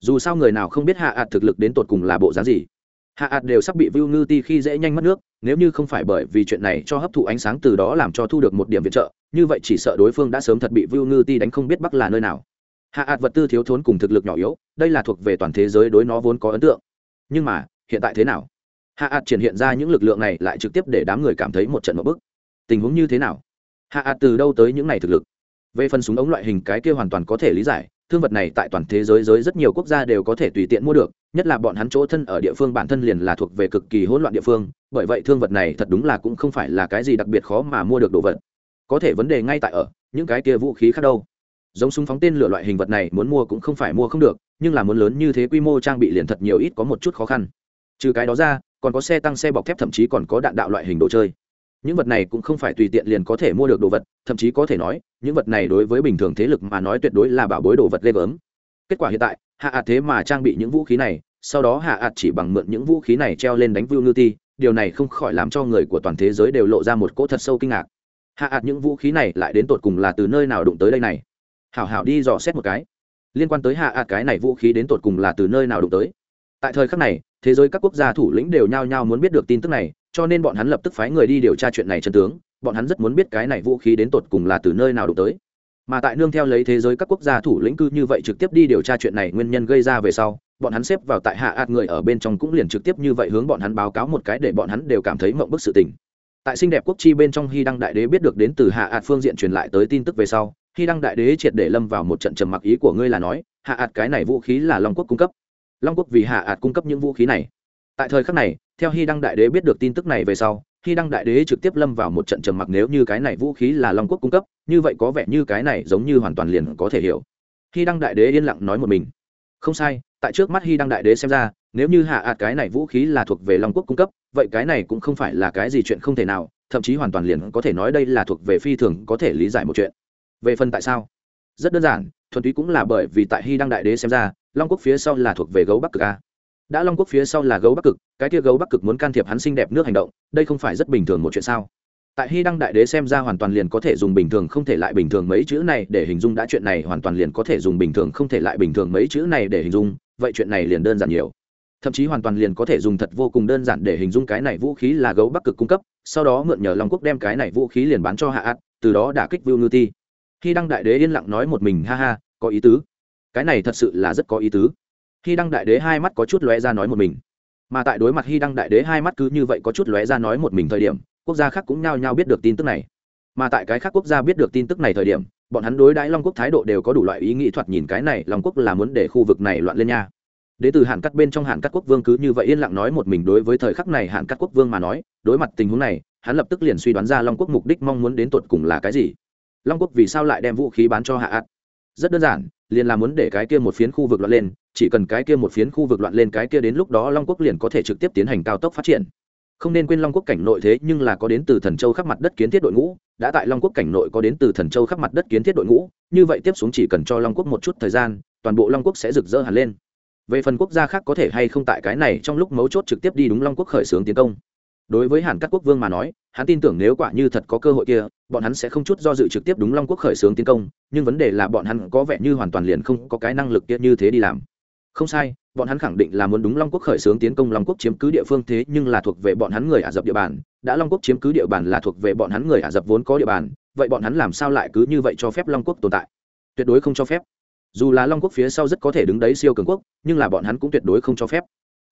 dù sao người nào không biết hạ ạt thực lực đến tột cùng là bộ dáng gì, hạ ạt đều sắp bị vưu ngư ti khi dễ nhanh mất nước, nếu như không phải bởi vì chuyện này cho hấp thụ ánh sáng từ đó làm cho thu được một điểm viện trợ, như vậy chỉ sợ đối phương đã sớm thật bị vưu ngư ti đánh không biết bắc là nơi nào hạ ạt vật tư thiếu thốn cùng thực lực nhỏ yếu, đây là thuộc về toàn thế giới đối nó vốn có ấn tượng. Nhưng mà, hiện tại thế nào? Hạ ạt triển hiện ra những lực lượng này lại trực tiếp để đám người cảm thấy một trận một bức. Tình huống như thế nào? Hạ ạt từ đâu tới những này thực lực? Về phần súng ống loại hình cái kia hoàn toàn có thể lý giải, thương vật này tại toàn thế giới giới rất nhiều quốc gia đều có thể tùy tiện mua được, nhất là bọn hắn chỗ thân ở địa phương bản thân liền là thuộc về cực kỳ hỗn loạn địa phương, bởi vậy thương vật này thật đúng là cũng không phải là cái gì đặc biệt khó mà mua được đồ vật. Có thể vấn đề ngay tại ở, những cái kia vũ khí khác đâu? Giống súng phóng tên lửa loại hình vật này, muốn mua cũng không phải mua không được, nhưng là muốn lớn như thế quy mô trang bị liền thật nhiều ít có một chút khó khăn. Trừ cái đó ra, còn có xe tăng, xe bọc thép, thậm chí còn có đạn đạo loại hình đồ chơi. Những vật này cũng không phải tùy tiện liền có thể mua được đồ vật, thậm chí có thể nói, những vật này đối với bình thường thế lực mà nói tuyệt đối là bảo bối đồ vật ghê gớm. Kết quả hiện tại, hạ ạt thế mà trang bị những vũ khí này, sau đó hạ ạt chỉ bằng mượn những vũ khí này treo lên đánh vưu ngư ti điều này không khỏi làm cho người của toàn thế giới đều lộ ra một cỗ thật sâu kinh ngạc. Hạ ạt những vũ khí này lại đến tột cùng là từ nơi nào đụng tới đây này? Hảo hảo đi dò xét một cái. Liên quan tới hạ ạt cái này vũ khí đến tột cùng là từ nơi nào đụng tới. Tại thời khắc này, thế giới các quốc gia thủ lĩnh đều nhao nhao muốn biết được tin tức này, cho nên bọn hắn lập tức phái người đi điều tra chuyện này chân tướng. Bọn hắn rất muốn biết cái này vũ khí đến tột cùng là từ nơi nào đụng tới. Mà tại nương theo lấy thế giới các quốc gia thủ lĩnh cư như vậy trực tiếp đi điều tra chuyện này nguyên nhân gây ra về sau, bọn hắn xếp vào tại hạ ạt người ở bên trong cũng liền trực tiếp như vậy hướng bọn hắn báo cáo một cái để bọn hắn đều cảm thấy mộng bức sự tình. Tại xinh đẹp quốc chi bên trong hy đăng đại đế biết được đến từ hạ ạt phương diện truyền lại tới tin tức về sau khi đăng đại đế triệt để lâm vào một trận trầm mặc ý của ngươi là nói, hạ ạt cái này vũ khí là long quốc cung cấp. Long quốc vì hạ ạt cung cấp những vũ khí này. Tại thời khắc này, theo hy đăng đại đế biết được tin tức này về sau hy đăng đại đế trực tiếp lâm vào một trận trầm mặc nếu như cái này vũ khí là long quốc cung cấp, như vậy có vẻ như cái này giống như hoàn toàn liền có thể hiểu. Hy đăng đại đế yên lặng nói một mình. Không sai, tại trước mắt hy đăng đại đế xem ra, nếu như hạ ạt cái này vũ khí là thuộc về long quốc cung cấp, vậy cái này cũng không phải là cái gì chuyện không thể nào, thậm chí hoàn toàn liền có thể nói đây là thuộc về phi thường có thể lý giải một chuyện về phần tại sao? Rất đơn giản, thuần túy cũng là bởi vì tại hy đăng đại đế xem ra, long quốc phía sau là thuộc về gấu bắc cực a. Đã long quốc phía sau là gấu bắc cực, cái kia gấu bắc cực muốn can thiệp hắn xinh đẹp nước hành động, đây không phải rất bình thường một chuyện sao? Tại hy đăng đại đế xem ra hoàn toàn liền có thể dùng bình thường không thể lại bình thường mấy chữ này để hình dung đã chuyện này, hoàn toàn liền có thể dùng bình thường không thể lại bình thường mấy chữ này để hình dung, vậy chuyện này liền đơn giản nhiều. Thậm chí hoàn toàn liền có thể dùng thật vô cùng đơn giản để hình dung cái này vũ khí là gấu bắc cực cung cấp, sau đó mượn nhờ long quốc đem cái này vũ khí liền bán cho hạ ạt từ đó đả kích vưu ngư ti khi đăng đại đế yên lặng nói một mình, ha ha, có ý tứ. Cái này thật sự là rất có ý tứ. Khi đăng đại đế hai mắt có chút lóe ra nói một mình. Mà tại đối mặt khi đăng đại đế hai mắt cứ như vậy có chút lóe ra nói một mình thời điểm, quốc gia khác cũng nhao nhao biết được tin tức này. Mà tại cái khác quốc gia biết được tin tức này thời điểm, bọn hắn đối đãi long quốc thái độ đều có đủ loại ý nghĩ thoạt nhìn cái này long quốc là muốn để khu vực này loạn lên nha. Đế từ hạn cắt bên trong hạn cắt quốc vương cứ như vậy yên lặng nói một mình đối với thời khắc này hạn cắt quốc vương mà nói, đối mặt tình huống này, hắn lập tức liền suy đoán ra long quốc mục đích mong muốn đến tột cùng là cái gì long quốc vì sao lại đem vũ khí bán cho hạ ạt rất đơn giản, liền là muốn để cái kia một phiến khu vực loạn lên, chỉ cần cái kia một phiến khu vực loạn lên cái kia đến lúc đó long quốc liền có thể trực tiếp tiến hành cao tốc phát triển. Không nên quên long quốc cảnh nội thế nhưng là có đến từ thần châu khắp mặt đất kiến thiết đội ngũ, đã tại long quốc cảnh nội có đến từ thần châu khắp mặt đất kiến thiết đội ngũ, như vậy tiếp xuống chỉ cần cho long quốc một chút thời gian, toàn bộ long quốc sẽ rực rỡ hẳn lên. Về phần quốc gia khác có thể hay không tại cái này trong lúc mấu chốt trực tiếp đi đúng long quốc khởi xướng tiến công đối với hàn các quốc vương mà nói, hắn tin tưởng nếu quả như thật có cơ hội kia, bọn hắn sẽ không chút do dự trực tiếp đúng long quốc khởi xướng tiến công, nhưng vấn đề là bọn hắn có vẻ như hoàn toàn liền không có cái năng lực kia như thế đi làm. Không sai, bọn hắn khẳng định là muốn đúng long quốc khởi xướng tiến công long quốc chiếm cứ địa phương thế nhưng là thuộc về bọn hắn người ả rập địa bàn. Đã long quốc chiếm cứ địa bàn là thuộc về bọn hắn người ả rập vốn có địa bàn, vậy bọn hắn làm sao lại cứ như vậy cho phép long quốc tồn tại? Tuyệt đối không cho phép. Dù là long quốc phía sau rất có thể đứng đấy siêu cường quốc, nhưng là bọn hắn cũng tuyệt đối không cho phép.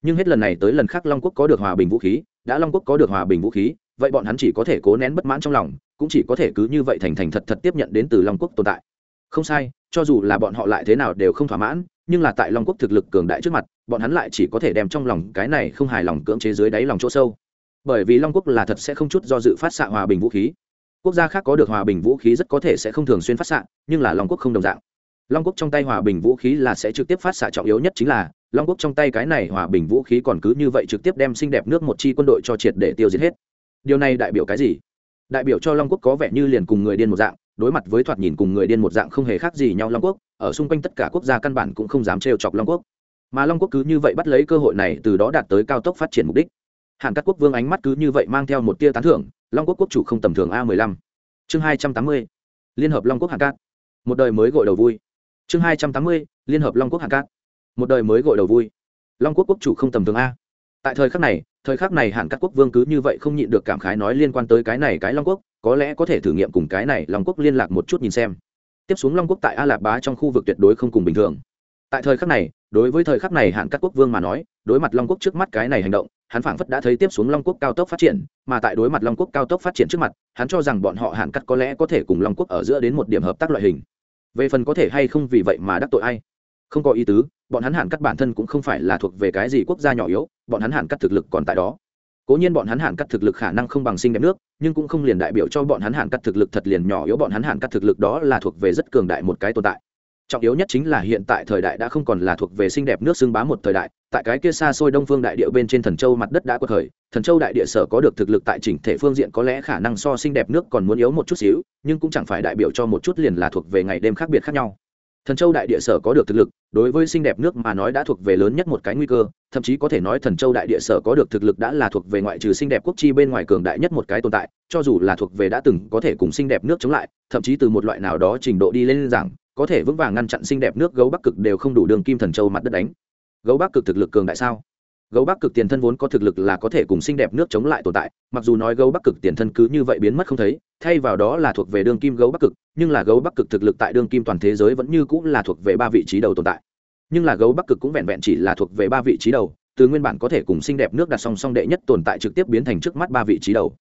Nhưng hết lần này tới lần khác long quốc có được hòa bình vũ khí đã long quốc có được hòa bình vũ khí, vậy bọn hắn chỉ có thể cố nén bất mãn trong lòng, cũng chỉ có thể cứ như vậy thành thành thật thật tiếp nhận đến từ long quốc tồn tại. Không sai, cho dù là bọn họ lại thế nào đều không thỏa mãn, nhưng là tại long quốc thực lực cường đại trước mặt, bọn hắn lại chỉ có thể đem trong lòng cái này không hài lòng cưỡng chế dưới đáy lòng chỗ sâu. Bởi vì long quốc là thật sẽ không chút do dự phát xạ hòa bình vũ khí. Quốc gia khác có được hòa bình vũ khí rất có thể sẽ không thường xuyên phát xạ, nhưng là long quốc không đồng dạng long quốc trong tay hòa bình vũ khí là sẽ trực tiếp phát xạ trọng yếu nhất chính là, long quốc trong tay cái này hòa bình vũ khí còn cứ như vậy trực tiếp đem xinh đẹp nước một chi quân đội cho triệt để tiêu diệt hết. Điều này đại biểu cái gì? Đại biểu cho long quốc có vẻ như liền cùng người điên một dạng, đối mặt với thoạt nhìn cùng người điên một dạng không hề khác gì nhau long quốc, ở xung quanh tất cả quốc gia căn bản cũng không dám trêu chọc long quốc. Mà long quốc cứ như vậy bắt lấy cơ hội này từ đó đạt tới cao tốc phát triển mục đích. Hàn các quốc vương ánh mắt cứ như vậy mang theo một tia tán thưởng, long quốc quốc chủ không tầm thường a mười lăm. Chương hai trăm tám mươi. Liên hợp long quốc hàn cát một đời mới gội đầu vui chương hai trăm tám mươi, liên hợp long quốc hàn cát. Một đời mới gội đầu vui. Long quốc quốc chủ không tầm thường a. Tại thời khắc này, thời khắc này hàn các quốc vương cứ như vậy không nhịn được cảm khái nói liên quan tới cái này cái long quốc, có lẽ có thể thử nghiệm cùng cái này long quốc liên lạc một chút nhìn xem. Tiếp xuống long quốc tại a lạp bá trong khu vực tuyệt đối không cùng bình thường. Tại thời khắc này, đối với thời khắc này hạn các quốc vương mà nói, đối mặt long quốc trước mắt cái này hành động, hắn phảng phất đã thấy tiếp xuống long quốc cao tốc phát triển, mà tại đối mặt long quốc cao tốc phát triển trước mặt, hắn cho rằng bọn họ hạn cắt có lẽ có thể cùng long quốc ở giữa đến một điểm hợp tác loại hình về phần có thể hay không vì vậy mà đắc tội ai? Không có ý tứ, bọn hắn hạn cắt bản thân cũng không phải là thuộc về cái gì quốc gia nhỏ yếu, bọn hắn hạn cắt thực lực còn tại đó. Cố nhiên bọn hắn hạn cắt thực lực khả năng không bằng sinh đẹp nước, nhưng cũng không liền đại biểu cho bọn hắn hạn cắt thực lực thật liền nhỏ yếu, bọn hắn hạn cắt thực lực đó là thuộc về rất cường đại một cái tồn tại. Trọng yếu nhất chính là hiện tại thời đại đã không còn là thuộc về xinh đẹp nước xưng bá một thời đại tại cái kia xa xôi đông phương đại địa bên trên thần châu mặt đất đã quật khởi, thần châu đại địa sở có được thực lực tại chỉnh thể phương diện có lẽ khả năng so xinh đẹp nước còn muốn yếu một chút xíu, nhưng cũng chẳng phải đại biểu cho một chút liền là thuộc về ngày đêm khác biệt khác nhau. Thần châu đại địa sở có được thực lực, đối với xinh đẹp nước mà nói đã thuộc về lớn nhất một cái nguy cơ, thậm chí có thể nói thần châu đại địa sở có được thực lực đã là thuộc về ngoại trừ xinh đẹp quốc chi bên ngoài cường đại nhất một cái tồn tại, cho dù là thuộc về đã từng có thể cùng xinh đẹp nước chống lại, thậm chí từ một loại nào đó trình độ đi lên rằng, có thể vững vàng ngăn chặn xinh đẹp nước gấu bắc cực đều không đủ đường kim thần châu mặt đất đánh gấu bắc cực thực lực cường đại sao? Gấu bắc cực tiền thân vốn có thực lực là có thể cùng xinh đẹp nước chống lại tồn tại, mặc dù nói gấu bắc cực tiền thân cứ như vậy biến mất không thấy, thay vào đó là thuộc về đương kim gấu bắc cực, nhưng là gấu bắc cực thực lực tại đương kim toàn thế giới vẫn như cũng là thuộc về ba vị trí đầu tồn tại. Nhưng là gấu bắc cực cũng vẹn vẹn chỉ là thuộc về ba vị trí đầu, từ nguyên bản có thể cùng xinh đẹp nước đặt song song đệ nhất tồn tại trực tiếp biến thành trước mắt ba vị trí đầu.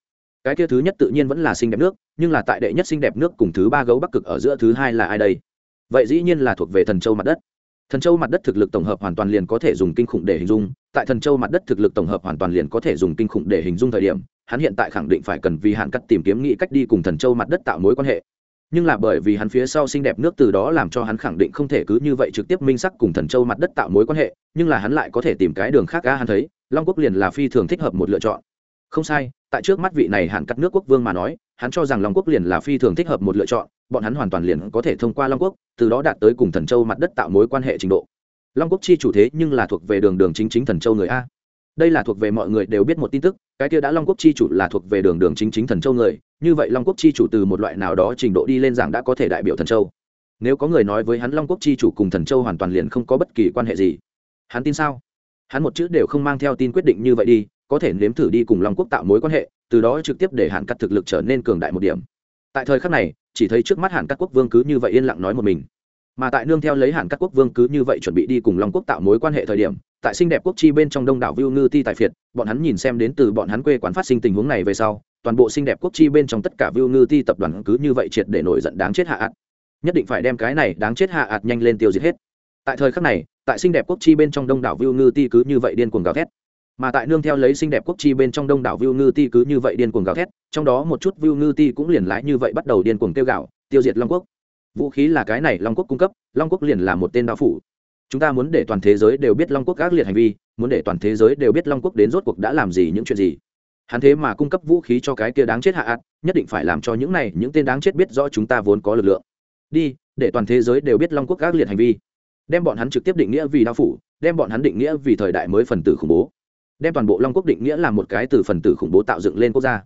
Cái kia thứ nhất tự nhiên vẫn là xinh đẹp nước, nhưng là tại đệ nhất xinh đẹp nước cùng thứ ba gấu bắc cực ở giữa thứ hai là ai đây? Vậy dĩ nhiên là thuộc về thần châu mặt đất thần châu mặt đất thực lực tổng hợp hoàn toàn liền có thể dùng kinh khủng để hình dung. Tại thần châu mặt đất thực lực tổng hợp hoàn toàn liền có thể dùng kinh khủng để hình dung thời điểm, hắn hiện tại khẳng định phải cần vì hạn cắt tìm kiếm nghĩ cách đi cùng thần châu mặt đất tạo mối quan hệ. Nhưng là bởi vì hắn phía sau xinh đẹp nước từ đó làm cho hắn khẳng định không thể cứ như vậy trực tiếp minh sắc cùng thần châu mặt đất tạo mối quan hệ, nhưng là hắn lại có thể tìm cái đường khác ga hắn thấy, long quốc liền là phi thường thích hợp một lựa chọn. Không sai, tại trước mắt vị này hạn cắt nước quốc vương mà nói hắn cho rằng long quốc liền là phi thường thích hợp một lựa chọn, bọn hắn hoàn toàn liền có thể thông qua long quốc, từ đó đạt tới cùng thần châu mặt đất tạo mối quan hệ trình độ. Long quốc chi chủ thế nhưng là thuộc về đường đường chính chính thần châu người a. Đây là thuộc về mọi người đều biết một tin tức, cái kia đã long quốc chi chủ là thuộc về đường đường chính chính thần châu người, như vậy long quốc chi chủ từ một loại nào đó trình độ đi lên giảng đã có thể đại biểu thần châu. Nếu có người nói với hắn long quốc chi chủ cùng thần châu hoàn toàn liền không có bất kỳ quan hệ gì. Hắn tin sao? Hắn một chữ đều không mang theo tin quyết định như vậy đi có thể nếm thử đi cùng long quốc tạo mối quan hệ, từ đó trực tiếp để Hàn cắt thực lực trở nên cường đại một điểm. Tại thời khắc này, chỉ thấy trước mắt Hàn cắt quốc vương cứ như vậy yên lặng nói một mình. Mà tại nương theo lấy Hàn cắt quốc vương cứ như vậy chuẩn bị đi cùng long quốc tạo mối quan hệ thời điểm, tại xinh đẹp quốc chi bên trong đông đảo viu ngư ti tài phiệt, bọn hắn nhìn xem đến từ bọn hắn quê quán phát sinh tình huống này về sau, toàn bộ xinh đẹp quốc chi bên trong tất cả viu ngư ti tập đoàn cứ như vậy triệt để nổi giận đáng chết hạ ạt. Nhất định phải đem cái này đáng chết hạ ạt nhanh lên tiêu diệt hết. Tại thời khắc này, tại xinh đẹp quốc chi bên trong đông đảo viu ngư ti cứ như vậy điên cuồng gào thét mà tại nương theo lấy xinh đẹp quốc chi bên trong đông đảo viu ngư ti cứ như vậy điên cuồng gào thét, trong đó một chút viu ngư ti cũng liền lái như vậy bắt đầu điên cuồng tiêu gạo tiêu diệt long quốc. Vũ khí là cái này long quốc cung cấp, long quốc liền là một tên đạo phủ. Chúng ta muốn để toàn thế giới đều biết long quốc các liệt hành vi, muốn để toàn thế giới đều biết long quốc đến rốt cuộc đã làm gì những chuyện gì. Hắn thế mà cung cấp vũ khí cho cái kia đáng chết hạ ạt, nhất định phải làm cho những này, những tên đáng chết biết rõ chúng ta vốn có lực lượng. Đi, để toàn thế giới đều biết long quốc các liệt hành vi. Đem bọn hắn trực tiếp định nghĩa vì đạo phủ, đem bọn hắn định nghĩa vì thời đại mới phần tử khủng bố đem toàn bộ long quốc định nghĩa là một cái từ phần tử khủng bố tạo dựng lên quốc gia.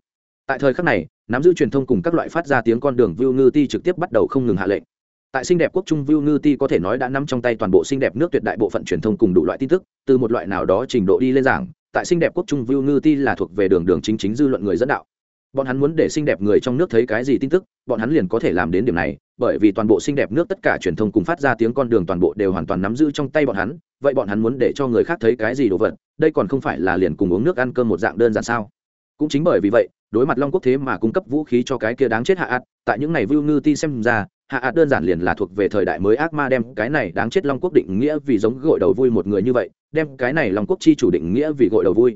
Tại thời khắc này, nắm giữ truyền thông cùng các loại phát ra tiếng con đường view ngư ti trực tiếp bắt đầu không ngừng hạ lệnh. Tại xinh đẹp quốc trung view ngư ti có thể nói đã nắm trong tay toàn bộ xinh đẹp nước tuyệt đại bộ phận truyền thông cùng đủ loại tin tức, từ một loại nào đó trình độ đi lên giảng, tại xinh đẹp quốc trung view ngư ti là thuộc về đường đường chính chính dư luận người dẫn đạo. Bọn hắn muốn để xinh đẹp người trong nước thấy cái gì tin tức, bọn hắn liền có thể làm đến điểm này, bởi vì toàn bộ xinh đẹp nước tất cả truyền thông cùng phát ra tiếng con đường toàn bộ đều hoàn toàn nắm giữ trong tay bọn hắn, vậy bọn hắn muốn để cho người khác thấy cái gì đồ vật đây còn không phải là liền cùng uống nước ăn cơm một dạng đơn giản sao? Cũng chính bởi vì vậy, đối mặt long quốc thế mà cung cấp vũ khí cho cái kia đáng chết hạ ạt tại những ngày vưu ngư ti xem ra, hạ ạt đơn giản liền là thuộc về thời đại mới ác ma đem cái này đáng chết long quốc định nghĩa vì giống gội đầu vui một người như vậy, đem cái này long quốc chi chủ định nghĩa vì gội đầu vui.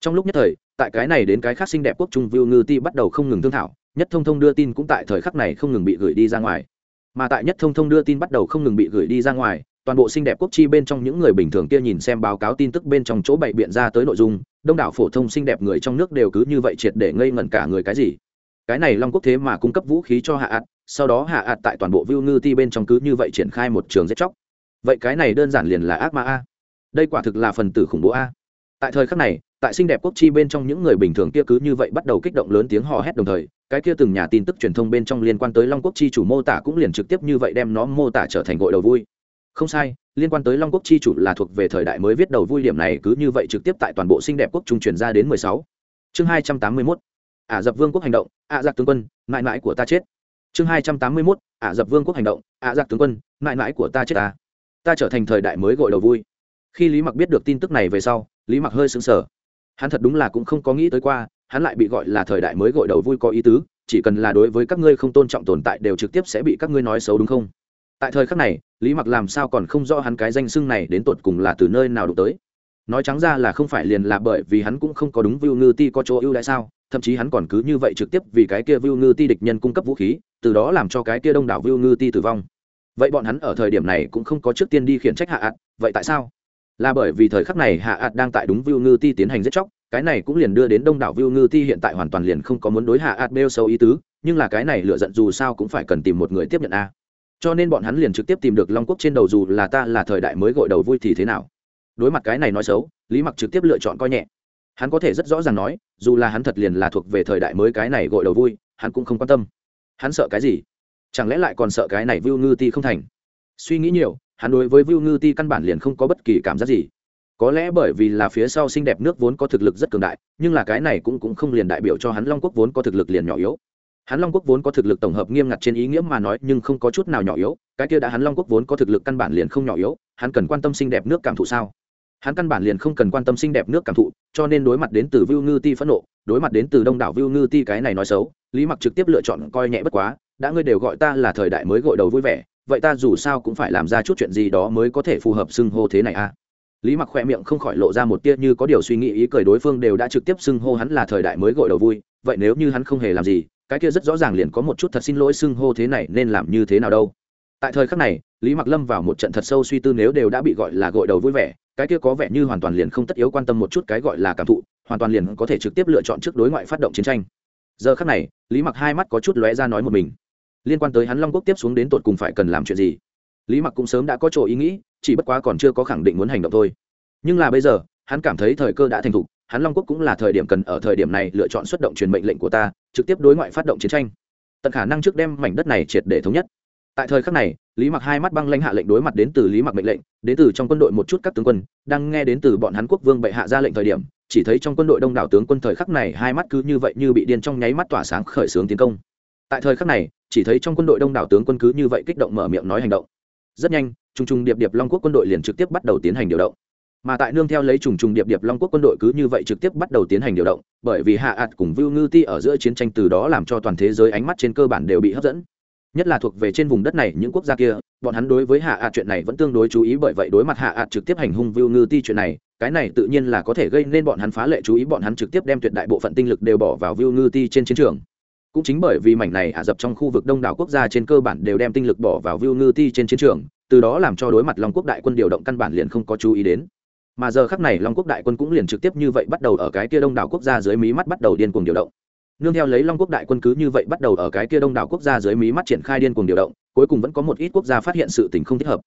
Trong lúc nhất thời, tại cái này đến cái khác xinh đẹp quốc trung vưu ngư ti bắt đầu không ngừng thương thảo, nhất thông thông đưa tin cũng tại thời khắc này không ngừng bị gửi đi ra ngoài. Mà tại nhất thông thông đưa tin bắt đầu không ngừng bị gửi đi ra ngoài toàn bộ xinh đẹp quốc chi bên trong những người bình thường kia nhìn xem báo cáo tin tức bên trong chỗ bày biện ra tới nội dung, đông đảo phổ thông xinh đẹp người trong nước đều cứ như vậy triệt để ngây ngẩn cả người cái gì. Cái này long quốc thế mà cung cấp vũ khí cho hạ ạt, sau đó hạ ạt tại toàn bộ view ngư ti bên trong cứ như vậy triển khai một trường giết chóc. Vậy cái này đơn giản liền là ác ma a. Đây quả thực là phần tử khủng bố a. Tại thời khắc này, tại xinh đẹp quốc chi bên trong những người bình thường kia cứ như vậy bắt đầu kích động lớn tiếng hò hét đồng thời, cái kia từng nhà tin tức truyền thông bên trong liên quan tới long quốc chi chủ mô tả cũng liền trực tiếp như vậy đem nó mô tả trở thành gội đầu vui không sai, liên quan tới long quốc chi chủ là thuộc về thời đại mới viết đầu vui điểm này, cứ như vậy trực tiếp tại toàn bộ xinh đẹp quốc trung truyền ra đến mười sáu. Chương hai trăm tám mươi mốt. Ả dập vương quốc hành động ạ giặc tướng quân, mãi mãi của ta chết. Chương hai trăm tám mươi mốt. Ả dập vương quốc hành động ạ giặc tướng quân, mãi mãi của ta chết ta. Ta trở thành thời đại mới gội đầu vui. Khi lý mặc biết được tin tức này về sau, lý mặc hơi sững sờ. Hắn thật đúng là cũng không có nghĩ tới qua, hắn lại bị gọi là thời đại mới gội đầu vui có ý tứ, chỉ cần là đối với các ngươi không tôn trọng tồn tại đều trực tiếp sẽ bị các ngươi nói xấu đúng không? Tại thời khắc này, lý mặc làm sao còn không rõ hắn cái danh xưng này đến tột cùng là từ nơi nào đụng tới. Nói trắng ra là không phải liền là bởi vì hắn cũng không có đúng view ngư ti có chỗ ưu đãi sao, thậm chí hắn còn cứ như vậy trực tiếp vì cái kia view ngư ti địch nhân cung cấp vũ khí, từ đó làm cho cái kia đông đảo view ngư ti tử vong. Vậy bọn hắn ở thời điểm này cũng không có trước tiên đi khiển trách hạ ạt, vậy tại sao? Là bởi vì thời khắc này hạ ạt đang tại đúng view ngư ti tiến hành giết chóc, cái này cũng liền đưa đến đông đảo view ngư ti hiện tại hoàn toàn liền không có muốn đối hạ ạt bêu sâu ý tứ, nhưng là cái này lựa giận dù sao cũng phải cần tìm một người tiếp nhận a cho nên bọn hắn liền trực tiếp tìm được long quốc trên đầu dù là ta là thời đại mới gội đầu vui thì thế nào. Đối mặt cái này nói xấu, lý mặc trực tiếp lựa chọn coi nhẹ. Hắn có thể rất rõ ràng nói, dù là hắn thật liền là thuộc về thời đại mới cái này gội đầu vui, hắn cũng không quan tâm. Hắn sợ cái gì? Chẳng lẽ lại còn sợ cái này vưu ngư ti không thành? Suy nghĩ nhiều, hắn đối với vưu ngư ti căn bản liền không có bất kỳ cảm giác gì. Có lẽ bởi vì là phía sau xinh đẹp nước vốn có thực lực rất cường đại, nhưng là cái này cũng cũng không liền đại biểu cho hắn long quốc vốn có thực lực liền nhỏ yếu hắn long quốc vốn có thực lực tổng hợp nghiêm ngặt trên ý nghĩa mà nói, nhưng không có chút nào nhỏ yếu cái kia đã hắn long quốc vốn có thực lực căn bản liền không nhỏ yếu, hắn cần quan tâm xinh đẹp nước cảm thụ sao hắn căn bản liền không cần quan tâm xinh đẹp nước cảm thụ, cho nên đối mặt đến từ vưu ngư ti phẫn nộ, đối mặt đến từ đông đảo vưu ngư ti cái này nói xấu, lý mặc trực tiếp lựa chọn coi nhẹ bất quá, đã ngươi đều gọi ta là thời đại mới gội đầu vui vẻ, vậy ta dù sao cũng phải làm ra chút chuyện gì đó mới có thể phù hợp xưng hô thế này a à? lý mặc khoe miệng không khỏi lộ ra một tia như có điều suy nghĩ, ý cười đối phương đều đã trực tiếp xưng hô hắn là thời đại mới gội đầu vui, vậy nếu như hắn không hề làm gì cái kia rất rõ ràng liền có một chút thật xin lỗi xưng hô thế này nên làm như thế nào đâu. Tại thời khắc này, lý mặc lâm vào một trận thật sâu suy tư nếu đều đã bị gọi là gội đầu vui vẻ, cái kia có vẻ như hoàn toàn liền không tất yếu quan tâm một chút cái gọi là cảm thụ, hoàn toàn liền có thể trực tiếp lựa chọn trước đối ngoại phát động chiến tranh. Giờ khắc này, lý mặc hai mắt có chút lóe ra nói một mình. Liên quan tới hắn long quốc tiếp xuống đến tột cùng phải cần làm chuyện gì? Lý mặc cũng sớm đã có chỗ ý nghĩ, chỉ bất quá còn chưa có khẳng định muốn hành động thôi. Nhưng là bây giờ, hắn cảm thấy thời cơ đã thành thục hắn long quốc cũng là thời điểm cần ở thời điểm này lựa chọn xuất động truyền mệnh lệnh của ta, trực tiếp đối ngoại phát động chiến tranh. Tận khả năng trước đem mảnh đất này triệt để thống nhất. Tại thời khắc này, lý mặc hai mắt băng lãnh hạ lệnh đối mặt đến từ lý mặc mệnh lệnh, đến từ trong quân đội một chút các tướng quân, đang nghe đến từ bọn hắn quốc vương bệ hạ ra lệnh thời điểm, chỉ thấy trong quân đội đông đảo tướng quân thời khắc này hai mắt cứ như vậy như bị điên trong nháy mắt tỏa sáng khởi xướng tiến công. Tại thời khắc này, chỉ thấy trong quân đội đông đảo tướng quân cứ như vậy kích động mở miệng nói hành động. Rất nhanh, trung trung điệp điệp long quốc quân đội liền trực tiếp bắt đầu tiến hành điều động mà tại nương theo lấy trùng trùng điệp điệp long quốc quân đội cứ như vậy trực tiếp bắt đầu tiến hành điều động, bởi vì hạ ạt cùng vưu ngư ti ở giữa chiến tranh từ đó làm cho toàn thế giới ánh mắt trên cơ bản đều bị hấp dẫn. Nhất là thuộc về trên vùng đất này những quốc gia kia, bọn hắn đối với hạ ạt chuyện này vẫn tương đối chú ý bởi vậy đối mặt hạ ạt trực tiếp hành hung vưu ngư ti chuyện này, cái này tự nhiên là có thể gây nên bọn hắn phá lệ chú ý, bọn hắn trực tiếp đem tuyệt đại bộ phận tinh lực đều bỏ vào view ngư ti trên chiến trường. Cũng chính bởi vì mảnh này ả rập trong khu vực đông đảo quốc gia trên cơ bản đều đem tinh lực bỏ vào view ngư ti trên chiến trường, từ đó làm cho đối mặt long quốc đại quân điều động căn bản liền không có chú ý đến mà giờ khắc này long quốc đại quân cũng liền trực tiếp như vậy bắt đầu ở cái kia đông đảo quốc gia dưới mí mắt bắt đầu điên cuồng điều động. Nương theo lấy long quốc đại quân cứ như vậy bắt đầu ở cái kia đông đảo quốc gia dưới mí mắt triển khai điên cuồng điều động, cuối cùng vẫn có một ít quốc gia phát hiện sự tình không thích hợp.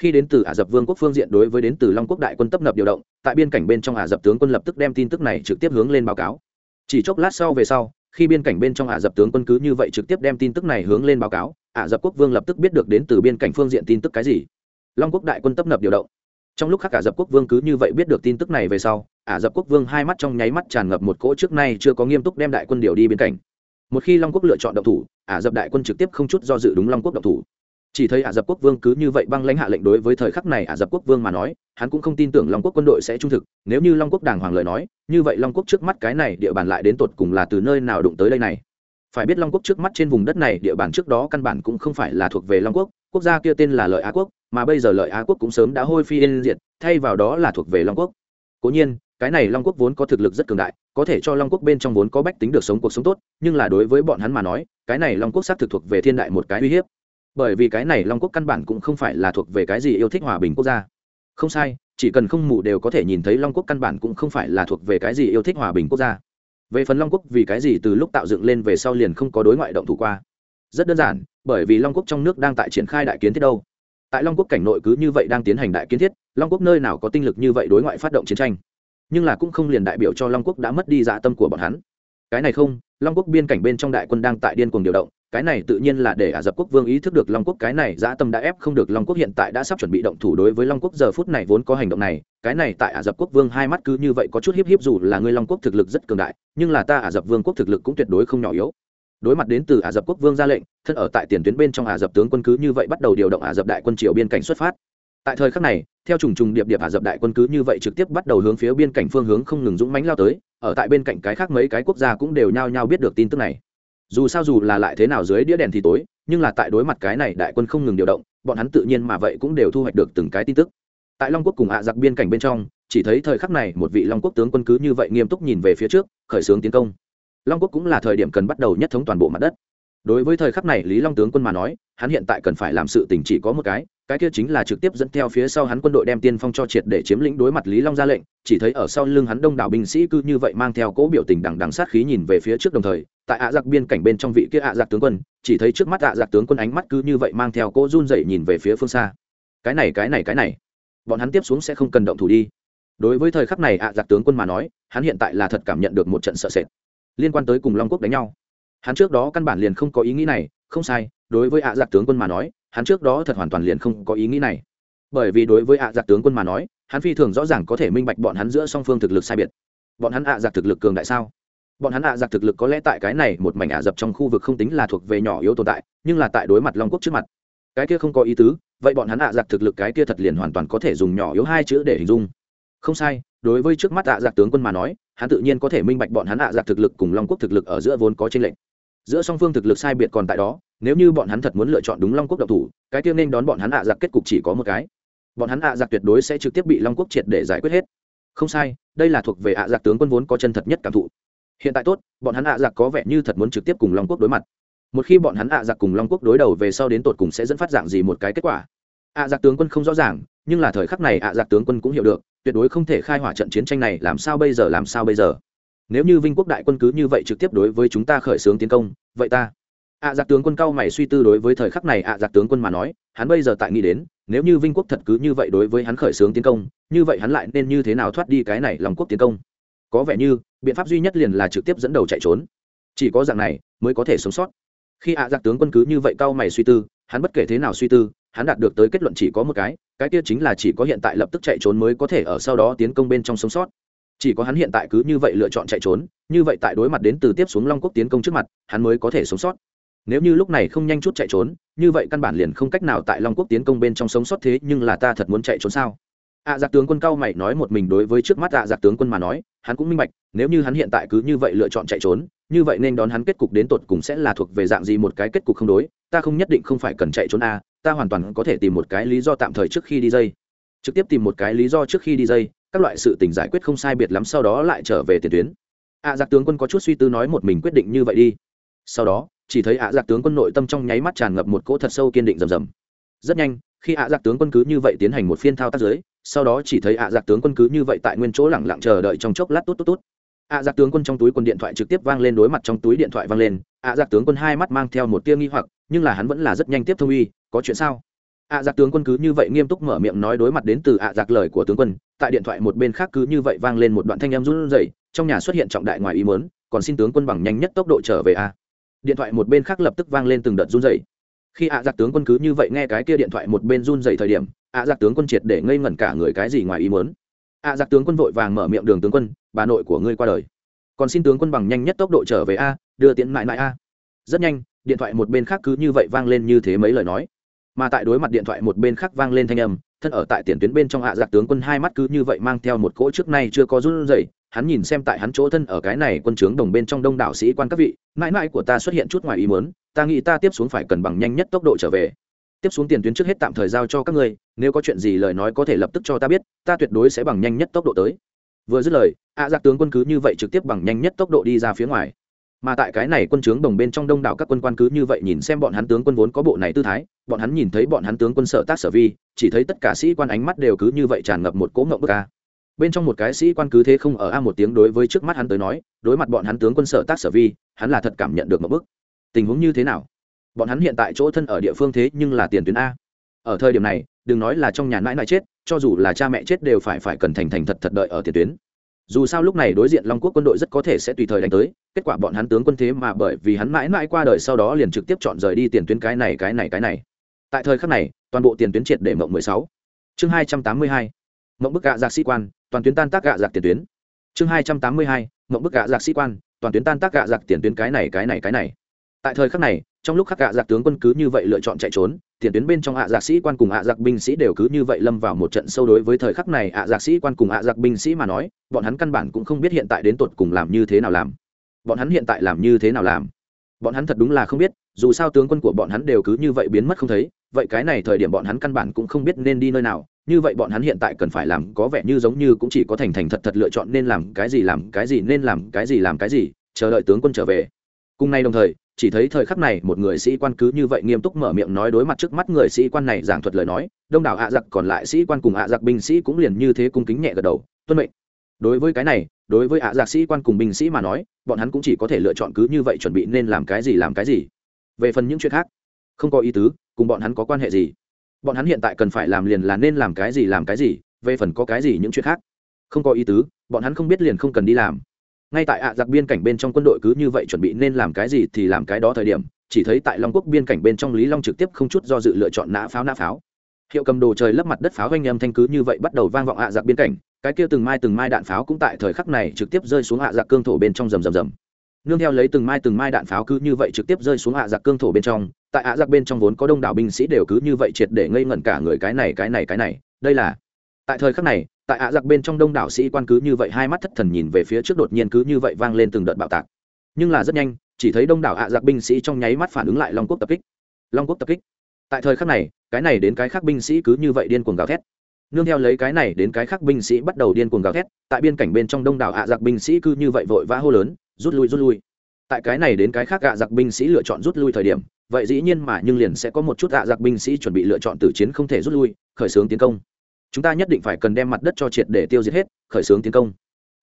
Khi đến từ ả rập vương quốc phương diện đối với đến từ long quốc đại quân tấp nập điều động, tại biên cảnh bên trong ả rập tướng quân lập tức đem tin tức này trực tiếp hướng lên báo cáo. Chỉ chốc lát sau về sau, khi biên cảnh bên trong ả rập tướng quân cứ như vậy trực tiếp đem tin tức này hướng lên báo cáo, ả rập quốc vương lập tức biết được đến từ biên cảnh phương diện tin tức cái gì. Long quốc đại quân tấp nập điều động trong lúc khác ả rập quốc vương cứ như vậy biết được tin tức này về sau, ả rập quốc vương hai mắt trong nháy mắt tràn ngập một cỗ trước nay chưa có nghiêm túc đem đại quân điều đi biên cảnh một khi long quốc lựa chọn động thủ, ả rập đại quân trực tiếp không chút do dự đúng long quốc động thủ. Chỉ thấy ả rập quốc vương cứ như vậy băng lãnh hạ lệnh đối với thời khắc này ả rập quốc vương mà nói, hắn cũng không tin tưởng long quốc quân đội sẽ trung thực. Nếu như long quốc đàng hoàng lời nói, như vậy long quốc trước mắt cái này địa bàn lại đến tột cùng là từ nơi nào đụng tới đây này? Phải biết long quốc trước mắt trên vùng đất này, địa bàn trước đó căn bản cũng không phải là thuộc về long quốc quốc gia kia tên là lợi á quốc mà bây giờ lợi á quốc cũng sớm đã hôi phi yên diệt, thay vào đó là thuộc về long quốc. Cố nhiên, cái này long quốc vốn có thực lực rất cường đại, có thể cho long quốc bên trong vốn có bách tính được sống cuộc sống tốt, nhưng là đối với bọn hắn mà nói, cái này long quốc xác thực thuộc về thiên đại một cái uy hiếp. Bởi vì cái này long quốc căn bản cũng không phải là thuộc về cái gì yêu thích hòa bình quốc gia. Không sai, chỉ cần không mù đều có thể nhìn thấy long quốc căn bản cũng không phải là thuộc về cái gì yêu thích hòa bình quốc gia. Về phần long quốc vì cái gì từ lúc tạo dựng lên về sau liền không có đối ngoại động thủ qua. Rất đơn giản, bởi vì long quốc trong nước đang tại triển khai đại kiến thiết đâu tại long quốc cảnh nội cứ như vậy đang tiến hành đại kiến thiết, long quốc nơi nào có tinh lực như vậy đối ngoại phát động chiến tranh. Nhưng là cũng không liền đại biểu cho long quốc đã mất đi dạ tâm của bọn hắn. Cái này không, long quốc biên cảnh bên trong đại quân đang tại điên cuồng điều động, cái này tự nhiên là để ả rập quốc vương ý thức được long quốc cái này dã tâm đã ép không được long quốc hiện tại đã sắp chuẩn bị động thủ đối với long quốc giờ phút này vốn có hành động này, cái này tại ả rập quốc vương hai mắt cứ như vậy có chút hiếp hiếp dù là người long quốc thực lực rất cường đại, nhưng là ta ả rập vương quốc thực lực cũng tuyệt đối không nhỏ yếu đối mặt đến từ ả rập quốc vương ra lệnh, thân ở tại tiền tuyến bên trong ả rập tướng quân cứ như vậy bắt đầu điều động ả rập đại quân triều biên cảnh xuất phát. Tại thời khắc này, theo trùng trùng điệp điệp ả rập đại quân cứ như vậy trực tiếp bắt đầu hướng phía biên cảnh phương hướng không ngừng dũng mánh lao tới, ở tại bên cạnh cái khác mấy cái quốc gia cũng đều nhao nhao biết được tin tức này. Dù sao dù là lại thế nào dưới đĩa đèn thì tối, nhưng là tại đối mặt cái này đại quân không ngừng điều động, bọn hắn tự nhiên mà vậy cũng đều thu hoạch được từng cái tin tức. Tại long quốc cùng ạ giặc biên cảnh bên trong, chỉ thấy thời khắc này một vị long quốc tướng quân cứ như vậy nghiêm túc nhìn về phía trước, khởi xướng tiến công long quốc cũng là thời điểm cần bắt đầu nhất thống toàn bộ mặt đất. Đối với thời khắc này lý long tướng quân mà nói, hắn hiện tại cần phải làm sự tình chỉ có một cái cái kia chính là trực tiếp dẫn theo phía sau hắn quân đội đem tiên phong cho triệt để chiếm lĩnh đối mặt lý long ra lệnh, chỉ thấy ở sau lưng hắn đông đảo binh sĩ cứ như vậy mang theo cỗ biểu tình đằng đằng sát khí nhìn về phía trước đồng thời, tại ạ giặc biên cảnh bên trong vị kia ạ giặc tướng quân, chỉ thấy trước mắt ạ giặc tướng quân ánh mắt cứ như vậy mang theo cỗ run dậy nhìn về phía phương xa. Cái này cái này cái này. Bọn hắn tiếp xuống sẽ không cần động thủ đi. Đối với thời khắc này ạ giặc tướng quân mà nói, hắn hiện tại là thật cảm nhận được một trận sợ sệt liên quan tới cùng long quốc đánh nhau. Hắn trước đó căn bản liền không có ý nghĩ này, không sai, đối với ạ giặc tướng quân mà nói, hắn trước đó thật hoàn toàn liền không có ý nghĩ này. Bởi vì đối với ạ giặc tướng quân mà nói, hắn phi thường rõ ràng có thể minh bạch bọn hắn giữa song phương thực lực sai biệt. Bọn hắn ạ giặc thực lực cường đại sao? Bọn hắn ạ giặc thực lực có lẽ tại cái này một mảnh ạ dập trong khu vực không tính là thuộc về nhỏ yếu tồn tại, nhưng là tại đối mặt long quốc trước mặt. Cái kia không có ý tứ, vậy bọn hắn ạ giặc thực lực cái kia thật liền hoàn toàn có thể dùng nhỏ yếu hai chữ để hình dung. Không sai, đối với trước mắt ạ giặc tướng quân mà nói hắn tự nhiên có thể minh bạch bọn hắn ạ giặc thực lực cùng long quốc thực lực ở giữa vốn có tranh lệch. Giữa song phương thực lực sai biệt còn tại đó, nếu như bọn hắn thật muốn lựa chọn đúng long quốc độc thủ, cái tiêu nên đón bọn hắn ạ giặc kết cục chỉ có một cái. Bọn hắn ạ giặc tuyệt đối sẽ trực tiếp bị long quốc triệt để giải quyết hết. Không sai, đây là thuộc về ạ giặc tướng quân vốn có chân thật nhất cảm thụ. Hiện tại tốt, bọn hắn ạ giặc có vẻ như thật muốn trực tiếp cùng long quốc đối mặt. Một khi bọn hắn ạ giặc cùng long quốc đối đầu về sau đến tột cùng sẽ dẫn phát dạng gì một cái kết quả? Ạ giặc tướng quân không rõ ràng, nhưng là thời khắc này ạ giặc tướng quân cũng hiểu được tuyệt đối không thể khai hỏa trận chiến tranh này làm sao bây giờ, làm sao bây giờ? Nếu như vinh quốc đại quân cứ như vậy trực tiếp đối với chúng ta khởi xướng tiến công, vậy ta ạ giặc tướng quân cao mày suy tư đối với thời khắc này ạ giặc tướng quân mà nói, hắn bây giờ tại nghĩ đến, nếu như vinh quốc thật cứ như vậy đối với hắn khởi xướng tiến công, như vậy hắn lại nên như thế nào thoát đi cái này lòng quốc tiến công? Có vẻ như, biện pháp duy nhất liền là trực tiếp dẫn đầu chạy trốn. Chỉ có dạng này mới có thể sống sót. Khi ạ giặc tướng quân cứ như vậy cao mày suy tư, hắn bất kể thế nào suy tư, hắn đạt được tới kết luận chỉ có một cái cái kia chính là chỉ có hiện tại lập tức chạy trốn mới có thể ở sau đó tiến công bên trong sống sót. Chỉ có hắn hiện tại cứ như vậy lựa chọn chạy trốn như vậy tại đối mặt đến từ tiếp xuống long quốc tiến công trước mặt hắn mới có thể sống sót. Nếu như lúc này không nhanh chút chạy trốn như vậy căn bản liền không cách nào tại long quốc tiến công bên trong sống sót thế nhưng là ta thật muốn chạy trốn sao? Ạ à, giặc tướng quân cao mày nói một mình đối với trước mắt ạ à, giặc tướng quân mà nói hắn cũng minh bạch nếu như hắn hiện tại cứ như vậy lựa chọn chạy trốn như vậy nên đón hắn kết cục đến tột cùng sẽ là thuộc về dạng gì một cái kết cục không đối ta không nhất định không phải cần chạy trốn a ta hoàn toàn có thể tìm một cái lý do tạm thời trước khi đi dây. Trực tiếp tìm một cái lý do trước khi đi dây, các loại sự tình giải quyết không sai biệt lắm sau đó lại trở về tiền tuyến. Ạ giặc tướng quân có chút suy tư nói một mình quyết định như vậy đi. Sau đó, chỉ thấy ạ giặc tướng quân nội tâm trong nháy mắt tràn ngập một cỗ thật sâu kiên định rầm rầm. Rất nhanh, khi ạ giặc tướng quân cứ như vậy tiến hành một phiên thao tác giới sau đó chỉ thấy ạ giặc tướng quân cứ như vậy tại nguyên chỗ lẳng lặng chờ đợi trong chốc lát tốt tốt tốt ạ giặc tướng quân trong túi quân điện thoại trực tiếp vang lên, đối mặt trong túi điện thoại vang lên, ạ giặc tướng quân hai mắt mang theo một tia nghi hoặc, nhưng là hắn vẫn là rất nhanh tiếp thông uy có chuyện sao? Ạ giặc tướng quân cứ như vậy nghiêm túc mở miệng nói đối mặt đến từ ạ giặc lời của tướng quân, tại điện thoại một bên khác cứ như vậy vang lên một đoạn thanh em run rẩy, trong nhà xuất hiện trọng đại ngoài ý muốn, còn xin tướng quân bằng nhanh nhất tốc độ trở về a. Điện thoại một bên khác lập tức vang lên từng đợt run rẩy. Khi ạ giặc tướng quân cứ như vậy nghe cái kia điện thoại một bên run rẩy thời điểm, ạ giặc tướng quân triệt để ngây ngẩn cả người cái gì ngoài ý muốn. Ạ giặc tướng quân vội vàng mở miệng đường tướng quân, bà nội của ngươi qua đời. Còn xin tướng quân bằng nhanh nhất tốc độ trở về a, đưa tiễn mãi mãi a. Rất nhanh, điện thoại một bên khác cứ như vậy vang lên như thế mấy lời nói mà tại đối mặt điện thoại một bên khác vang lên thanh âm, thân ở tại tiền tuyến bên trong hạ giặc tướng quân hai mắt cứ như vậy mang theo một cỗ trước nay chưa có run rẩy, hắn nhìn xem tại hắn chỗ thân ở cái này quân trướng đồng bên trong đông đảo sĩ quan các vị, mãi mãi của ta xuất hiện chút ngoài ý muốn, ta nghĩ ta tiếp xuống phải cần bằng nhanh nhất tốc độ trở về. Tiếp xuống tiền tuyến trước hết tạm thời giao cho các ngươi, nếu có chuyện gì lời nói có thể lập tức cho ta biết, ta tuyệt đối sẽ bằng nhanh nhất tốc độ tới. Vừa dứt lời, ạ giặc tướng quân cứ như vậy trực tiếp bằng nhanh nhất tốc độ đi ra phía ngoài. Mà tại cái này quân trướng đồng bên trong đông đảo các quân quan cứ như vậy nhìn xem bọn hắn tướng quân vốn có bộ này tư thái bọn hắn nhìn thấy bọn hắn tướng quân sở tác sở vi, chỉ thấy tất cả sĩ quan ánh mắt đều cứ như vậy tràn ngập một cỗ ngộng bức ca bên trong một cái sĩ quan cứ thế không ở a một tiếng đối với trước mắt hắn tới nói, đối mặt bọn hắn tướng quân sở tác sở vi, hắn là thật cảm nhận được một bức. Tình huống như thế nào? Bọn hắn hiện tại chỗ thân ở địa phương thế nhưng là tiền tuyến a. Ở thời điểm này, đừng nói là trong nhà nãi nãi chết, cho dù là cha mẹ chết đều phải phải cần thành thành thật thật đợi ở tiền tuyến. Dù sao lúc này đối diện long quốc quân đội rất có thể sẽ tùy thời đánh tới, kết quả bọn hắn tướng quân thế mà bởi vì hắn mãi mãi qua đời sau đó liền trực tiếp chọn rời đi tiền tuyến cái này cái này cái này tại thời khắc này, toàn bộ tiền tuyến triệt để mộng mười sáu. Chương hai trăm tám mươi hai, mộng bức gạ giặc sĩ quan, toàn tuyến tan tác gạ giặc tiền tuyến. Chương hai trăm tám mươi hai, mộng bức gạ giặc sĩ quan, toàn tuyến tan tác gạ giặc tiền tuyến cái này cái này cái này. Tại thời khắc này, trong lúc khắc gạ giặc tướng quân cứ như vậy lựa chọn chạy trốn, tiền tuyến bên trong ạ giặc sĩ quan cùng ạ giặc binh sĩ đều cứ như vậy lâm vào một trận sâu đối với thời khắc này ạ giặc sĩ quan cùng ạ giặc binh sĩ mà nói, bọn hắn căn bản cũng không biết hiện tại đến tột cùng làm như thế nào làm. Bọn hắn hiện tại làm như thế nào làm bọn hắn thật đúng là không biết, dù sao tướng quân của bọn hắn đều cứ như vậy biến mất không thấy, vậy cái này thời điểm bọn hắn căn bản cũng không biết nên đi nơi nào, như vậy bọn hắn hiện tại cần phải làm có vẻ như giống như cũng chỉ có thành thành thật thật lựa chọn nên làm cái gì làm cái gì, nên làm cái gì làm cái gì, chờ đợi tướng quân trở về. Cùng nay đồng thời, chỉ thấy thời khắc này một người sĩ quan cứ như vậy nghiêm túc mở miệng nói đối mặt trước mắt người sĩ quan này giảng thuật lời nói, đông đảo ạ giặc còn lại sĩ quan cùng ạ giặc binh sĩ cũng liền như thế cung kính nhẹ gật đầu, tuân mệnh. Đối với cái này đối với ạ giặc sĩ quan cùng binh sĩ mà nói, bọn hắn cũng chỉ có thể lựa chọn cứ như vậy chuẩn bị nên làm cái gì làm cái gì. Về phần những chuyện khác, không có ý tứ, cùng bọn hắn có quan hệ gì? Bọn hắn hiện tại cần phải làm liền là nên làm cái gì làm cái gì, về phần có cái gì những chuyện khác? Không có ý tứ, bọn hắn không biết liền không cần đi làm. Ngay tại ạ giặc biên cảnh bên trong quân đội cứ như vậy chuẩn bị nên làm cái gì thì làm cái đó thời điểm, chỉ thấy tại long quốc biên cảnh bên trong lý long trực tiếp không chút do dự lựa chọn nã pháo nã pháo. Hiệu cầm đồ trời lấp mặt đất pháo doanh âm thanh cứ như vậy bắt đầu vang vọng ạ giặc biên cảnh cái kia từng mai từng mai đạn pháo cũng tại thời khắc này trực tiếp rơi xuống hạ giặc cương thổ bên trong rầm rầm rầm. Nương theo lấy từng mai từng mai đạn pháo cứ như vậy trực tiếp rơi xuống hạ giặc cương thổ bên trong, tại hạ giặc bên trong vốn có đông đảo binh sĩ đều cứ như vậy triệt để ngây ngẩn cả người cái này cái này cái này. Đây là, tại thời khắc này, tại hạ giặc bên trong đông đảo sĩ quan cứ như vậy hai mắt thất thần nhìn về phía trước đột nhiên cứ như vậy vang lên từng đợt bạo tạc. Nhưng là rất nhanh, chỉ thấy đông đảo hạ giặc binh sĩ trong nháy mắt phản ứng lại long quốc tập kích. Long quốc tập kích. Tại thời khắc này, cái này đến cái khác binh sĩ cứ như vậy điên cuồng gào thét nương theo lấy cái này đến cái khác binh sĩ bắt đầu điên cuồng gào thét, tại biên cảnh bên trong đông đảo ạ giặc binh sĩ cứ như vậy vội vã hô lớn, rút lui rút lui. Tại cái này đến cái khác ạ giặc binh sĩ lựa chọn rút lui thời điểm, vậy dĩ nhiên mà nhưng liền sẽ có một chút ạ giặc binh sĩ chuẩn bị lựa chọn tử chiến không thể rút lui, khởi xướng tiến công. Chúng ta nhất định phải cần đem mặt đất cho triệt để tiêu diệt hết, khởi xướng tiến công.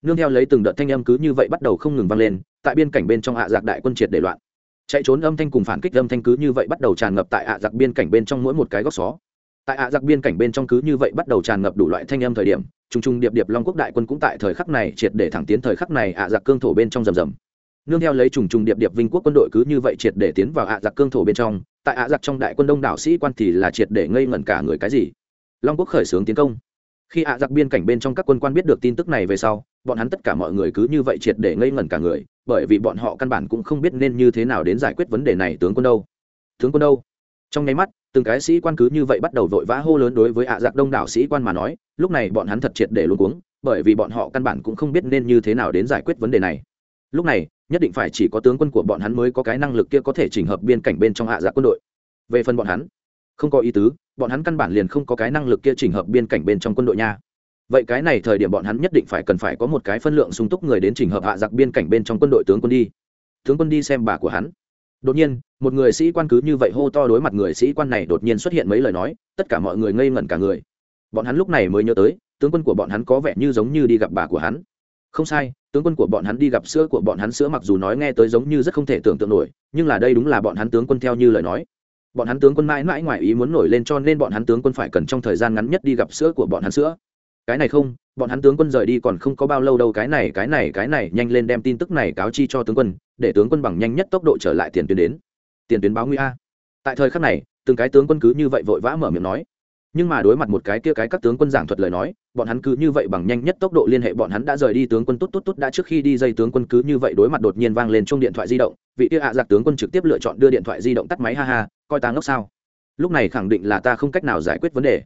Nương theo lấy từng đợt thanh âm cứ như vậy bắt đầu không ngừng vang lên, tại biên cảnh bên trong ạ giặc đại quân triệt để loạn. Chạy trốn âm thanh cùng phản kích âm thanh cứ như vậy bắt đầu tràn ngập tại ạ giặc biên cảnh bên trong mỗi một cái góc xó tại ạ giặc biên cảnh bên trong cứ như vậy bắt đầu tràn ngập đủ loại thanh âm thời điểm t r u n g t r u n g điệp điệp long quốc đại quân cũng tại thời khắc này triệt để thẳng tiến thời khắc này ạ giặc cương thổ bên trong rầm rầm. Nương theo lấy trùng trùng điệp điệp vinh quốc quân đội cứ như vậy triệt để tiến vào ạ giặc cương thổ bên trong, tại ạ giặc trong đại quân đông đảo sĩ quan thì là triệt để ngây ngẩn cả người cái gì. Long quốc khởi xướng tiến công. Khi ạ giặc biên cảnh bên trong các quân quan biết được tin tức này về sau, bọn hắn tất cả mọi người cứ như vậy triệt để ngây ngẩn cả người, bởi vì bọn họ căn bản cũng không biết nên như thế nào đến giải quyết vấn đề này tướng quân đâu. Tướng quân đâu? Trong nháy mắt từng cái sĩ quan cứ như vậy bắt đầu vội vã hô lớn đối với ạ giặc đông đảo sĩ quan mà nói, lúc này bọn hắn thật triệt để luôn cuống, bởi vì bọn họ căn bản cũng không biết nên như thế nào đến giải quyết vấn đề này. Lúc này, nhất định phải chỉ có tướng quân của bọn hắn mới có cái năng lực kia có thể chỉnh hợp biên cảnh bên trong ạ giặc quân đội. Về phần bọn hắn, không có ý tứ, bọn hắn căn bản liền không có cái năng lực kia chỉnh hợp biên cảnh bên trong quân đội nha. Vậy cái này thời điểm bọn hắn nhất định phải cần phải có một cái phân lượng sung túc người đến chỉnh hợp hạ giặc biên cảnh bên trong quân đội tướng quân đi. Tướng quân đi xem bà của hắn. Đột nhiên một người sĩ quan cứ như vậy hô to đối mặt người sĩ quan này đột nhiên xuất hiện mấy lời nói, tất cả mọi người ngây ngẩn cả người. Bọn hắn lúc này mới nhớ tới, tướng quân của bọn hắn có vẻ như giống như đi gặp bà của hắn. Không sai, tướng quân của bọn hắn đi gặp sữa của bọn hắn. Sữa mặc dù nói nghe tới giống như rất không thể tưởng tượng nổi, nhưng là đây đúng là bọn hắn tướng quân theo như lời nói. Bọn hắn tướng quân mãi mãi ngoài ý muốn nổi lên cho nên bọn hắn tướng quân phải cần trong thời gian ngắn nhất đi gặp sữa của bọn hắn sữa. Cái này không, bọn hắn tướng quân rời đi còn không có bao lâu đâu. Cái này cái này cái này, nhanh lên đem tin tức này cáo chi cho tướng quân, để tướng quân bằng nhanh nhất tốc độ trở lại tiền tuyến đến tiền tuyến báo nguy a. Tại thời khắc này, từng cái tướng quân cứ như vậy vội vã mở miệng nói. Nhưng mà đối mặt một cái kia cái các tướng quân giảng thuật lời nói, bọn hắn cứ như vậy bằng nhanh nhất tốc độ liên hệ bọn hắn đã rời đi tướng quân tốt tốt tốt đã trước khi đi dây tướng quân cứ như vậy đối mặt đột nhiên vang lên chung điện thoại di động, vị kia ạ giặc tướng quân trực tiếp lựa chọn đưa điện thoại di động tắt máy, ha ha, coi ta ngốc sao. Lúc này khẳng định là ta không cách nào giải quyết vấn đề.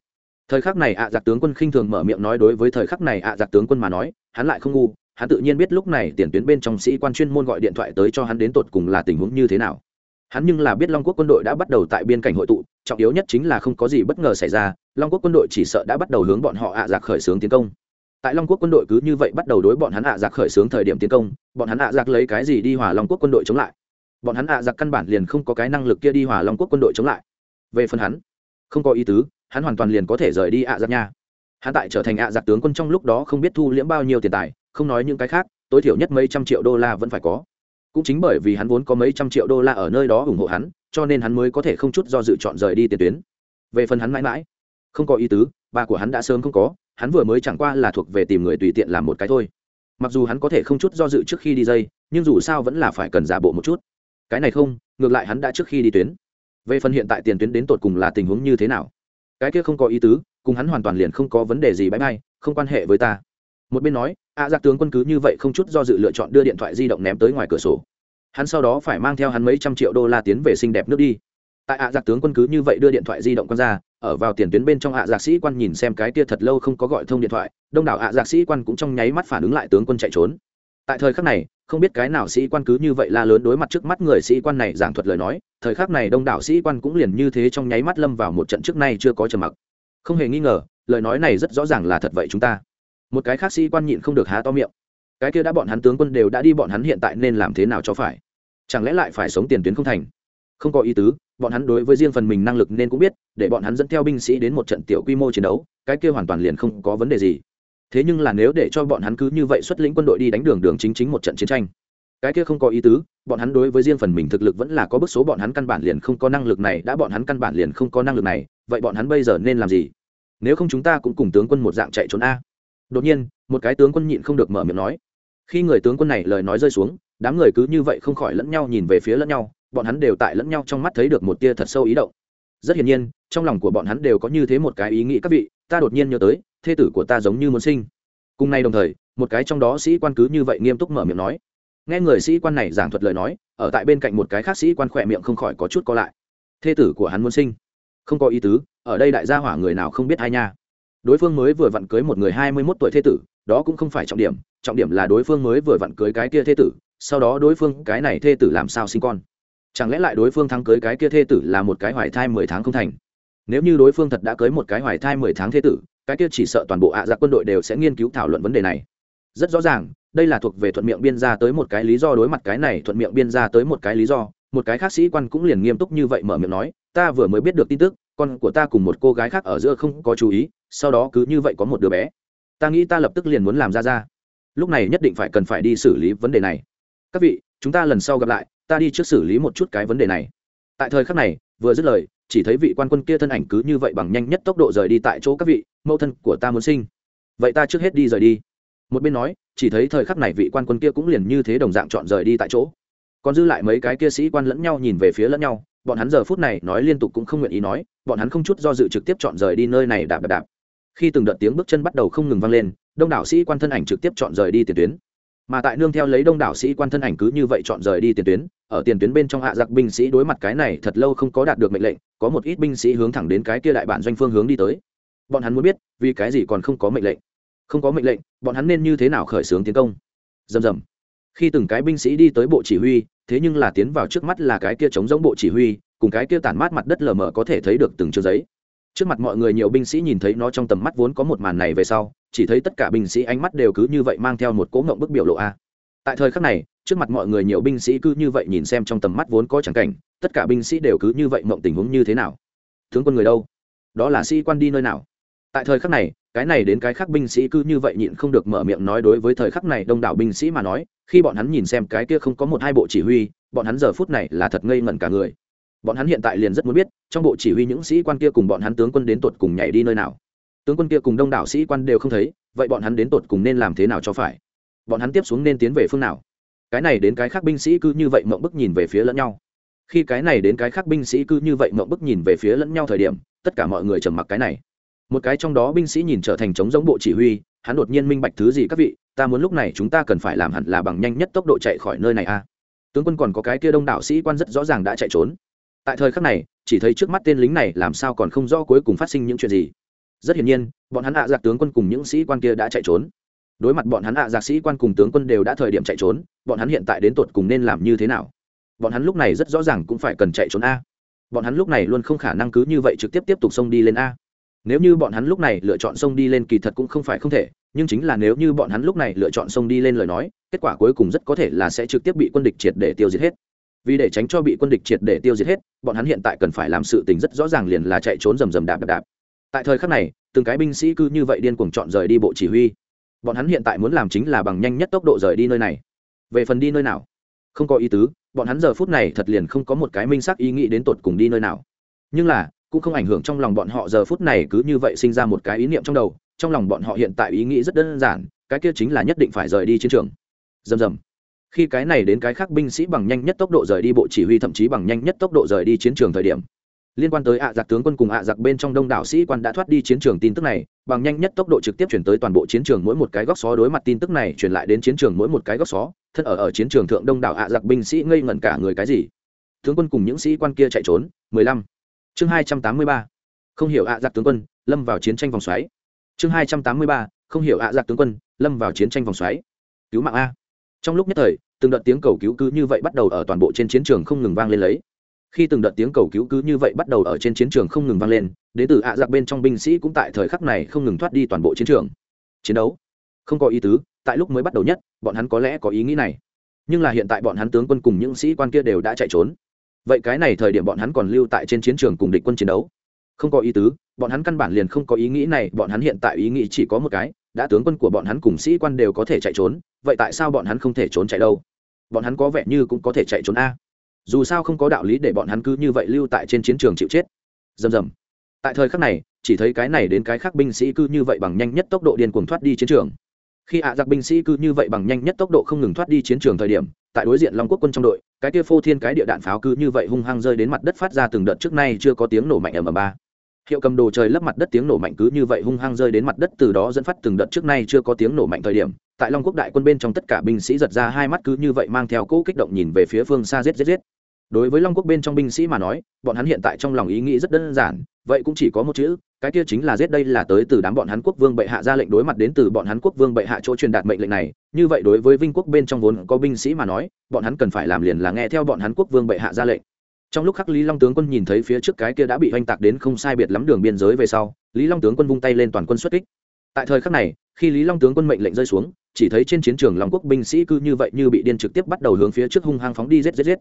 Thời khắc này ạ giặc tướng quân khinh thường mở miệng nói đối với thời khắc này ạ giặc tướng quân mà nói, hắn lại không ngu, hắn tự nhiên biết lúc này tiền tuyến bên trong sĩ quan chuyên môn gọi điện thoại tới cho hắn đến tột cùng là tình huống như thế nào hắn nhưng là biết long quốc quân đội đã bắt đầu tại biên cảnh hội tụ, trọng yếu nhất chính là không có gì bất ngờ xảy ra, long quốc quân đội chỉ sợ đã bắt đầu hướng bọn họ ạ giặc khởi xướng tiến công. Tại long quốc quân đội cứ như vậy bắt đầu đối bọn hắn ạ giặc khởi xướng thời điểm tiến công, bọn hắn ạ giặc lấy cái gì đi hòa long quốc quân đội chống lại? Bọn hắn ạ giặc căn bản liền không có cái năng lực kia đi hòa long quốc quân đội chống lại. Về phần hắn, không có ý tứ, hắn hoàn toàn liền có thể rời đi ạ giặc nha. Hắn tại trở thành ạ giặc tướng quân trong lúc đó không biết thu liễm bao nhiêu tiền tài, không nói những cái khác, tối thiểu nhất mấy trăm triệu đô la vẫn phải có cũng chính bởi vì hắn vốn có mấy trăm triệu đô la ở nơi đó ủng hộ hắn, cho nên hắn mới có thể không chút do dự chọn rời đi tiền tuyến. Về phần hắn mãi mãi, không có ý tứ, bà của hắn đã sớm không có, hắn vừa mới chẳng qua là thuộc về tìm người tùy tiện làm một cái thôi. Mặc dù hắn có thể không chút do dự trước khi đi dây, nhưng dù sao vẫn là phải cần giả bộ một chút. Cái này không, ngược lại hắn đã trước khi đi tuyến. Về phần hiện tại tiền tuyến đến tột cùng là tình huống như thế nào? Cái kia không có ý tứ, cùng hắn hoàn toàn liền không có vấn đề gì bãi bay, không quan hệ với ta. Một bên nói ạ giặc tướng quân cứ như vậy không chút do dự lựa chọn đưa điện thoại di động ném tới ngoài cửa sổ. Hắn sau đó phải mang theo hắn mấy trăm triệu đô la tiến về xinh đẹp nước đi. Tại ạ, giặc tướng quân cứ như vậy đưa điện thoại di động con ra, ở vào tiền tuyến bên trong ạ, giặc sĩ quan nhìn xem cái kia thật lâu không có gọi thông điện thoại, đông đảo ạ, giặc sĩ quan cũng trong nháy mắt phản ứng lại tướng quân chạy trốn. Tại thời khắc này, không biết cái nào sĩ quan cứ như vậy la lớn đối mặt trước mắt người sĩ quan này giảng thuật lời nói, thời khắc này đông đảo sĩ quan cũng liền như thế trong nháy mắt lâm vào một trận trước nay chưa có trầm mặc. Không hề nghi ngờ, lời nói này rất rõ ràng là thật vậy chúng ta một cái khác sĩ quan nhịn không được há to miệng. Cái kia đã bọn hắn tướng quân đều đã đi, bọn hắn hiện tại nên làm thế nào cho phải? Chẳng lẽ lại phải sống tiền tuyến không thành? Không có ý tứ, bọn hắn đối với riêng phần mình năng lực nên cũng biết, để bọn hắn dẫn theo binh sĩ đến một trận tiểu quy mô chiến đấu, cái kia hoàn toàn liền không có vấn đề gì. Thế nhưng là nếu để cho bọn hắn cứ như vậy xuất lĩnh quân đội đi đánh đường đường chính chính một trận chiến tranh, cái kia không có ý tứ, bọn hắn đối với riêng phần mình thực lực vẫn là có bức số, bọn hắn căn bản liền không có năng lực này, đã bọn hắn căn bản liền không có năng lực này, vậy bọn hắn bây giờ nên làm gì? Nếu không chúng ta cũng cùng tướng quân một dạng chạy trốn a đột nhiên, một cái tướng quân nhịn không được mở miệng nói. Khi người tướng quân này lời nói rơi xuống, đám người cứ như vậy không khỏi lẫn nhau nhìn về phía lẫn nhau, bọn hắn đều tại lẫn nhau trong mắt thấy được một tia thật sâu ý động. Rất hiển nhiên, trong lòng của bọn hắn đều có như thế một cái ý nghĩ các vị, ta đột nhiên nhớ tới, thê tử của ta giống như muốn sinh. Cùng nay đồng thời, một cái trong đó sĩ quan cứ như vậy nghiêm túc mở miệng nói. Nghe người sĩ quan này giảng thuật lời nói, ở tại bên cạnh một cái khác sĩ quan khỏe miệng không khỏi có chút co lại. Thê tử của hắn muốn sinh. Không có ý tứ, ở đây đại gia hỏa người nào không biết ai nha đối phương mới vừa vặn cưới một người hai mươi mốt tuổi thế tử, đó cũng không phải trọng điểm trọng điểm là đối phương mới vừa vặn cưới cái kia thế tử, sau đó đối phương cái này thê tử làm sao sinh con? Chẳng lẽ lại đối phương thắng cưới cái kia thê tử là một cái hoài thai mười tháng không thành? Nếu như đối phương thật đã cưới một cái hoài thai mười tháng thê tử, cái kia chỉ sợ toàn bộ ạ à quân đội đều sẽ nghiên cứu thảo luận vấn đề này. Rất rõ ràng, đây là thuộc về thuận miệng biên ra tới một cái lý do đối mặt cái này thuận miệng biên ra tới một cái lý do. Một cái khác sĩ quan cũng liền nghiêm túc như vậy mở miệng nói, ta vừa mới biết được tin tức con của ta cùng một cô gái khác ở giữa không có chú ý, sau đó cứ như vậy có một đứa bé. Ta nghĩ ta lập tức liền muốn làm ra ra. Lúc này nhất định phải cần phải đi xử lý vấn đề này. Các vị, chúng ta lần sau gặp lại, ta đi trước xử lý một chút cái vấn đề này. Tại thời khắc này, vừa dứt lời, chỉ thấy vị quan quân kia thân ảnh cứ như vậy bằng nhanh nhất tốc độ rời đi tại chỗ các vị, mẫu thân của ta muốn sinh. Vậy ta trước hết đi rời đi. Một bên nói, chỉ thấy thời khắc này vị quan quân kia cũng liền như thế đồng dạng chọn rời đi tại chỗ. Còn dư lại mấy cái kia sĩ quan lẫn nhau nhìn về phía lẫn nhau bọn hắn giờ phút này nói liên tục cũng không nguyện ý nói, bọn hắn không chút do dự trực tiếp chọn rời đi nơi này đạp đạp đạp. Khi từng đợt tiếng bước chân bắt đầu không ngừng vang lên, đông đảo sĩ quan thân ảnh trực tiếp chọn rời đi tiền tuyến. Mà tại nương theo lấy đông đảo sĩ quan thân ảnh cứ như vậy chọn rời đi tiền tuyến, ở tiền tuyến bên trong hạ giặc binh sĩ đối mặt cái này thật lâu không có đạt được mệnh lệnh, có một ít binh sĩ hướng thẳng đến cái kia đại bản doanh phương hướng đi tới. Bọn hắn muốn biết, vì cái gì còn không có mệnh lệnh? Không có mệnh lệnh, bọn hắn nên như thế nào khởi xướng tiến công? Dầm dầm khi từng cái binh sĩ đi tới bộ chỉ huy thế nhưng là tiến vào trước mắt là cái kia chống giống bộ chỉ huy, cùng cái kia tản mát mặt đất lờ mờ có thể thấy được từng chương giấy. Trước mặt mọi người nhiều binh sĩ nhìn thấy nó trong tầm mắt vốn có một màn này về sau, chỉ thấy tất cả binh sĩ ánh mắt đều cứ như vậy mang theo một cỗ ngộng bức biểu lộ a. Tại thời khắc này, trước mặt mọi người nhiều binh sĩ cứ như vậy nhìn xem trong tầm mắt vốn có chẳng cảnh, tất cả binh sĩ đều cứ như vậy mộng tình huống như thế nào? Tướng quân người đâu? Đó là sĩ quan đi nơi nào? Tại thời khắc này cái này đến cái khác binh sĩ cứ như vậy nhịn không được mở miệng nói đối với thời khắc này đông đảo binh sĩ mà nói, khi bọn hắn nhìn xem cái kia không có một hai bộ chỉ huy, bọn hắn giờ phút này là thật ngây ngẩn cả người. Bọn hắn hiện tại liền rất muốn biết, trong bộ chỉ huy những sĩ quan kia cùng bọn hắn tướng quân đến tột cùng nhảy đi nơi nào. Tướng quân kia cùng đông đảo sĩ quan đều không thấy, vậy bọn hắn đến tột cùng nên làm thế nào cho phải? Bọn hắn tiếp xuống nên tiến về phương nào? Cái này đến cái khác binh sĩ cứ như vậy mộng bức nhìn về phía lẫn nhau. Khi cái này đến cái khác binh sĩ cứ như vậy mộng bức nhìn về phía lẫn nhau thời điểm, tất cả mọi người trầm mặc cái này một cái trong đó binh sĩ nhìn trở thành chống giống bộ chỉ huy, hắn đột nhiên minh bạch thứ gì các vị, ta muốn lúc này chúng ta cần phải làm hẳn là bằng nhanh nhất tốc độ chạy khỏi nơi này a tướng quân còn có cái kia đông đảo sĩ quan rất rõ ràng đã chạy trốn. Tại thời khắc này, chỉ thấy trước mắt tên lính này làm sao còn không rõ cuối cùng phát sinh những chuyện gì. Rất hiển nhiên, bọn hắn hạ giặc tướng quân cùng những sĩ quan kia đã chạy trốn. Đối mặt bọn hắn hạ giặc sĩ quan cùng tướng quân đều đã thời điểm chạy trốn, bọn hắn hiện tại đến tột cùng nên làm như thế nào? Bọn hắn lúc này rất rõ ràng cũng phải cần chạy trốn a. Bọn hắn lúc này luôn không khả năng cứ như vậy trực tiếp tiếp tục xông đi lên a nếu như bọn hắn lúc này lựa chọn xông đi lên kỳ thật cũng không phải không thể, nhưng chính là nếu như bọn hắn lúc này lựa chọn xông đi lên lời nói, kết quả cuối cùng rất có thể là sẽ trực tiếp bị quân địch triệt để tiêu diệt hết. Vì để tránh cho bị quân địch triệt để tiêu diệt hết, bọn hắn hiện tại cần phải làm sự tình rất rõ ràng liền là chạy trốn rầm rầm đạp đạp đạp. Tại thời khắc này, từng cái binh sĩ cứ như vậy điên cuồng chọn rời đi bộ chỉ huy. Bọn hắn hiện tại muốn làm chính là bằng nhanh nhất tốc độ rời đi nơi này. Về phần đi nơi nào? Không có ý tứ, bọn hắn giờ phút này thật liền không có một cái minh xác ý nghĩ đến tột cùng đi nơi nào. Nhưng là cũng không ảnh hưởng trong lòng bọn họ giờ phút này cứ như vậy sinh ra một cái ý niệm trong đầu, trong lòng bọn họ hiện tại ý nghĩ rất đơn giản, cái kia chính là nhất định phải rời đi chiến trường. Dầm dầm khi cái này đến cái khác binh sĩ bằng nhanh nhất tốc độ rời đi bộ chỉ huy thậm chí bằng nhanh nhất tốc độ rời đi chiến trường thời điểm. Liên quan tới ạ giặc tướng quân cùng ạ giặc bên trong đông đảo sĩ quan đã thoát đi chiến trường tin tức này, bằng nhanh nhất tốc độ trực tiếp chuyển tới toàn bộ chiến trường mỗi một cái góc xó đối mặt tin tức này truyền lại đến chiến trường mỗi một cái góc xó, thân ở ở chiến trường thượng đông đảo ạ giặc binh sĩ ngây ngẩn cả người cái gì. Tướng quân cùng những sĩ quan kia chạy trốn 15 chương 283. không hiểu ạ giặc tướng quân, lâm vào chiến tranh vòng xoáy. Chương 283. không hiểu ạ giặc tướng quân, lâm vào chiến tranh vòng xoáy. Cứu mạng a. Trong lúc nhất thời, từng đợt tiếng cầu cứu cứ như vậy bắt đầu ở toàn bộ trên chiến trường không ngừng vang lên lấy. Khi từng đợt tiếng cầu cứu cứ như vậy bắt đầu ở trên chiến trường không ngừng vang lên, đến từ ạ giặc bên trong binh sĩ cũng tại thời khắc này không ngừng thoát đi toàn bộ chiến trường. Chiến đấu. Không có ý tứ, tại lúc mới bắt đầu nhất, bọn hắn có lẽ có ý nghĩ này. Nhưng là hiện tại bọn hắn tướng quân cùng những sĩ quan kia đều đã chạy trốn vậy cái này thời điểm bọn hắn còn lưu tại trên chiến trường cùng địch quân chiến đấu. Không có ý tứ, bọn hắn căn bản liền không có ý nghĩ này, bọn hắn hiện tại ý nghĩ chỉ có một cái, đã tướng quân của bọn hắn cùng sĩ quan đều có thể chạy trốn, vậy tại sao bọn hắn không thể trốn chạy đâu? Bọn hắn có vẻ như cũng có thể chạy trốn a. Dù sao không có đạo lý để bọn hắn cứ như vậy lưu tại trên chiến trường chịu chết. Dầm dầm tại thời khắc này, chỉ thấy cái này đến cái khác binh sĩ cứ như vậy bằng nhanh nhất tốc độ điên cuồng thoát đi chiến trường. Khi ạ giặc binh sĩ cứ như vậy bằng nhanh nhất tốc độ không ngừng thoát đi chiến trường thời điểm, tại đối diện long quốc quân trong đội cái kia phô thiên cái địa đạn pháo cứ như vậy hung hăng rơi đến mặt đất phát ra từng đợt trước nay chưa có tiếng nổ mạnh ầm ầm ba. Hiệu cầm đồ trời lấp mặt đất tiếng nổ mạnh cứ như vậy hung hăng rơi đến mặt đất từ đó dẫn phát từng đợt trước nay chưa có tiếng nổ mạnh thời điểm, tại long quốc đại quân bên trong tất cả binh sĩ giật ra hai mắt cứ như vậy mang theo cỗ kích động nhìn về phía phương xa giết giết giết đối với long quốc bên trong binh sĩ mà nói, bọn hắn hiện tại trong lòng ý nghĩ rất đơn giản, vậy cũng chỉ có một chữ, cái kia chính là giết đây là tới từ đám bọn hắn quốc vương bệ hạ ra lệnh đối mặt đến từ bọn hắn quốc vương bệ hạ chỗ truyền đạt mệnh lệnh này. Như vậy đối với vinh quốc bên trong vốn có binh sĩ mà nói, bọn hắn cần phải làm liền là nghe theo bọn hắn quốc vương bệ hạ ra lệnh. Trong lúc khắc lý long tướng quân nhìn thấy phía trước cái kia đã bị oanh tạc đến không sai biệt lắm đường biên giới về sau, lý long tướng quân vung tay lên toàn quân xuất kích. Tại thời khắc này, khi lý long tướng quân mệnh lệnh rơi xuống, chỉ thấy trên chiến trường long quốc binh sĩ cứ như vậy như bị điên trực tiếp bắt đầu hướng phía trước hung hăng phóng đi giết giết giết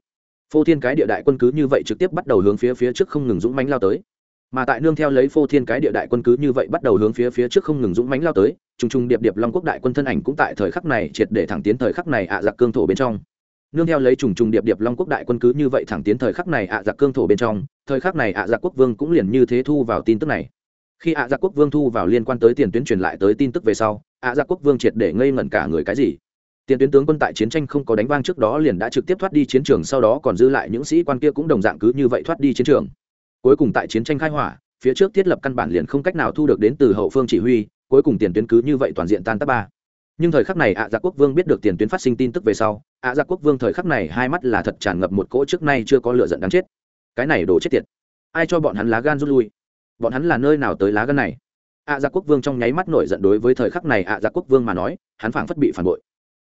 phô thiên cái địa đại quân cứ như vậy trực tiếp bắt đầu hướng phía phía trước không ngừng dũng mánh lao tới. Mà tại nương theo lấy phô thiên cái địa đại quân cứ như vậy bắt đầu hướng phía phía trước không ngừng dũng mánh lao tới t r u n g t r u n g điệp điệp long quốc đại quân thân ảnh cũng tại thời khắc này triệt để thẳng tiến thời khắc này ạ giặc cương thổ bên trong. Nương theo lấy trùng trùng điệp điệp long quốc đại quân cứ như vậy thẳng tiến thời khắc này ạ giặc cương thổ bên trong, thời khắc này ạ giặc quốc vương cũng liền như thế thu vào tin tức này. Khi ạ giặc quốc vương thu vào liên quan tới tiền tuyến truyền lại tới tin tức về sau, ạ giặc quốc vương triệt để ngây ngẩn cả người cái gì? Tiền tuyến tướng quân tại chiến tranh không có đánh vang trước đó liền đã trực tiếp thoát đi chiến trường, sau đó còn giữ lại những sĩ quan kia cũng đồng dạng cứ như vậy thoát đi chiến trường. Cuối cùng tại chiến tranh khai hỏa, phía trước thiết lập căn bản liền không cách nào thu được đến từ hậu phương chỉ huy, cuối cùng tiền tuyến cứ như vậy toàn diện tan tác ba. Nhưng thời khắc này ạ dạ quốc vương biết được tiền tuyến phát sinh tin tức về sau, ạ dạ quốc vương thời khắc này hai mắt là thật tràn ngập một cỗ trước nay chưa có lựa giận đáng chết. Cái này đổ chết tiệt. Ai cho bọn hắn lá gan rút lui? Bọn hắn là nơi nào tới lá gan này? Ạ dạ quốc vương trong nháy mắt nổi giận đối với thời khắc này ạ dạ quốc vương mà nói, hắn phảng phất bị phản bội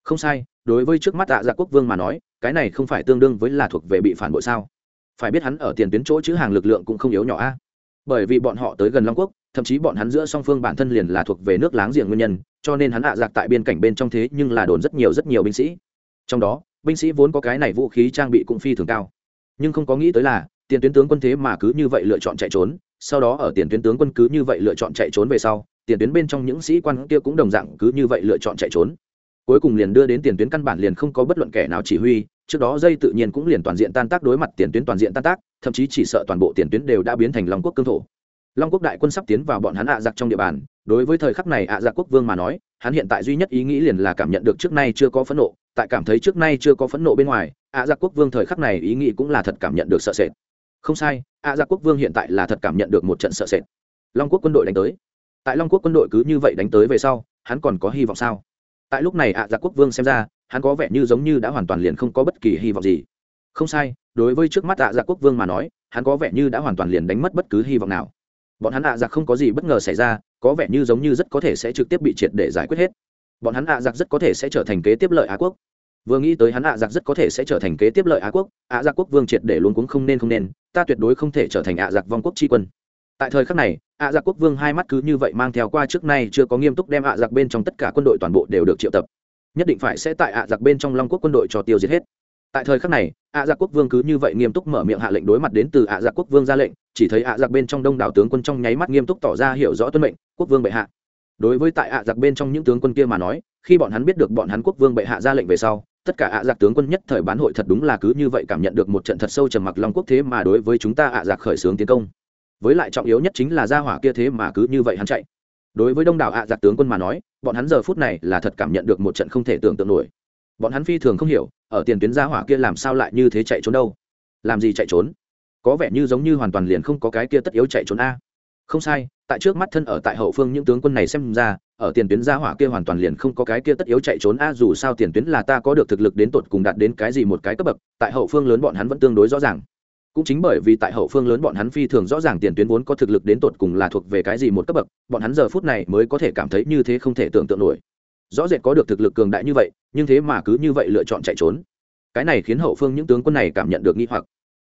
không sai, đối với trước mắt ạ dạ quốc vương mà nói, cái này không phải tương đương với là thuộc về bị phản bội sao? Phải biết hắn ở tiền tuyến chỗ chữ hàng lực lượng cũng không yếu nhỏ a. Bởi vì bọn họ tới gần long quốc, thậm chí bọn hắn giữa song phương bản thân liền là thuộc về nước láng giềng nguyên nhân, cho nên hắn hạ giặc dạ tại biên cảnh bên trong thế nhưng là đồn rất nhiều rất nhiều binh sĩ. Trong đó, binh sĩ vốn có cái này vũ khí trang bị cũng phi thường cao. Nhưng không có nghĩ tới là, tiền tuyến tướng quân thế mà cứ như vậy lựa chọn chạy trốn, sau đó ở tiền tuyến tướng quân cứ như vậy lựa chọn chạy trốn về sau, tiền tuyến bên trong những sĩ quan kia cũng đồng dạng cứ như vậy lựa chọn chạy trốn cuối cùng liền đưa đến tiền tuyến căn bản liền không có bất luận kẻ nào chỉ huy, trước đó dây tự nhiên cũng liền toàn diện tan tác đối mặt tiền tuyến toàn diện tan tác, thậm chí chỉ sợ toàn bộ tiền tuyến đều đã biến thành long quốc cương thổ. Long quốc đại quân sắp tiến vào bọn hắn ạ giặc trong địa bàn, đối với thời khắc này ạ giặc quốc vương mà nói, hắn hiện tại duy nhất ý nghĩ liền là cảm nhận được trước nay chưa có phẫn nộ, tại cảm thấy trước nay chưa có phẫn nộ bên ngoài, ạ giặc quốc vương thời khắc này ý nghĩ cũng là thật cảm nhận được sợ sệt. Không sai, ạ giặc quốc vương hiện tại là thật cảm nhận được một trận sợ sệt. Long quốc quân đội đánh tới. Tại long quốc quân đội cứ như vậy đánh tới về sau, hắn còn có hy vọng sao? Tại lúc này ạ dạ quốc vương xem ra, hắn có vẻ như giống như đã hoàn toàn liền không có bất kỳ hy vọng gì. Không sai, đối với trước mắt ạ dạ quốc vương mà nói, hắn có vẻ như đã hoàn toàn liền đánh mất bất cứ hy vọng nào. Bọn hắn ạ giặc không có gì bất ngờ xảy ra, có vẻ như giống như rất có thể sẽ trực tiếp bị triệt để giải quyết hết. Bọn hắn ạ giặc rất có thể sẽ trở thành kế tiếp lợi á quốc. Vừa nghĩ tới hắn ạ giặc rất có thể sẽ trở thành kế tiếp lợi á quốc, ạ dạ quốc vương triệt để luôn cuống không nên không nên, ta tuyệt đối không thể trở thành ạ giặc vong quốc tri quân tại thời khắc này, ạ giặc quốc vương hai mắt cứ như vậy mang theo qua trước nay chưa có nghiêm túc đem ạ giặc bên trong tất cả quân đội toàn bộ đều được triệu tập. Nhất định phải sẽ tại ạ giặc bên trong long quốc quân đội cho tiêu diệt hết. Tại thời khắc này, ạ giặc quốc vương cứ như vậy nghiêm túc mở miệng hạ lệnh đối mặt đến từ ạ giặc quốc vương ra lệnh, chỉ thấy ạ giặc bên trong đông đảo tướng quân trong nháy mắt nghiêm túc tỏ ra hiểu rõ tuân mệnh, quốc vương bệ hạ. Đối với tại ạ giặc bên trong những tướng quân kia mà nói, khi bọn hắn biết được bọn hắn quốc vương bệ hạ ra lệnh về sau, tất cả ạ giặc tướng quân nhất thời bán hội thật đúng là cứ như vậy cảm nhận được một trận thật sâu trầm mặc long quốc thế mà đối với chúng ta ạ giặc khởi xướng tiến công với lại trọng yếu nhất chính là gia hỏa kia thế mà cứ như vậy hắn chạy. Đối với đông đảo ạ giặc tướng quân mà nói, bọn hắn giờ phút này là thật cảm nhận được một trận không thể tưởng tượng nổi. Bọn hắn phi thường không hiểu, ở tiền tuyến gia hỏa kia làm sao lại như thế chạy trốn đâu? Làm gì chạy trốn? Có vẻ như giống như hoàn toàn liền không có cái kia tất yếu chạy trốn a. Không sai, tại trước mắt thân ở tại hậu phương những tướng quân này xem ra, ở tiền tuyến gia hỏa kia hoàn toàn liền không có cái kia tất yếu chạy trốn a, dù sao tiền tuyến là ta có được thực lực đến tột cùng đạt đến cái gì một cái cấp bậc, tại hậu phương lớn bọn hắn vẫn tương đối rõ ràng cũng chính bởi vì tại hậu phương lớn bọn hắn phi thường rõ ràng tiền tuyến vốn có thực lực đến tột cùng là thuộc về cái gì một cấp bậc, bọn hắn giờ phút này mới có thể cảm thấy như thế không thể tưởng tượng nổi. Rõ rệt có được thực lực cường đại như vậy, nhưng thế mà cứ như vậy lựa chọn chạy trốn. Cái này khiến hậu phương những tướng quân này cảm nhận được nghi hoặc.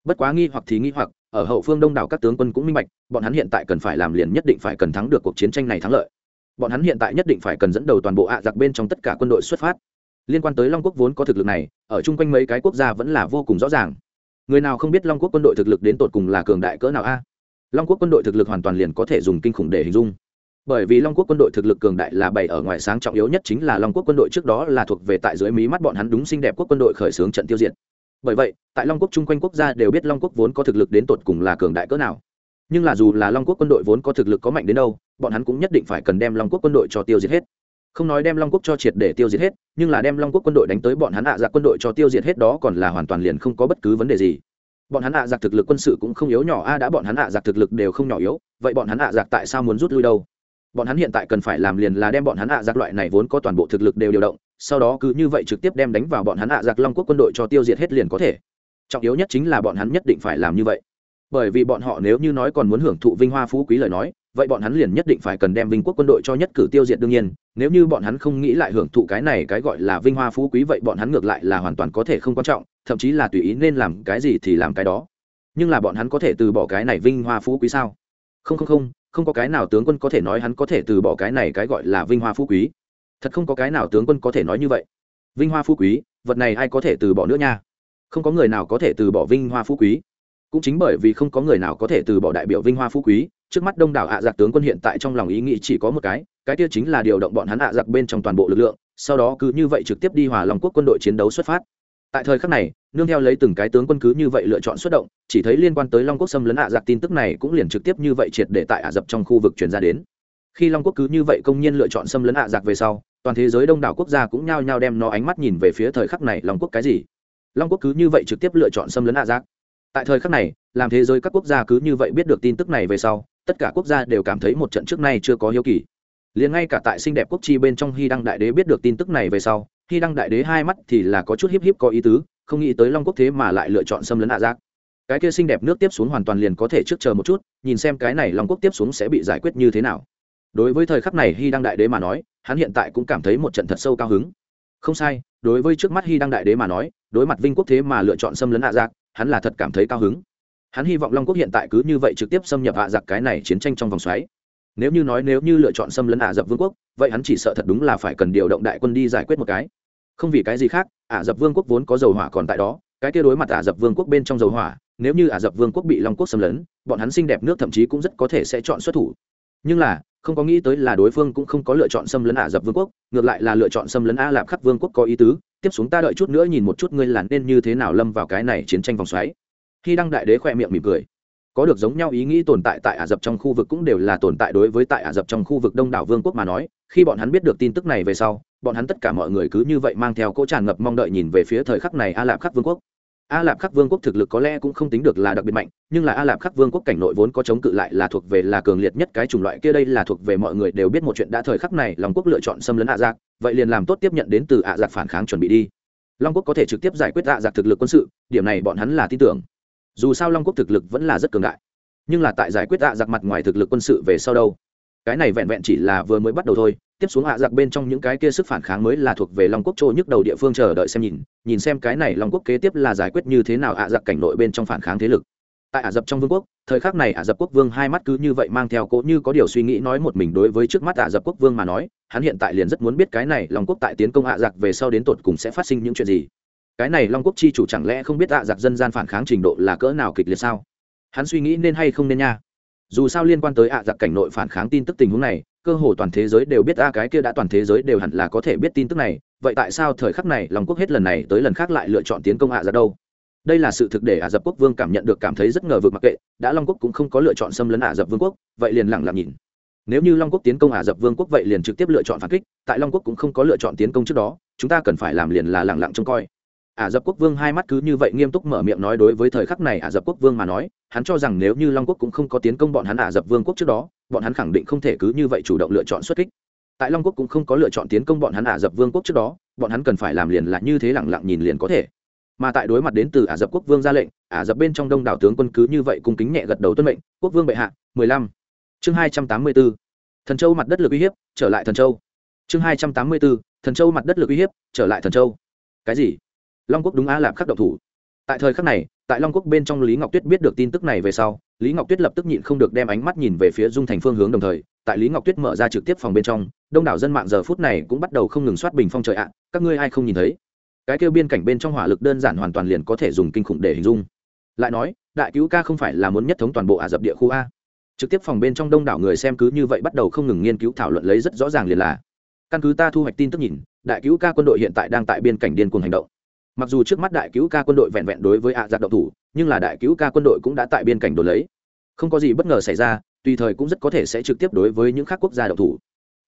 Bất quá nghi hoặc thì nghi hoặc, ở hậu phương đông đảo các tướng quân cũng minh bạch, bọn hắn hiện tại cần phải làm liền nhất định phải cần thắng được cuộc chiến tranh này thắng lợi. Bọn hắn hiện tại nhất định phải cần dẫn đầu toàn bộ ạ giặc bên trong tất cả quân đội xuất phát. Liên quan tới long quốc vốn có thực lực này, ở chung quanh mấy cái quốc gia vẫn là vô cùng rõ ràng người nào không biết long quốc quân đội thực lực đến tột cùng là cường đại cỡ nào a? Long quốc quân đội thực lực hoàn toàn liền có thể dùng kinh khủng để hình dung. Bởi vì long quốc quân đội thực lực cường đại là bày ở ngoài sáng trọng yếu nhất chính là long quốc quân đội trước đó là thuộc về tại dưới mí mắt bọn hắn đúng xinh đẹp quốc quân đội khởi xướng trận tiêu diệt. Bởi vậy, tại long quốc chung quanh quốc gia đều biết long quốc vốn có thực lực đến tột cùng là cường đại cỡ nào. Nhưng là dù là long quốc quân đội vốn có thực lực có mạnh đến đâu, bọn hắn cũng nhất định phải cần đem long quốc quân đội cho tiêu diệt hết không nói đem long quốc cho triệt để tiêu diệt hết, nhưng là đem long quốc quân đội đánh tới bọn hắn ạ giặc quân đội cho tiêu diệt hết đó còn là hoàn toàn liền không có bất cứ vấn đề gì. Bọn hắn ạ giặc thực lực quân sự cũng không yếu nhỏ, a, đã bọn hắn ạ giặc thực lực đều không nhỏ yếu, vậy bọn hắn ạ giặc tại sao muốn rút lui đâu? Bọn hắn hiện tại cần phải làm liền là đem bọn hắn ạ giặc loại này vốn có toàn bộ thực lực đều điều động, sau đó cứ như vậy trực tiếp đem đánh vào bọn hắn ạ giặc long quốc quân đội cho tiêu diệt hết liền có thể. Trọng yếu nhất chính là bọn hắn nhất định phải làm như vậy. Bởi vì bọn họ nếu như nói còn muốn hưởng thụ vinh hoa phú quý lời nói vậy bọn hắn liền nhất định phải cần đem vinh quốc quân đội cho nhất cử tiêu diệt đương nhiên, nếu như bọn hắn không nghĩ lại hưởng thụ cái này cái gọi là vinh hoa phú quý vậy bọn hắn ngược lại là hoàn toàn có thể không quan trọng, thậm chí là tùy ý nên làm cái gì thì làm cái đó. Nhưng là bọn hắn có thể từ bỏ cái này vinh hoa phú quý sao? Không không không không có cái nào tướng quân có thể nói hắn có thể từ bỏ cái này cái gọi là vinh hoa phú quý. Thật không có cái nào tướng quân có thể nói như vậy. Vinh hoa phú quý, vật này ai có thể từ bỏ nữa nha? Không có người nào có thể từ bỏ vinh hoa phú quý. Cũng chính bởi vì không có người nào có thể từ bỏ đại biểu vinh hoa phú quý trước mắt đông đảo ạ giặc tướng quân hiện tại trong lòng ý nghĩ chỉ có một cái cái kia chính là điều động bọn hắn ạ giặc bên trong toàn bộ lực lượng, sau đó cứ như vậy trực tiếp đi hòa lòng quốc quân đội chiến đấu xuất phát. Tại thời khắc này, nương theo lấy từng cái tướng quân cứ như vậy lựa chọn xuất động, chỉ thấy liên quan tới long quốc xâm lấn ạ giặc tin tức này cũng liền trực tiếp như vậy triệt để tại ả rập trong khu vực truyền ra đến. Khi long quốc cứ như vậy công nhiên lựa chọn xâm lấn ạ giặc về sau, toàn thế giới đông đảo quốc gia cũng nhao nhao đem nó ánh mắt nhìn về phía thời khắc này long quốc cái gì. Long quốc cứ như vậy trực tiếp lựa chọn xâm lấn ạ giặc. Tại thời khắc này, làm thế giới các quốc gia cứ như vậy biết được tin tức này về sau tất cả quốc gia đều cảm thấy một trận trước nay chưa có hiếu kỳ. Liền ngay cả tại xinh đẹp quốc chi bên trong hy đăng đại đế biết được tin tức này về sau, hy đăng đại đế hai mắt thì là có chút hiếp hiếp có ý tứ, không nghĩ tới long quốc thế mà lại lựa chọn xâm lấn hạ giác. Cái kia xinh đẹp nước tiếp xuống hoàn toàn liền có thể trước chờ một chút, nhìn xem cái này long quốc tiếp xuống sẽ bị giải quyết như thế nào. Đối với thời khắc này hy đăng đại đế mà nói, hắn hiện tại cũng cảm thấy một trận thật sâu cao hứng. Không sai, đối với trước mắt hy đăng đại đế mà nói, đối mặt vinh quốc thế mà lựa chọn xâm lấn hạ giặc hắn là thật cảm thấy cao hứng hắn hy vọng long quốc hiện tại cứ như vậy trực tiếp xâm nhập hạ giặc cái này chiến tranh trong vòng xoáy. Nếu như nói nếu như lựa chọn xâm lấn ả rập vương quốc, vậy hắn chỉ sợ thật đúng là phải cần điều động đại quân đi giải quyết một cái. Không vì cái gì khác ả rập vương quốc vốn có dầu hỏa còn tại đó, cái kia đối mặt ả rập vương quốc bên trong dầu hỏa, nếu như ả rập vương quốc bị long quốc xâm lấn, bọn hắn xinh đẹp nước thậm chí cũng rất có thể sẽ chọn xuất thủ. Nhưng là, không có nghĩ tới là đối phương cũng không có lựa chọn xâm lấn ả rập vương quốc, ngược lại là lựa chọn xâm lấn a lạp khắc vương quốc có ý tứ. Tiếp xuống ta đợi chút nữa nhìn một chút ngươi là nên như thế nào lâm vào cái này chiến tranh vòng xoáy khi đăng đại đế khoe miệng mỉm cười. Có được giống nhau ý nghĩ tồn tại tại ả rập trong khu vực cũng đều là tồn tại đối với tại ả rập trong khu vực đông đảo vương quốc mà nói, khi bọn hắn biết được tin tức này về sau, bọn hắn tất cả mọi người cứ như vậy mang theo cỗ tràn ngập mong đợi nhìn về phía thời khắc này a lạp khắc vương quốc. A lạp khắc vương quốc thực lực có lẽ cũng không tính được là đặc biệt mạnh, nhưng là a lạp khắc vương quốc cảnh nội vốn có chống cự lại là thuộc về là cường liệt nhất cái chủng loại kia đây là thuộc về mọi người đều biết một chuyện đã thời khắc này long quốc lựa chọn xâm lấn ạ giặc vậy liền làm tốt tiếp nhận đến từ ạ giặc phản kháng chuẩn bị đi. Long quốc có thể trực tiếp giải quyết ạ giặc thực lực quân sự, điểm này bọn hắn là tin tưởng dù sao long quốc thực lực vẫn là rất cường đại nhưng là tại giải quyết ạ giặc mặt ngoài thực lực quân sự về sau đâu cái này vẹn vẹn chỉ là vừa mới bắt đầu thôi tiếp xuống ạ giặc bên trong những cái kia sức phản kháng mới là thuộc về long quốc trôi nhức đầu địa phương chờ đợi xem nhìn nhìn xem cái này long quốc kế tiếp là giải quyết như thế nào ạ giặc cảnh nội bên trong phản kháng thế lực tại ả rập trong vương quốc thời khắc này ả rập quốc vương hai mắt cứ như vậy mang theo cỗ như có điều suy nghĩ nói một mình đối với trước mắt ả rập quốc vương mà nói hắn hiện tại liền rất muốn biết cái này long quốc tại tiến công ả giặc về sau đến tột cùng sẽ phát sinh những chuyện gì cái này long quốc chi chủ chẳng lẽ không biết ả giặc dân gian phản kháng trình độ là cỡ nào kịch liệt sao? Hắn suy nghĩ nên hay không nên nha. Dù sao liên quan tới ạ, giặc cảnh nội phản kháng tin tức tình huống này, cơ hồ toàn thế giới đều biết a cái kia đã toàn thế giới đều hẳn là có thể biết tin tức này. Vậy tại sao thời khắc này Long quốc hết lần này tới lần khác lại lựa chọn tiến công ạ, giặc đâu? Đây là sự thực để ả rập quốc vương cảm nhận được cảm thấy rất ngờ vực mặc kệ, đã long quốc cũng không có lựa chọn xâm lấn ả rập vương quốc, vậy liền lẳng lặng nhìn. Nếu như long quốc tiến công ả rập vương quốc vậy liền trực tiếp lựa chọn phản kích, tại long quốc cũng không có lựa chọn tiến công trước đó, chúng ta cần phải làm liền là lẳng lặng trông coi ả rập quốc vương hai mắt cứ như vậy nghiêm túc mở miệng nói đối với thời khắc này ả rập quốc vương mà nói, hắn cho rằng nếu như long quốc cũng không có tiến công bọn hắn ả rập vương quốc trước đó, bọn hắn khẳng định không thể cứ như vậy chủ động lựa chọn xuất kích. Tại long quốc cũng không có lựa chọn tiến công bọn hắn ả rập vương quốc trước đó, bọn hắn cần phải làm liền là như thế lẳng lặng nhìn liền có thể. Mà tại đối mặt đến từ ả rập quốc vương ra lệnh, ả rập bên trong đông đảo tướng quân cứ như vậy cung kính nhẹ gật đầu tuân mệnh, quốc vương bệ hạ, mười lăm. Chương hai trăm tám mươi b ố thần châu mặt đất lực uy hiếp, trở lại thần châu. Chương hai trăm tám mươi b ố thần châu mặt đất lực uy hiếp, trở lại thần châu. Cái gì? Long quốc đúng a lạp khắc độc thủ. Tại thời khắc này, tại long quốc bên trong lý ngọc tuyết biết được tin tức này về sau, lý ngọc tuyết lập tức nhịn không được đem ánh mắt nhìn về phía dung thành phương hướng đồng thời, tại lý ngọc tuyết mở ra trực tiếp phòng bên trong, đông đảo dân mạng giờ phút này cũng bắt đầu không ngừng soát bình phong trời ạ, các ngươi ai không nhìn thấy? Cái kêu biên cảnh bên trong hỏa lực đơn giản hoàn toàn liền có thể dùng kinh khủng để hình dung. Lại nói, đại cứu ca không phải là muốn nhất thống toàn bộ ả rập địa khu a. Trực tiếp phòng bên trong đông đảo người xem cứ như vậy bắt đầu không ngừng nghiên cứu thảo luận lấy rất rõ ràng liền là. Căn cứ ta thu hoạch tin tức nhìn, đại cứu ca quân đội hiện tại đang tại biên cảnh điên cuồng hành động mặc dù trước mắt đại cứu ca quân đội vẹn vẹn đối với ạ giặc động thủ, nhưng là đại cứu ca quân đội cũng đã tại biên cảnh đổ lấy. Không có gì bất ngờ xảy ra, tùy thời cũng rất có thể sẽ trực tiếp đối với những khác quốc gia động thủ.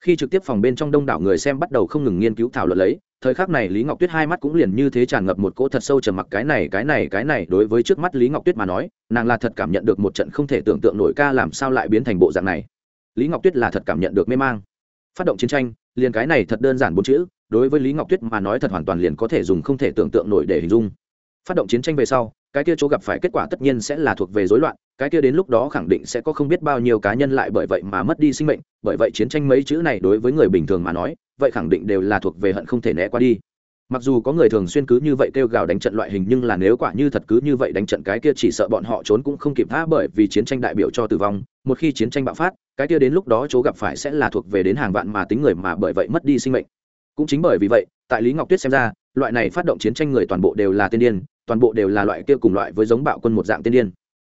Khi trực tiếp phòng bên trong đông đảo người xem bắt đầu không ngừng nghiên cứu thảo luận lấy, thời khắc này lý ngọc tuyết hai mắt cũng liền như thế tràn ngập một cỗ thật sâu trầm mặc cái này cái này cái này đối với trước mắt lý ngọc tuyết mà nói, nàng là thật cảm nhận được một trận không thể tưởng tượng nổi ca làm sao lại biến thành bộ dạng này. Lý ngọc tuyết là thật cảm nhận được mê mang. Phát động chiến tranh, liền cái này thật đơn giản bốn chữ đối với lý ngọc tuyết mà nói thật hoàn toàn liền có thể dùng không thể tưởng tượng nổi để hình dung. Phát động chiến tranh về sau, cái kia chỗ gặp phải kết quả tất nhiên sẽ là thuộc về rối loạn, cái kia đến lúc đó khẳng định sẽ có không biết bao nhiêu cá nhân lại bởi vậy mà mất đi sinh mệnh, bởi vậy chiến tranh mấy chữ này đối với người bình thường mà nói, vậy khẳng định đều là thuộc về hận không thể né qua đi. Mặc dù có người thường xuyên cứ như vậy kêu gào đánh trận loại hình nhưng là nếu quả như thật cứ như vậy đánh trận cái kia chỉ sợ bọn họ trốn cũng không kịp tha bởi vì chiến tranh đại biểu cho tử vong, một khi chiến tranh bạo phát, cái kia đến lúc đó chỗ gặp phải sẽ là thuộc về đến hàng vạn mà tính người mà bởi vậy mất đi sinh mệnh cũng chính bởi vì vậy, tại lý ngọc tuyết xem ra, loại này phát động chiến tranh người toàn bộ đều là tiên điên, toàn bộ đều là loại kia cùng loại với giống bạo quân một dạng tiên điên.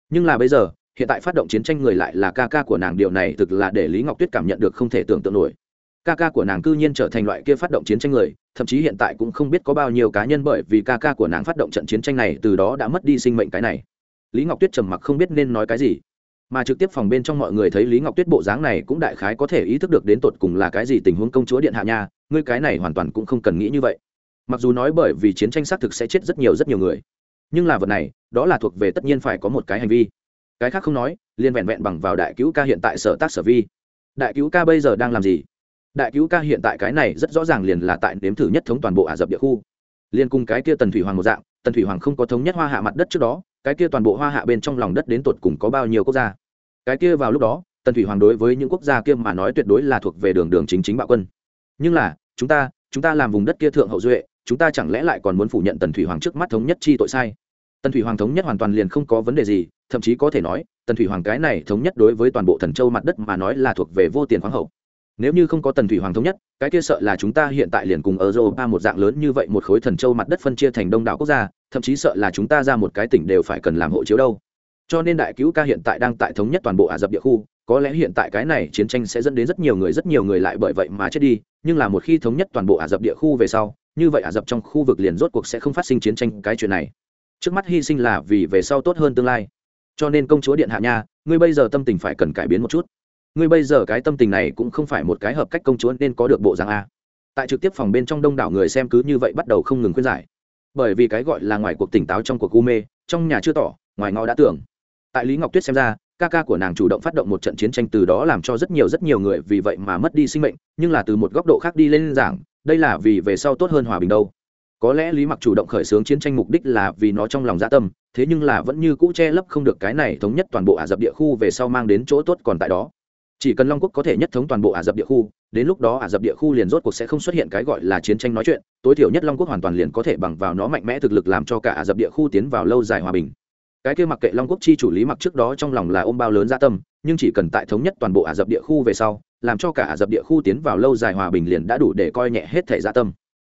Nhưng là bây giờ, hiện tại phát động chiến tranh người lại là ca ca của nàng, điều này thực là để lý ngọc tuyết cảm nhận được không thể tưởng tượng nổi. Ca ca của nàng cư nhiên trở thành loại kia phát động chiến tranh người, thậm chí hiện tại cũng không biết có bao nhiêu cá nhân bởi vì ca ca của nàng phát động trận chiến tranh này từ đó đã mất đi sinh mệnh cái này. Lý ngọc tuyết trầm mặc không biết nên nói cái gì mà trực tiếp phòng bên trong mọi người thấy lý ngọc tuyết bộ dáng này cũng đại khái có thể ý thức được đến tột cùng là cái gì tình huống công chúa điện hạ nha, ngươi cái này hoàn toàn cũng không cần nghĩ như vậy. Mặc dù nói bởi vì chiến tranh xác thực sẽ chết rất nhiều rất nhiều người, nhưng là vật này, đó là thuộc về tất nhiên phải có một cái hành vi. Cái khác không nói liên vẹn vẹn bằng vào đại cứu ca hiện tại sở tác sở vi. Đại cứu ca bây giờ đang làm gì? Đại cứu ca hiện tại cái này rất rõ ràng liền là tại nếm thử nhất thống toàn bộ ả rập địa khu. Liên cùng cái kia tần thủy hoàng một dạng, tần thủy hoàng không có thống nhất hoa hạ mặt đất trước đó cái kia toàn bộ hoa hạ bên trong lòng đất đến tột cùng có bao nhiêu quốc gia? Cái kia vào lúc đó, tần thủy hoàng đối với những quốc gia kia mà nói tuyệt đối là thuộc về đường đường chính chính bạo quân. Nhưng là, chúng ta chúng ta làm vùng đất kia thượng hậu duệ, chúng ta chẳng lẽ lại còn muốn phủ nhận tần thủy hoàng trước mắt thống nhất chi tội sai? Tần thủy hoàng thống nhất hoàn toàn liền không có vấn đề gì, thậm chí có thể nói, tần thủy hoàng cái này thống nhất đối với toàn bộ thần châu mặt đất mà nói là thuộc về vô tiền khoáng hậu. Nếu như không có tần thủy hoàng thống nhất, cái kia sợ là chúng ta hiện tại liền cùng ở europa một dạng lớn như vậy một khối thần châu mặt đất phân chia thành đông đảo quốc gia thậm chí sợ là chúng ta ra một cái tỉnh đều phải cần làm hộ chiếu đâu. Cho nên đại cứu ca hiện tại đang tại thống nhất toàn bộ ả rập địa khu, có lẽ hiện tại cái này chiến tranh sẽ dẫn đến rất nhiều người, rất nhiều người lại bởi vậy mà chết đi, nhưng là một khi thống nhất toàn bộ ả rập địa khu về sau, như vậy ả rập trong khu vực liền rốt cuộc sẽ không phát sinh chiến tranh cái chuyện này. Trước mắt hy sinh là vì về sau tốt hơn tương lai. Cho nên công chúa điện hạ nha, ngươi bây giờ tâm tình phải cần cải biến một chút. Ngươi bây giờ cái tâm tình này cũng không phải một cái hợp cách công chúa nên có được bộ dạng a. Tại trực tiếp phòng bên trong đông đảo người xem cứ như vậy bắt đầu không ngừng khuyên giải bởi vì cái gọi là ngoài cuộc tỉnh táo trong cuộc u mê, trong nhà chưa tỏ, ngoài ngõ đã tưởng. Tại lý ngọc tuyết xem ra, ca ca của nàng chủ động phát động một trận chiến tranh từ đó làm cho rất nhiều rất nhiều người vì vậy mà mất đi sinh mệnh, nhưng là từ một góc độ khác đi lên giảng, đây là vì về sau tốt hơn hòa bình đâu. Có lẽ lý mặc chủ động khởi xướng chiến tranh mục đích là vì nó trong lòng dạ tâm, thế nhưng là vẫn như cũ che lấp không được cái này thống nhất toàn bộ ả rập địa khu về sau mang đến chỗ tốt còn tại đó chỉ cần long quốc có thể nhất thống toàn bộ ả rập địa khu, đến lúc đó ả rập địa khu liền rốt cuộc sẽ không xuất hiện cái gọi là chiến tranh nói chuyện, tối thiểu nhất long quốc hoàn toàn liền có thể bằng vào nó mạnh mẽ thực lực làm cho cả ả rập địa khu tiến vào lâu dài hòa bình. Cái kia mặc kệ long quốc chi chủ lý mặc trước đó trong lòng là ôm bao lớn gia tâm, nhưng chỉ cần tại thống nhất toàn bộ ả rập địa khu về sau, làm cho cả ả rập địa khu tiến vào lâu dài hòa bình liền đã đủ để coi nhẹ hết thể gia tâm.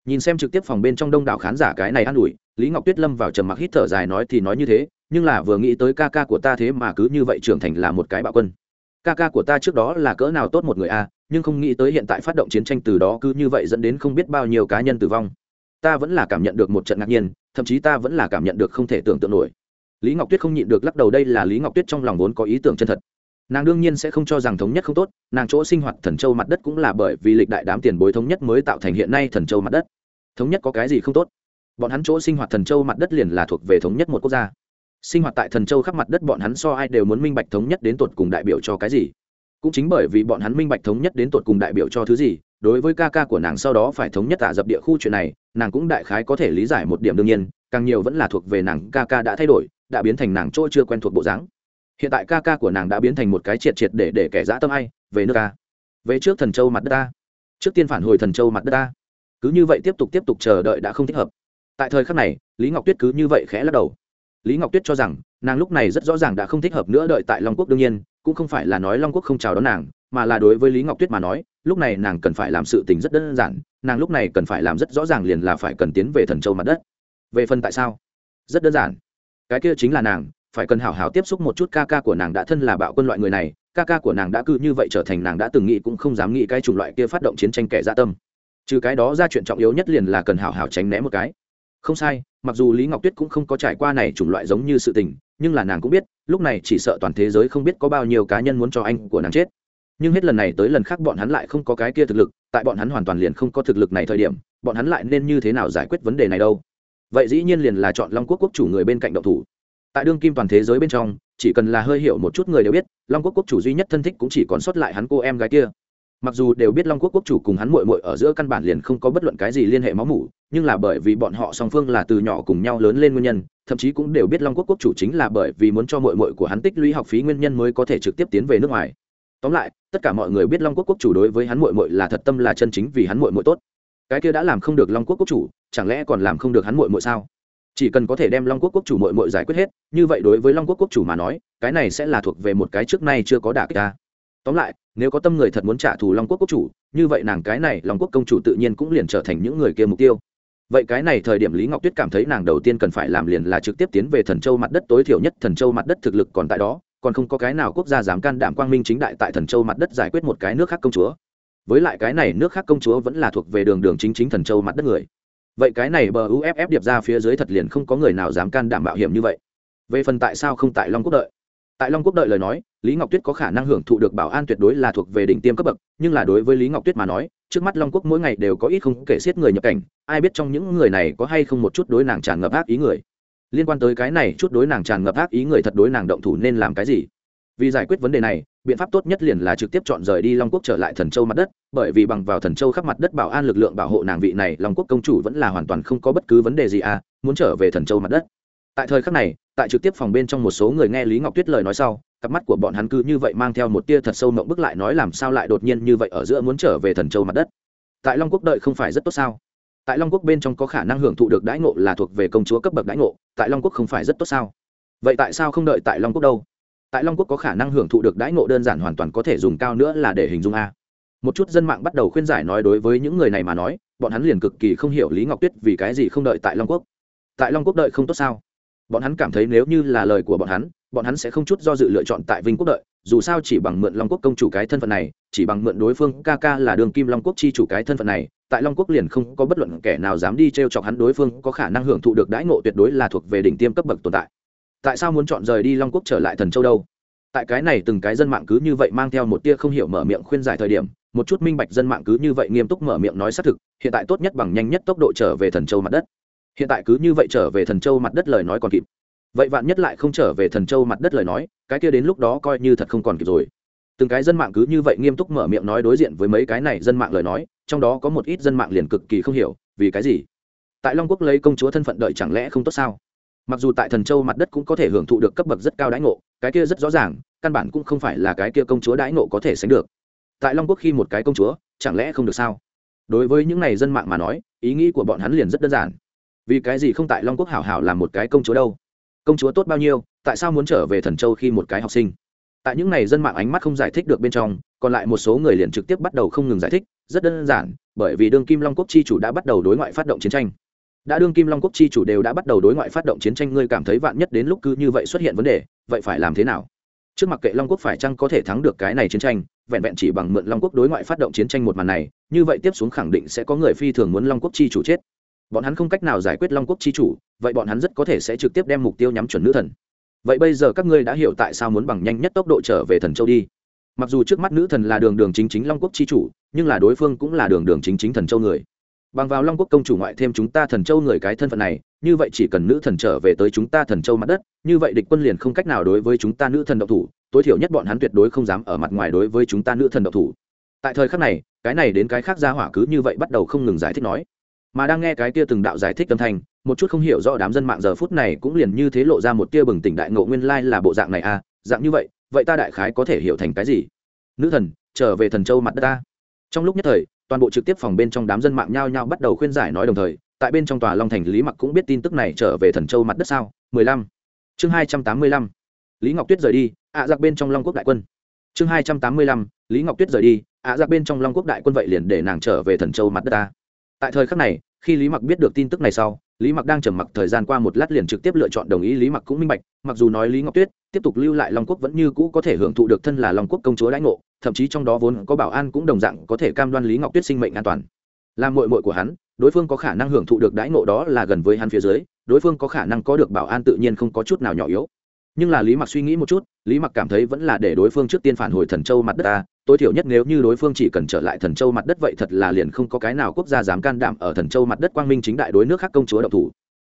Nhìn xem trực tiếp phòng bên trong đông đảo khán giả cái này an ủi, lý ngọc tuyết lâm vào trầm mặc hít thở dài nói thì nói như thế, nhưng là vừa nghĩ tới ca ca của ta thế mà cứ như vậy trưởng thành là một cái bạo quân ca ca của ta trước đó là cỡ nào tốt một người a nhưng không nghĩ tới hiện tại phát động chiến tranh từ đó cứ như vậy dẫn đến không biết bao nhiêu cá nhân tử vong. Ta vẫn là cảm nhận được một trận ngạc nhiên, thậm chí ta vẫn là cảm nhận được không thể tưởng tượng nổi. Lý ngọc tuyết không nhịn được lắc đầu đây là lý ngọc tuyết trong lòng vốn có ý tưởng chân thật. Nàng đương nhiên sẽ không cho rằng thống nhất không tốt, nàng chỗ sinh hoạt thần châu mặt đất cũng là bởi vì lịch đại đám tiền bối thống nhất mới tạo thành hiện nay thần châu mặt đất. Thống nhất có cái gì không tốt? Bọn hắn chỗ sinh hoạt thần châu mặt đất liền là thuộc về thống nhất một quốc gia sinh hoạt tại thần châu khắp mặt đất bọn hắn so ai đều muốn minh bạch thống nhất đến tột cùng đại biểu cho cái gì. Cũng chính bởi vì bọn hắn minh bạch thống nhất đến tột cùng đại biểu cho thứ gì, đối với ca ca của nàng sau đó phải thống nhất tả dập địa khu chuyện này, nàng cũng đại khái có thể lý giải một điểm đương nhiên, càng nhiều vẫn là thuộc về nàng ca ca đã thay đổi, đã biến thành nàng chỗ chưa quen thuộc bộ dáng. Hiện tại ca ca của nàng đã biến thành một cái triệt triệt để để kẻ dã tâm ai, về nước ta. Về trước thần châu mặt đất ta. Trước tiên phản hồi thần châu mặt đất ta. Cứ như vậy tiếp tục tiếp tục chờ đợi đã không thích hợp. Tại thời khắc này, lý ngọc tuyết cứ như vậy khẽ lắc đầu lý ngọc tuyết cho rằng, nàng lúc này rất rõ ràng đã không thích hợp nữa đợi tại long quốc đương nhiên, cũng không phải là nói long quốc không chào đón nàng, mà là đối với lý ngọc tuyết mà nói, lúc này nàng cần phải làm sự tình rất đơn giản, nàng lúc này cần phải làm rất rõ ràng liền là phải cần tiến về thần châu mặt đất. Về phần tại sao? Rất đơn giản. Cái kia chính là nàng, phải cần hảo hảo tiếp xúc một chút ca ca của nàng đã thân là bạo quân loại người này, ca ca của nàng đã cứ như vậy trở thành nàng đã từng nghĩ cũng không dám nghĩ cái chủng loại kia phát động chiến tranh kẻ dạ tâm. Trừ cái đó ra chuyện trọng yếu nhất liền là cần hảo hảo tránh né một cái không sai, mặc dù lý ngọc tuyết cũng không có trải qua này chủng loại giống như sự tình, nhưng là nàng cũng biết, lúc này chỉ sợ toàn thế giới không biết có bao nhiêu cá nhân muốn cho anh của nàng chết. Nhưng hết lần này tới lần khác bọn hắn lại không có cái kia thực lực, tại bọn hắn hoàn toàn liền không có thực lực này thời điểm, bọn hắn lại nên như thế nào giải quyết vấn đề này đâu? Vậy dĩ nhiên liền là chọn long quốc quốc chủ người bên cạnh động thủ. Tại đương kim toàn thế giới bên trong, chỉ cần là hơi hiểu một chút người đều biết, long quốc quốc chủ duy nhất thân thích cũng chỉ còn sót lại hắn cô em gái kia mặc dù đều biết long quốc quốc chủ cùng hắn mội mội ở giữa căn bản liền không có bất luận cái gì liên hệ máu mủ, nhưng là bởi vì bọn họ song phương là từ nhỏ cùng nhau lớn lên nguyên nhân, thậm chí cũng đều biết long quốc quốc chủ chính là bởi vì muốn cho mội mội của hắn tích lũy học phí nguyên nhân mới có thể trực tiếp tiến về nước ngoài. Tóm lại, tất cả mọi người biết long quốc quốc chủ đối với hắn mội mội là thật tâm là chân chính vì hắn mội mội tốt. Cái kia đã làm không được long quốc quốc chủ, chẳng lẽ còn làm không được hắn mội mội sao? Chỉ cần có thể đem long quốc quốc chủ mội mội giải quyết hết, như vậy đối với long quốc quốc chủ mà nói, cái này sẽ là thuộc về một cái trước nay chưa có đả kích ta. Tóm lại nếu có tâm người thật muốn trả thù long quốc quốc chủ, như vậy nàng cái này long quốc công chủ tự nhiên cũng liền trở thành những người kia mục tiêu. Vậy cái này thời điểm lý ngọc tuyết cảm thấy nàng đầu tiên cần phải làm liền là trực tiếp tiến về thần châu mặt đất tối thiểu nhất thần châu mặt đất thực lực còn tại đó, còn không có cái nào quốc gia dám can đảm quang minh chính đại tại thần châu mặt đất giải quyết một cái nước khác công chúa. Với lại cái này nước khác công chúa vẫn là thuộc về đường đường chính chính thần châu mặt đất người. Vậy cái này bờ uff điệp ra phía dưới thật liền không có người nào dám can đảm mạo hiểm như vậy. Về phần tại sao không tại long quốc đợi? Tại long quốc đợi lời nói, lý ngọc tuyết có khả năng hưởng thụ được bảo an tuyệt đối là thuộc về đỉnh tiêm cấp bậc, nhưng là đối với lý ngọc tuyết mà nói, trước mắt long quốc mỗi ngày đều có ít không kể xiết người nhập cảnh, ai biết trong những người này có hay không một chút đối nàng tràn ngập ác ý người. Liên quan tới cái này chút đối nàng tràn ngập ác ý người thật đối nàng động thủ nên làm cái gì? Vì giải quyết vấn đề này, biện pháp tốt nhất liền là trực tiếp chọn rời đi long quốc trở lại thần châu mặt đất, bởi vì bằng vào thần châu khắp mặt đất bảo an lực lượng bảo hộ nàng vị này, long quốc công chủ vẫn là hoàn toàn không có bất cứ vấn đề gì à muốn trở về thần châu mặt đất tại thời khắc này, tại trực tiếp phòng bên trong một số người nghe lý ngọc tuyết lời nói sau, cặp mắt của bọn hắn cứ như vậy mang theo một tia thật sâu mộng bức lại nói làm sao lại đột nhiên như vậy ở giữa muốn trở về thần châu mặt đất. Tại long quốc đợi không phải rất tốt sao? Tại long quốc bên trong có khả năng hưởng thụ được đãi ngộ là thuộc về công chúa cấp bậc đãi ngộ, tại long quốc không phải rất tốt sao? Vậy tại sao không đợi tại long quốc đâu? Tại long quốc có khả năng hưởng thụ được đãi ngộ đơn giản hoàn toàn có thể dùng cao nữa là để hình dung a. Một chút dân mạng bắt đầu khuyên giải nói đối với những người này mà nói, bọn hắn liền cực kỳ không hiểu lý ngọc tuyết vì cái gì không đợi tại long quốc. Tại long quốc đợi không tốt sao? Bọn hắn cảm thấy nếu như là lời của bọn hắn bọn hắn sẽ không chút do dự lựa chọn tại vinh quốc đợi, dù sao chỉ bằng mượn long quốc công chủ cái thân phận này, chỉ bằng mượn đối phương ca ca là đường kim long quốc chi chủ cái thân phận này, tại long quốc liền không có bất luận kẻ nào dám đi t r e o chọc hắn đối phương có khả năng hưởng thụ được đãi ngộ tuyệt đối là thuộc về đỉnh tiêm cấp bậc tồn tại. Tại sao muốn chọn rời đi long quốc trở lại thần châu đâu? Tại cái này từng cái dân mạng cứ như vậy mang theo một tia không hiểu mở miệng khuyên giải thời điểm, một chút minh bạch dân mạng cứ như vậy nghiêm túc mở miệng nói xác thực, hiện tại tốt nhất bằng nhanh nhất tốc độ trở về thần châu mặt đất hiện tại cứ như vậy trở về thần châu mặt đất lời nói còn kịp. Vậy vạn nhất lại không trở về thần châu mặt đất lời nói, cái kia đến lúc đó coi như thật không còn kịp rồi. Từng cái dân mạng cứ như vậy nghiêm túc mở miệng nói đối diện với mấy cái này dân mạng lời nói, trong đó có một ít dân mạng liền cực kỳ không hiểu, vì cái gì? Tại long quốc lấy công chúa thân phận đợi chẳng lẽ không tốt sao? Mặc dù tại thần châu mặt đất cũng có thể hưởng thụ được cấp bậc rất cao đãi ngộ, cái kia rất rõ ràng, căn bản cũng không phải là cái kia công chúa đãi ngộ có thể sánh được. Tại long quốc khi một cái công chúa, chẳng lẽ không được sao? Đối với những này dân mạng mà nói, ý nghĩ của bọn hắn liền rất đơn giản vì cái gì không tại long quốc hảo hảo làm một cái công chúa đâu? Công chúa tốt bao nhiêu, tại sao muốn trở về thần châu khi một cái học sinh? Tại những n à y dân mạng ánh mắt không giải thích được bên trong, còn lại một số người liền trực tiếp bắt đầu không ngừng giải thích, rất đơn giản, bởi vì đương kim long quốc chi chủ đã bắt đầu đối ngoại phát động chiến tranh. Đã đương kim long quốc chi chủ đều đã bắt đầu đối ngoại phát động chiến tranh, ngươi cảm thấy vạn nhất đến lúc cứ như vậy xuất hiện vấn đề, vậy phải làm thế nào? Trước mặt kệ long quốc phải chăng có thể thắng được cái này chiến tranh, vẹn vẹn chỉ bằng mượn long quốc đối ngoại phát động chiến tranh một màn này, như vậy tiếp xuống khẳng định sẽ có người phi thường muốn long quốc chi chủ chết bọn hắn không cách nào giải quyết long quốc chi chủ, vậy bọn hắn rất có thể sẽ trực tiếp đem mục tiêu nhắm chuẩn nữ thần. Vậy bây giờ các ngươi đã hiểu tại sao muốn bằng nhanh nhất tốc độ trở về thần châu đi. Mặc dù trước mắt nữ thần là đường đường chính chính long quốc chi chủ, nhưng là đối phương cũng là đường đường chính chính thần châu người. Bằng vào long quốc công chủ ngoại thêm chúng ta thần châu người cái thân phận này, như vậy chỉ cần nữ thần trở về tới chúng ta thần châu mặt đất, như vậy địch quân liền không cách nào đối với chúng ta nữ thần độc thủ, tối thiểu nhất bọn hắn tuyệt đối không dám ở mặt ngoài đối với chúng ta nữ thần độc thủ. Tại thời khắc này, cái này đến cái khác ra hỏa cứ như vậy bắt đầu không ngừng giải thích nói mà đang nghe cái kia từng đạo giải thích âm thanh, một chút không hiểu rõ đám dân mạng giờ phút này cũng liền như thế lộ ra một tia bừng tỉnh đại ngộ nguyên lai là bộ dạng này à dạng như vậy vậy ta đại khái có thể hiểu thành cái gì nữ thần, trở về thần châu mặt đất ta trong lúc nhất thời, toàn bộ trực tiếp phòng bên trong đám dân mạng nhao nhao bắt đầu khuyên giải nói đồng thời, tại bên trong tòa long thành, lý mặc cũng biết tin tức này trở về thần châu mặt đất sao 15. chương 285. lý ngọc tuyết rời đi, ạ giặc bên trong long quốc đại quân chương 285. lý ngọc tuyết rời đi, ạ giặc bên trong long quốc đại quân vậy liền để nàng trở về thần châu mặt đất ta tại thời khắc này khi lý mặc biết được tin tức này sau, lý mặc đang trầm mặc thời gian qua một lát liền trực tiếp lựa chọn đồng ý, lý mặc cũng minh bạch, mặc dù nói lý ngọc tuyết tiếp tục lưu lại long quốc vẫn như cũ có thể hưởng thụ được thân là long quốc công chúa lãnh ngộ, thậm chí trong đó vốn có bảo an cũng đồng dạng có thể cam đoan lý ngọc tuyết sinh mệnh an toàn. Làm mội mội của hắn, đối phương có khả năng hưởng thụ được đãi ngộ đó là gần với hắn phía dưới, đối phương có khả năng có được bảo an tự nhiên không có chút nào nhỏ yếu nhưng là lý mặc suy nghĩ một chút, lý mặc cảm thấy vẫn là để đối phương trước tiên phản hồi thần châu mặt đất ta, tối thiểu nhất nếu như đối phương chỉ cần trở lại thần châu mặt đất vậy thật là liền không có cái nào quốc gia dám can đảm ở thần châu mặt đất quang minh chính đại đối nước khác công chúa độc thủ.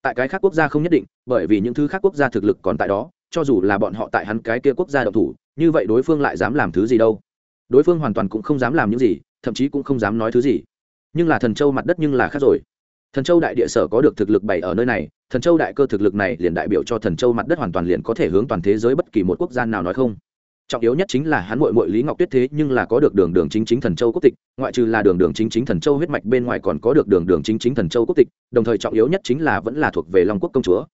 Tại cái khác quốc gia không nhất định, bởi vì những thứ khác quốc gia thực lực còn tại đó, cho dù là bọn họ tại hắn cái kia quốc gia độc thủ, như vậy đối phương lại dám làm thứ gì đâu? Đối phương hoàn toàn cũng không dám làm những gì, thậm chí cũng không dám nói thứ gì. Nhưng là thần châu mặt đất nhưng là khác rồi. Thần châu đại địa sở có được thực lực bày ở nơi này thần châu đại cơ thực lực này liền đại biểu cho thần châu mặt đất hoàn toàn liền có thể hướng toàn thế giới bất kỳ một quốc gia nào nói không trọng yếu nhất chính là hắn mội mội lý ngọc tuyết thế nhưng là có được đường đường chính chính thần châu quốc tịch, ngoại trừ là đường đường chính chính thần châu huyết mạch bên ngoài còn có được đường đường chính chính thần châu quốc tịch, đồng thời trọng yếu nhất chính là vẫn là thuộc về long quốc công chúa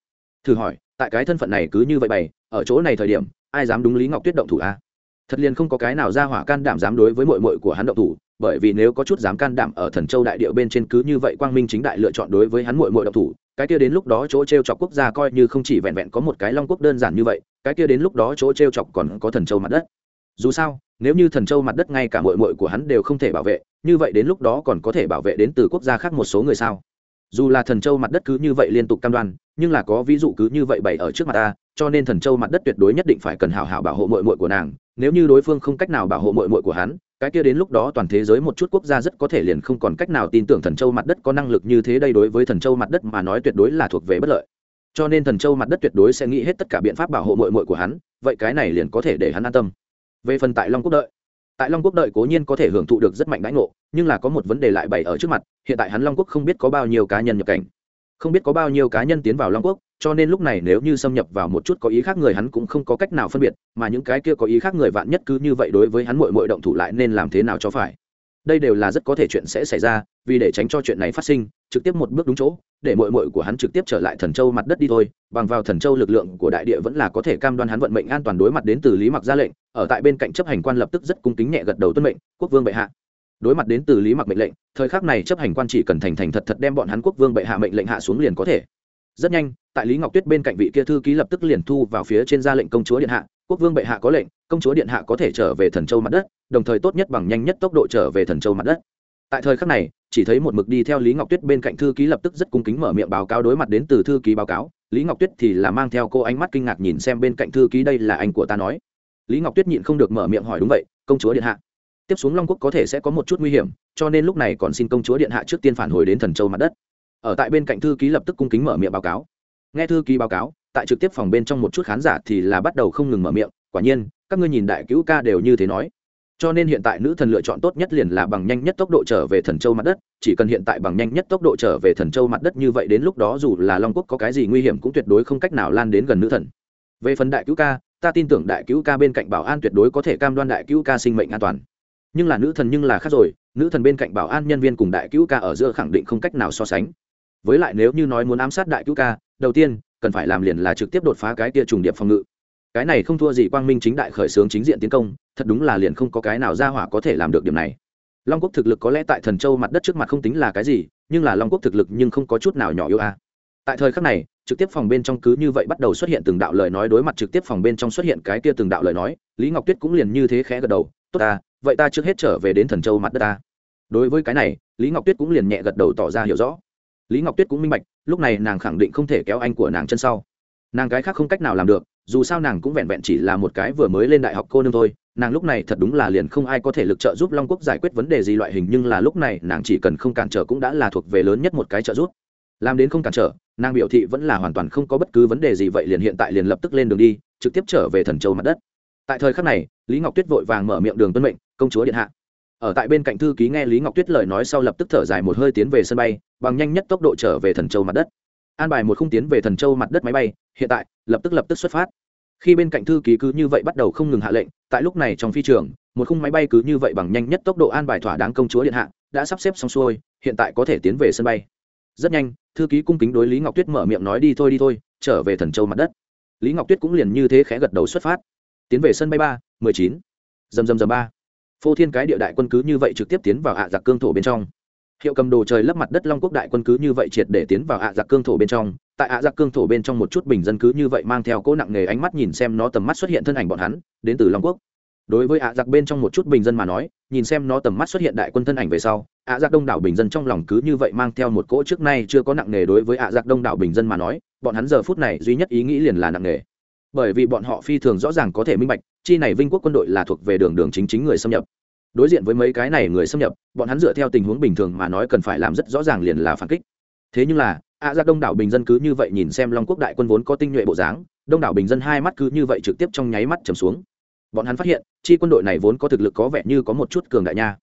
thử hỏi, tại cái thân phận này cứ như vậy bày, ở chỗ này thời điểm, ai dám đúng lý ngọc tuyết động thủ a à? thật liền không có cái nào ra hỏa can đảm dám đối với mội mội của hắn động thủ bởi vì nếu có chút dám can đảm ở thần châu đại địa bên trên cứ như vậy quang minh chính đại lựa chọn đối với hắn muội muội độc thủ, cái kia đến lúc đó chỗ t r e o chọc quốc gia coi như không chỉ vẹn vẹn có một cái long quốc đơn giản như vậy, cái kia đến lúc đó chỗ t r e o chọc còn có thần châu mặt đất. Dù sao, nếu như thần châu mặt đất ngay cả mội mội của hắn đều không thể bảo vệ, như vậy đến lúc đó còn có thể bảo vệ đến từ quốc gia khác một số người sao? Dù là thần châu mặt đất cứ như vậy liên tục cam đoan, nhưng là có ví dụ cứ như vậy bày ở trước mặt ta, cho nên thần châu mặt đất tuyệt đối nhất định phải cần hào hảo bảo hộ mội mội của nàng, nếu như đối phương không cách nào bảo hộ mội mội của hắn cái kia đến lúc đó toàn thế giới một chút quốc gia rất có thể liền không còn cách nào tin tưởng thần châu mặt đất có năng lực như thế đây đối với thần châu mặt đất mà nói tuyệt đối là thuộc về bất lợi. Cho nên thần châu mặt đất tuyệt đối sẽ nghĩ hết tất cả biện pháp bảo hộ mội mội của hắn, vậy cái này liền có thể để hắn an tâm. Về phần tại long quốc đợi, tại long quốc đợi cố nhiên có thể hưởng thụ được rất mạnh đãi ngộ, nhưng là có một vấn đề lại bày ở trước mặt, hiện tại hắn long quốc không biết có bao nhiêu cá nhân nhập cảnh không biết có bao nhiêu cá nhân tiến vào long quốc, cho nên lúc này nếu như xâm nhập vào một chút có ý khác người hắn cũng không có cách nào phân biệt, mà những cái kia có ý khác người vạn nhất cứ như vậy đối với hắn mội mội động thủ lại nên làm thế nào cho phải. Đây đều là rất có thể chuyện sẽ xảy ra, vì để tránh cho chuyện này phát sinh, trực tiếp một bước đúng chỗ, để mội mội của hắn trực tiếp trở lại thần châu mặt đất đi thôi, bằng vào thần châu lực lượng của đại địa vẫn là có thể cam đoan hắn vận mệnh an toàn đối mặt đến từ lý mặc ra lệnh, ở tại bên cạnh chấp hành quan lập tức rất cung kính nhẹ gật đầu tuân mệnh, quốc vương bệ hạ đối mặt đến từ lý mặc mệnh lệnh, thời khắc này chấp hành quan chỉ cần thành thành thật thật đem bọn hắn quốc vương bệ hạ mệnh lệnh hạ xuống liền có thể. Rất nhanh, tại lý ngọc tuyết bên cạnh vị kia thư ký lập tức liền thu vào phía trên ra lệnh công chúa điện hạ, quốc vương bệ hạ có lệnh, công chúa điện hạ có thể trở về thần châu mặt đất, đồng thời tốt nhất bằng nhanh nhất tốc độ trở về thần châu mặt đất. Tại thời khắc này, chỉ thấy một mực đi theo lý ngọc tuyết bên cạnh thư ký lập tức rất cung kính mở miệng báo cáo đối mặt đến từ thư ký báo cáo. Lý ngọc tuyết thì là mang theo cô ánh mắt kinh ngạc nhìn xem bên cạnh thư ký đây là anh của ta nói. Lý ngọc tuyết nhịn không được mở miệng hỏi đúng vậy, công chúa điện hạ tiếp xuống long quốc có thể sẽ có một chút nguy hiểm cho nên lúc này còn xin công chúa điện hạ trước tiên phản hồi đến thần châu mặt đất ở tại bên cạnh thư ký lập tức cung kính mở miệng báo cáo nghe thư ký báo cáo tại trực tiếp phòng bên trong một chút khán giả thì là bắt đầu không ngừng mở miệng quả nhiên các ngươi nhìn đại cứu ca đều như thế nói cho nên hiện tại nữ thần lựa chọn tốt nhất liền là bằng nhanh nhất tốc độ trở về thần châu mặt đất chỉ cần hiện tại bằng nhanh nhất tốc độ trở về thần châu mặt đất như vậy đến lúc đó dù là long quốc có cái gì nguy hiểm cũng tuyệt đối không cách nào lan đến gần nữ thần về phần đại cứu ca ta tin tưởng đại cứu ca bên cạnh bảo an tuyệt đối có thể cam đoan đại cứu ca sinh mệnh an toàn nhưng là nữ thần nhưng là khác rồi, nữ thần bên cạnh bảo an nhân viên cùng đại cứu ca ở giữa khẳng định không cách nào so sánh. Với lại nếu như nói muốn ám sát đại cứu ca, đầu tiên, cần phải làm liền là trực tiếp đột phá cái tia trùng điệp phòng ngự. Cái này không thua gì quang minh chính đại khởi xướng chính diện tiến công, thật đúng là liền không có cái nào ra hỏa có thể làm được điểm này. Long quốc thực lực có lẽ tại thần châu mặt đất trước mặt không tính là cái gì, nhưng là long quốc thực lực nhưng không có chút nào nhỏ yêu a à. tại thời khắc này, trực tiếp phòng bên trong cứ như vậy bắt đầu xuất hiện từng đạo lời nói đối mặt trực tiếp phòng bên trong xuất hiện cái kia từng đạo lời nói, lý ngọc tuyết cũng liền như thế khẽ gật đầu, tốt ta vậy ta trước hết trở về đến thần châu mặt đất ta. Đối với cái này, lý ngọc tuyết cũng liền nhẹ gật đầu tỏ ra hiểu rõ. Lý ngọc tuyết cũng minh bạch, lúc này nàng khẳng định không thể kéo anh của nàng chân sau. Nàng cái khác không cách nào làm được, dù sao nàng cũng vẹn vẹn chỉ là một cái vừa mới lên đại học cô nương thôi, nàng lúc này thật đúng là liền không ai có thể lực trợ giúp long quốc giải quyết vấn đề gì loại hình, nhưng là lúc này nàng chỉ cần không cản trở cũng đã là thuộc về lớn nhất một cái trợ giúp. Làm đến không cản trở, nàng biểu thị vẫn là hoàn toàn không có bất cứ vấn đề gì vậy liền hiện tại liền lập tức lên đường đi, trực tiếp trở về thần châu mặt đất. Tại thời khắc này, lý ngọc tuyết vội vàng mở miệng đường tuân mệnh công chúa điện hạ. Ở tại bên cạnh thư ký nghe lý ngọc tuyết lời nói sau lập tức thở dài một hơi tiến về sân bay, bằng nhanh nhất tốc độ trở về thần châu mặt đất. An bài một khung tiến về thần châu mặt đất máy bay, hiện tại, lập tức lập tức xuất phát. Khi bên cạnh thư ký cứ như vậy bắt đầu không ngừng hạ lệnh, tại lúc này trong phi trường, một khung máy bay cứ như vậy bằng nhanh nhất tốc độ an bài thỏa đáng công chúa điện hạ, đã sắp xếp xong xuôi, hiện tại có thể tiến về sân bay. Rất nhanh, thư ký cung kính đối lý ngọc tuyết mở miệng nói đi thôi đi thôi, trở về thần châu mặt đất. Lý ngọc tuyết cũng liền như thế khẽ gật đầu xuất phát. Tiến về sân bay ba, mười chín. Dầm dầm dầm ba phô thiên cái địa đại quân cứ như vậy trực tiếp tiến vào hạ giặc cương thổ bên trong. Hiệu cầm đồ trời lấp mặt đất long quốc đại quân cứ như vậy triệt để tiến vào hạ giặc cương thổ bên trong. Tại hạ giặc cương thổ bên trong một chút bình dân cứ như vậy mang theo cỗ nặng nghề ánh mắt nhìn xem nó tầm mắt xuất hiện thân ảnh bọn hắn, đến từ long quốc. Đối với hạ giặc bên trong một chút bình dân mà nói, nhìn xem nó tầm mắt xuất hiện đại quân thân ảnh về sau hạ giặc đông đảo bình dân trong lòng cứ như vậy mang theo một cỗ trước nay chưa có nặng nghề đối với hạ giặc đông đảo bình dân mà nói, bọn hắn giờ phút này duy nhất ý nghĩ liền là nặng nghề. Bởi vì bọn họ phi thường rõ ràng có thể minh bạch chi này vinh quốc quân đội là thuộc về đường đường chính chính người xâm nhập. Đối diện với mấy cái này người xâm nhập, bọn hắn dựa theo tình huống bình thường mà nói cần phải làm rất rõ ràng liền là phản kích. Thế nhưng là ạ ra đông đảo bình dân cứ như vậy nhìn xem long quốc đại quân vốn có tinh nhuệ bộ dáng, đông đảo bình dân hai mắt cứ như vậy trực tiếp trong nháy mắt trầm xuống. Bọn hắn phát hiện, chi quân đội này vốn có thực lực có vẻ như có một chút cường đại nha.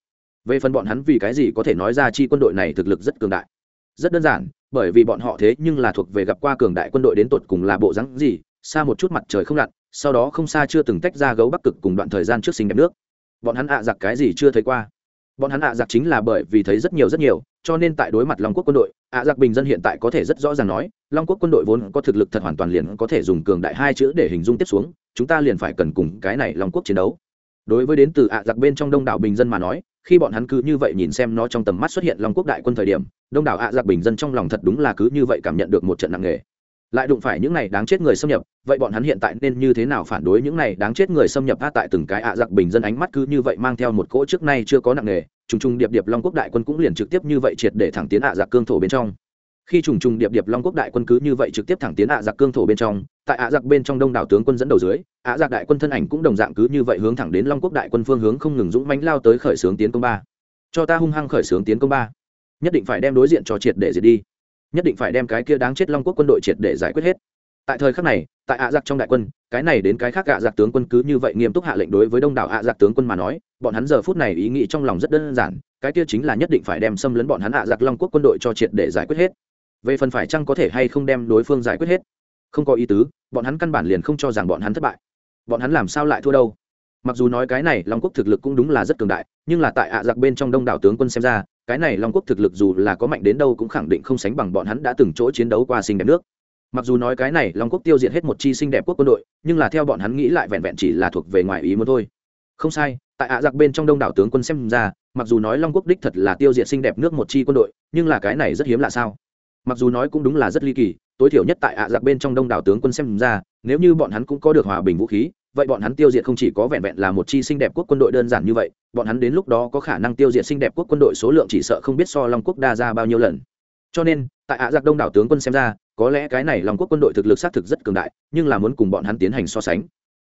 Về phần bọn hắn vì cái gì có thể nói ra chi quân đội này thực lực rất cường đại? Rất đơn giản, bởi vì bọn họ thế nhưng là thuộc về gặp qua cường đại quân đội đến tột cùng là bộ rắn gì, xa một chút mặt trời không lặn sau đó không xa chưa từng tách ra gấu bắc cực cùng đoạn thời gian trước sinh đẹp nước. Bọn hắn ạ giặc cái gì chưa thấy qua? Bọn hắn ạ giặc chính là bởi vì thấy rất nhiều rất nhiều, cho nên tại đối mặt long quốc quân đội, ạ giặc bình dân hiện tại có thể rất rõ ràng nói, long quốc quân đội vốn có thực lực thật hoàn toàn liền có thể dùng cường đại hai chữ để hình dung tiếp xuống, chúng ta liền phải cần cùng cái này long quốc chiến đấu. Đối với đến từ ạ giặc bên trong đông đảo bình dân mà nói, khi bọn hắn cứ như vậy nhìn xem nó trong tầm mắt xuất hiện long quốc đại quân thời điểm, đông đảo ạ giặc bình dân trong lòng thật đúng là cứ như vậy cảm nhận được một trận nặng nề lại đụng phải những này đáng chết người xâm nhập, vậy bọn hắn hiện tại nên như thế nào phản đối những này đáng chết người xâm nhập? A, tại từng cái ạ giặc bình dân ánh mắt cứ như vậy mang theo một cỗ trước nay chưa có nặng nề, trùng trùng điệp điệp long quốc đại quân cũng liền trực tiếp như vậy triệt để thẳng tiến ạ giặc cương thổ bên trong. Khi trùng trùng điệp điệp long quốc đại quân cứ như vậy trực tiếp thẳng tiến ạ giặc cương thổ bên trong, tại ạ giặc bên trong đông đảo tướng quân dẫn đầu dưới, ạ giặc đại quân thân ảnh cũng đồng dạng cứ như vậy hướng thẳng đến long quốc đại quân phương hướng không ngừng dũng mãnh lao tới khởi xướng tiến công ba. Cho ta hung hăng khởi xướng tiến công ba. Nhất định phải đem đối diện cho triệt để diệt đi nhất định phải đem cái kia đáng chết long quốc quân đội triệt để giải quyết hết. Tại thời khắc này, tại ạ giặc trong đại quân, cái này đến cái khác ạ giặc tướng quân cứ như vậy nghiêm túc hạ lệnh đối với đông đảo ạ giặc tướng quân mà nói, bọn hắn giờ phút này ý nghĩ trong lòng rất đơn giản, cái kia chính là nhất định phải đem xâm lấn bọn hắn ạ giặc long quốc quân đội cho triệt để giải quyết hết. Về phần phải chăng có thể hay không đem đối phương giải quyết hết? Không có ý tứ, bọn hắn căn bản liền không cho rằng bọn hắn thất bại. Bọn hắn làm sao lại thua đâu? Mặc dù nói cái này long quốc thực lực cũng đúng là rất cường đại, nhưng là tại ạ giặc bên trong đông đảo tướng quân xem ra cái này long quốc thực lực dù là có mạnh đến đâu cũng khẳng định không sánh bằng bọn hắn đã từng chỗ chiến đấu qua sinh đẹp nước. Mặc dù nói cái này long quốc tiêu diệt hết một chi xinh đẹp quốc quân đội, nhưng là theo bọn hắn nghĩ lại vẹn vẹn chỉ là thuộc về ngoài ý muốn thôi. Không sai, tại ạ giặc bên trong đông đảo tướng quân xem ra, mặc dù nói long quốc đích thật là tiêu diệt xinh đẹp nước một chi quân đội, nhưng là cái này rất hiếm là sao? Mặc dù nói cũng đúng là rất ly kỳ, tối thiểu nhất tại ạ giặc bên trong đông đảo tướng quân xem ra, nếu như bọn hắn cũng có được hòa bình vũ khí vậy bọn hắn tiêu diệt không chỉ có vẹn vẹn là một chi xinh đẹp quốc quân đội đơn giản như vậy, bọn hắn đến lúc đó có khả năng tiêu diệt xinh đẹp quốc quân đội số lượng chỉ sợ không biết so long quốc đa ra bao nhiêu lần. Cho nên, tại ạ giặc đông đảo tướng quân xem ra, có lẽ cái này long quốc quân đội thực lực xác thực rất cường đại, nhưng là muốn cùng bọn hắn tiến hành so sánh.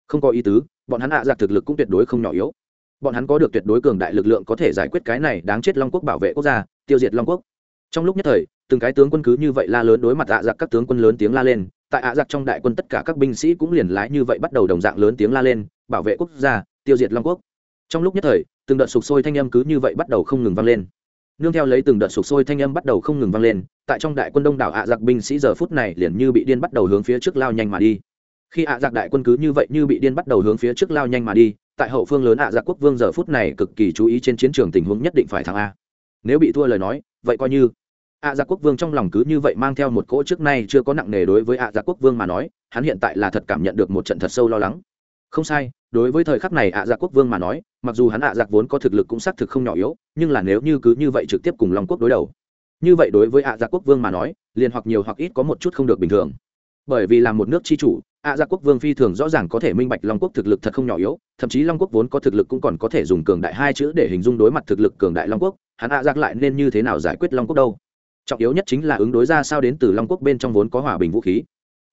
Không có ý tứ, bọn hắn ạ giặc thực lực cũng tuyệt đối không nhỏ yếu. Bọn hắn có được tuyệt đối cường đại lực lượng có thể giải quyết cái này đáng chết long quốc bảo vệ quốc gia, tiêu diệt long quốc. Trong lúc nhất thời từng cái tướng quân cứ như vậy la lớn đối mặt ạ giặc, các tướng quân lớn tiếng la lên. Tại ạ giặc trong đại quân tất cả các binh sĩ cũng liền lái như vậy bắt đầu đồng dạng lớn tiếng la lên, bảo vệ quốc gia, tiêu diệt long quốc. Trong lúc nhất thời, từng đợt sục sôi thanh âm cứ như vậy bắt đầu không ngừng vang lên. Nương theo lấy từng đợt sục sôi thanh âm bắt đầu không ngừng vang lên, tại trong đại quân đông đảo ạ giặc binh sĩ giờ phút này liền như bị điên bắt đầu hướng phía trước lao nhanh mà đi. Khi ạ giặc đại quân cứ như vậy như bị điên bắt đầu hướng phía trước lao nhanh mà đi, tại hậu phương lớn ạ giặc quốc vương giờ phút này cực kỳ chú ý trên chiến trường tình huống nhất định phải thắng a. Nếu bị thua lời nói, vậy coi như ạ Dạ quốc vương trong lòng cứ như vậy mang theo một cỗ trước nay chưa có nặng nề đối với ạ Dạ quốc vương mà nói, hắn hiện tại là thật cảm nhận được một trận thật sâu lo lắng. Không sai, đối với thời khắc này ạ Dạ quốc vương mà nói, mặc dù hắn ạ Dạ vốn có thực lực cũng xác thực không nhỏ yếu, nhưng là nếu như cứ như vậy trực tiếp cùng long quốc đối đầu, như vậy đối với ạ Dạ quốc vương mà nói, liền hoặc nhiều hoặc ít có một chút không được bình thường. Bởi vì là một nước tri chủ, ạ Dạ quốc vương phi thường rõ ràng có thể minh bạch long quốc thực lực thật không nhỏ yếu, thậm chí long quốc vốn có thực lực cũng còn có thể dùng cường đại hai chữ để hình dung đối mặt thực lực cường đại long quốc, hắn ạ Dạ lại nên như thế nào giải quyết long quốc đâu? Trọng yếu nhất chính là ứng đối ra sao đến từ long quốc bên trong vốn có hòa bình vũ khí.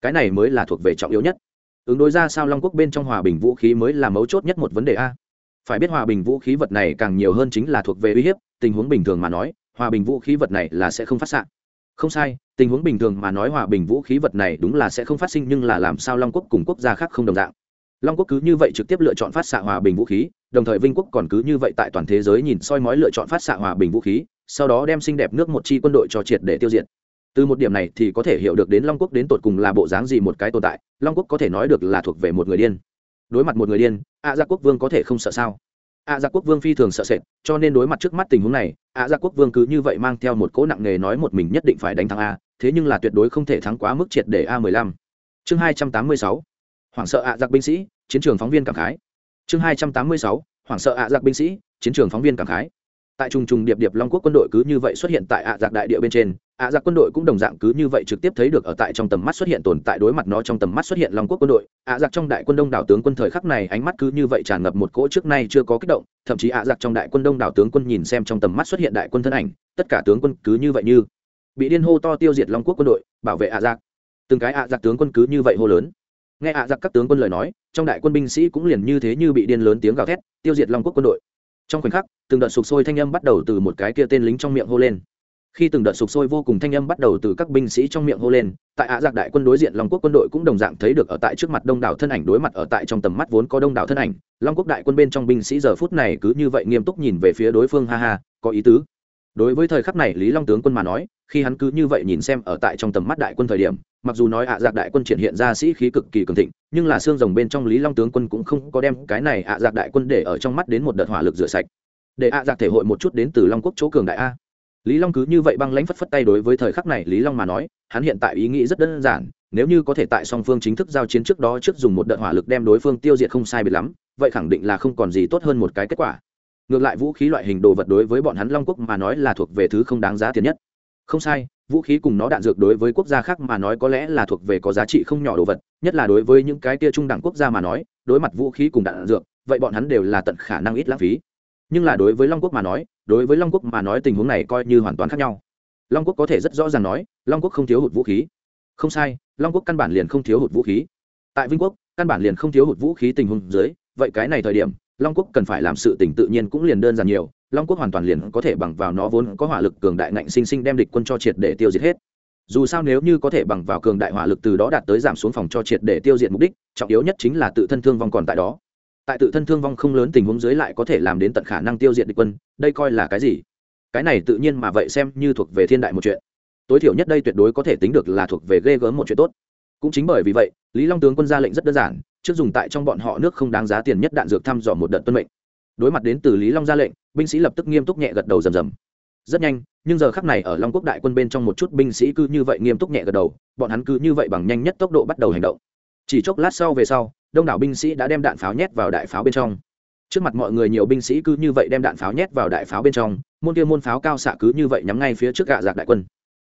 Cái này mới là thuộc về trọng yếu nhất. Ứng đối ra sao long quốc bên trong hòa bình vũ khí mới là mấu chốt nhất một vấn đề a. Phải biết hòa bình vũ khí vật này càng nhiều hơn chính là thuộc về uy hiếp, tình huống bình thường mà nói, hòa bình vũ khí vật này là sẽ không phát s không sai, tình huống bình thường mà nói hòa bình vũ khí vật này đúng là sẽ không phát sinh nhưng là làm sao long quốc cùng quốc gia khác không đồng dạng long quốc cứ như vậy trực tiếp lựa chọn phát xạ hòa bình vũ khí, đồng thời vinh quốc còn cứ như vậy tại toàn thế giới nhìn soi mói lựa chọn phát xạ hòa bình vũ khí, sau đó đem xinh đẹp nước một chi quân đội cho triệt để tiêu diệt. Từ một điểm này thì có thể hiểu được đến long quốc đến tột cùng là bộ dáng gì một cái tồn tại, long quốc có thể nói được là thuộc về một người điên. Đối mặt một người điên ạ dạ gia quốc vương có thể không sợ sao? Ạ dạ gia quốc vương phi thường sợ sệt, cho nên đối mặt trước mắt tình huống này ạ dạ gia quốc vương cứ như vậy mang theo một cỗ nặng nề nói một mình nhất định phải đánh thắng a, thế nhưng là tuyệt đối không thể thắng quá mức triệt để a mười lăm. Chương hai trăm tám mươi sáu hoảng sợ ạ giặc binh sĩ, chiến trường phóng viên cảm khái. Chương hai trăm tám mươi sáu, hoảng sợ ạ giặc binh sĩ, chiến trường phóng viên cảm khái. Tại trùng trùng điệp điệp long quốc quân đội cứ như vậy xuất hiện tại ạ giặc đại địa bên trên, ạ giặc quân đội cũng đồng dạng cứ như vậy trực tiếp thấy được ở tại trong tầm mắt xuất hiện tồn tại đối mặt nó trong tầm mắt xuất hiện long quốc quân đội. Ạ giặc trong đại quân đông đảo tướng quân thời khắc này ánh mắt cứ như vậy tràn ngập một cỗ trước nay chưa có kích động, thậm chí ạ giặc trong đại quân đông đảo tướng quân nhìn xem trong tầm mắt xuất hiện đại quân thân ảnh, tất cả tướng quân cứ như vậy như bị điên hô to tiêu diệt long quốc quân đội, bảo vệ ạ giặc. Từng cái ạ giặc tướng quân cứ như vậy hô lớn nghe ạ giặc các tướng quân lời nói, trong đại quân binh sĩ cũng liền như thế như bị điên lớn tiếng gào thét, tiêu diệt long quốc quân đội. Trong khoảnh khắc, từng đợt sụp sôi thanh âm bắt đầu từ một cái kia tên lính trong miệng hô lên. Khi từng đợt sụp sôi vô cùng thanh âm bắt đầu từ các binh sĩ trong miệng hô lên, tại ạ giặc đại quân đối diện long quốc quân đội cũng đồng dạng thấy được ở tại trước mặt đông đảo thân ảnh đối mặt ở tại trong tầm mắt vốn có đông đảo thân ảnh. Long quốc đại quân bên trong binh sĩ giờ phút này cứ như vậy nghiêm túc nhìn về phía đối phương, ha ha, có ý tứ đối với thời khắc này, lý long tướng quân mà nói, khi hắn cứ như vậy nhìn xem ở tại trong tầm mắt đại quân thời điểm, mặc dù nói ạ giặc đại quân triển hiện ra sĩ khí cực kỳ cường thịnh, nhưng là xương rồng bên trong lý long tướng quân cũng không có đem cái này ạ giặc đại quân để ở trong mắt đến một đợt hỏa lực rửa sạch. Để ạ giặc thể hội một chút đến từ long quốc chỗ cường đại a. Lý long cứ như vậy băng lãnh phất phất tay đối với thời khắc này lý long mà nói, hắn hiện tại ý nghĩ rất đơn giản, nếu như có thể tại song phương chính thức giao chiến trước đó trước dùng một đợt hỏa lực đem đối phương tiêu diệt không sai biệt lắm, vậy khẳng định là không còn gì tốt hơn một cái kết quả ngược lại vũ khí loại hình đồ vật đối với bọn hắn long quốc mà nói là thuộc về thứ không đáng giá tiền nhất. Không sai, vũ khí cùng nó đạn dược đối với quốc gia khác mà nói có lẽ là thuộc về có giá trị không nhỏ đồ vật, nhất là đối với những cái tia trung đẳng quốc gia mà nói, đối mặt vũ khí cùng đạn dược, vậy bọn hắn đều là tận khả năng ít lãng phí. Nhưng là đối với long quốc mà nói, đối với long quốc mà nói tình huống này coi như hoàn toàn khác nhau. Long quốc có thể rất rõ ràng nói, long quốc không thiếu hụt vũ khí. Không sai, long quốc căn bản liền không thiếu hụt vũ khí. Tại vinh quốc, căn bản liền không thiếu hụt vũ khí tình huống dưới, vậy cái này thời điểm long quốc cần phải làm sự tỉnh tự nhiên cũng liền đơn giản nhiều, long quốc hoàn toàn liền có thể bằng vào nó vốn có hỏa lực cường đại ngạnh sinh sinh đem địch quân cho triệt để tiêu diệt hết. Dù sao nếu như có thể bằng vào cường đại hỏa lực từ đó đạt tới giảm xuống phòng cho triệt để tiêu diệt mục đích, trọng yếu nhất chính là tự thân thương vong còn tại đó. Tại tự thân thương vong không lớn tình huống dưới lại có thể làm đến tận khả năng tiêu diệt địch quân, đây coi là cái gì? Cái này tự nhiên mà vậy xem như thuộc về thiên đại một chuyện. Tối thiểu nhất đây tuyệt đối có thể tính được là thuộc về ghê gớm một chuyện tốt. Cũng chính bởi vì vậy, lý long tướng quân ra lệnh rất đơn giản trước dùng tại trong bọn họ nước không đáng giá tiền nhất đạn dược thăm dò một đợt tuân mệnh. Đối mặt đến từ lý long ra lệnh, binh sĩ lập tức nghiêm túc nhẹ gật đầu rầm rầm. Rất nhanh, nhưng giờ khắc này ở long quốc đại quân bên trong một chút binh sĩ cứ như vậy nghiêm túc nhẹ gật đầu, bọn hắn cứ như vậy bằng nhanh nhất tốc độ bắt đầu hành động. Chỉ chốc lát sau về sau, đông đảo binh sĩ đã đem đạn pháo nhét vào đại pháo bên trong. Trước mặt mọi người nhiều binh sĩ cứ như vậy đem đạn pháo nhét vào đại pháo bên trong, môn kia môn pháo cao xạ cứ như vậy nhắm ngay phía trước gạ giặc đại quân.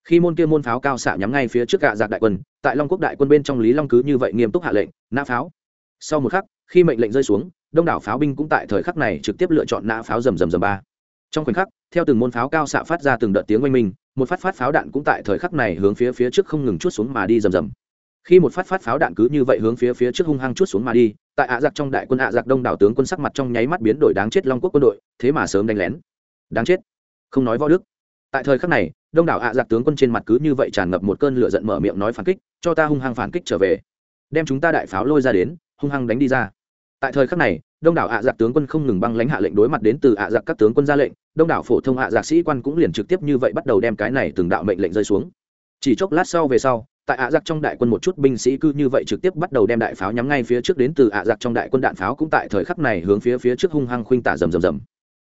Khi môn kia môn pháo cao xạ nhắm ngay phía trước gạ giặc đại quân, tại long quốc đại quân bên trong lý long cứ như vậy nghiêm túc hạ lệnh, nã pháo sau một khắc, khi mệnh lệnh rơi xuống, đông đảo pháo binh cũng tại thời khắc này trực tiếp lựa chọn nã pháo rầm rầm rầm ba. Trong khoảnh khắc, theo từng môn pháo cao xạ phát ra từng đợt tiếng oanh minh, một phát phát pháo đạn cũng tại thời khắc này hướng phía phía trước không ngừng chút xuống mà đi rầm rầm. Khi một phát phát pháo đạn cứ như vậy hướng phía phía trước hung hăng chút xuống mà đi, tại ạ giặc trong đại quân ạ giặc đông đảo tướng quân sắc mặt trong nháy mắt biến đổi đáng chết long quốc quân đội, thế mà sớm đánh lén. Đáng chết. Không nói võ đức. Tại thời khắc này, đông đảo ạ giặc tướng quân trên mặt cứ như vậy tràn ngập một cơn lửa giận mở miệng nói phản kích, cho ta hung hăng phản kích trở về. Đem chúng ta đại pháo lôi ra đến hung hăng đánh đi ra. Tại thời khắc này, đông đảo ạ giặc tướng quân không ngừng băng lãnh hạ lệnh đối mặt đến từ ạ giặc các tướng quân ra lệnh, đông đảo phổ thông ạ giặc sĩ quan cũng liền trực tiếp như vậy bắt đầu đem cái này từng đạo mệnh lệnh rơi xuống. Chỉ chốc lát sau về sau, tại ạ giặc trong đại quân một chút binh sĩ cư như vậy trực tiếp bắt đầu đem đại pháo nhắm ngay phía trước đến từ ạ giặc trong đại quân đạn pháo cũng tại thời khắc này hướng phía phía trước hung hăng khuynh tả rầm rầm rầm.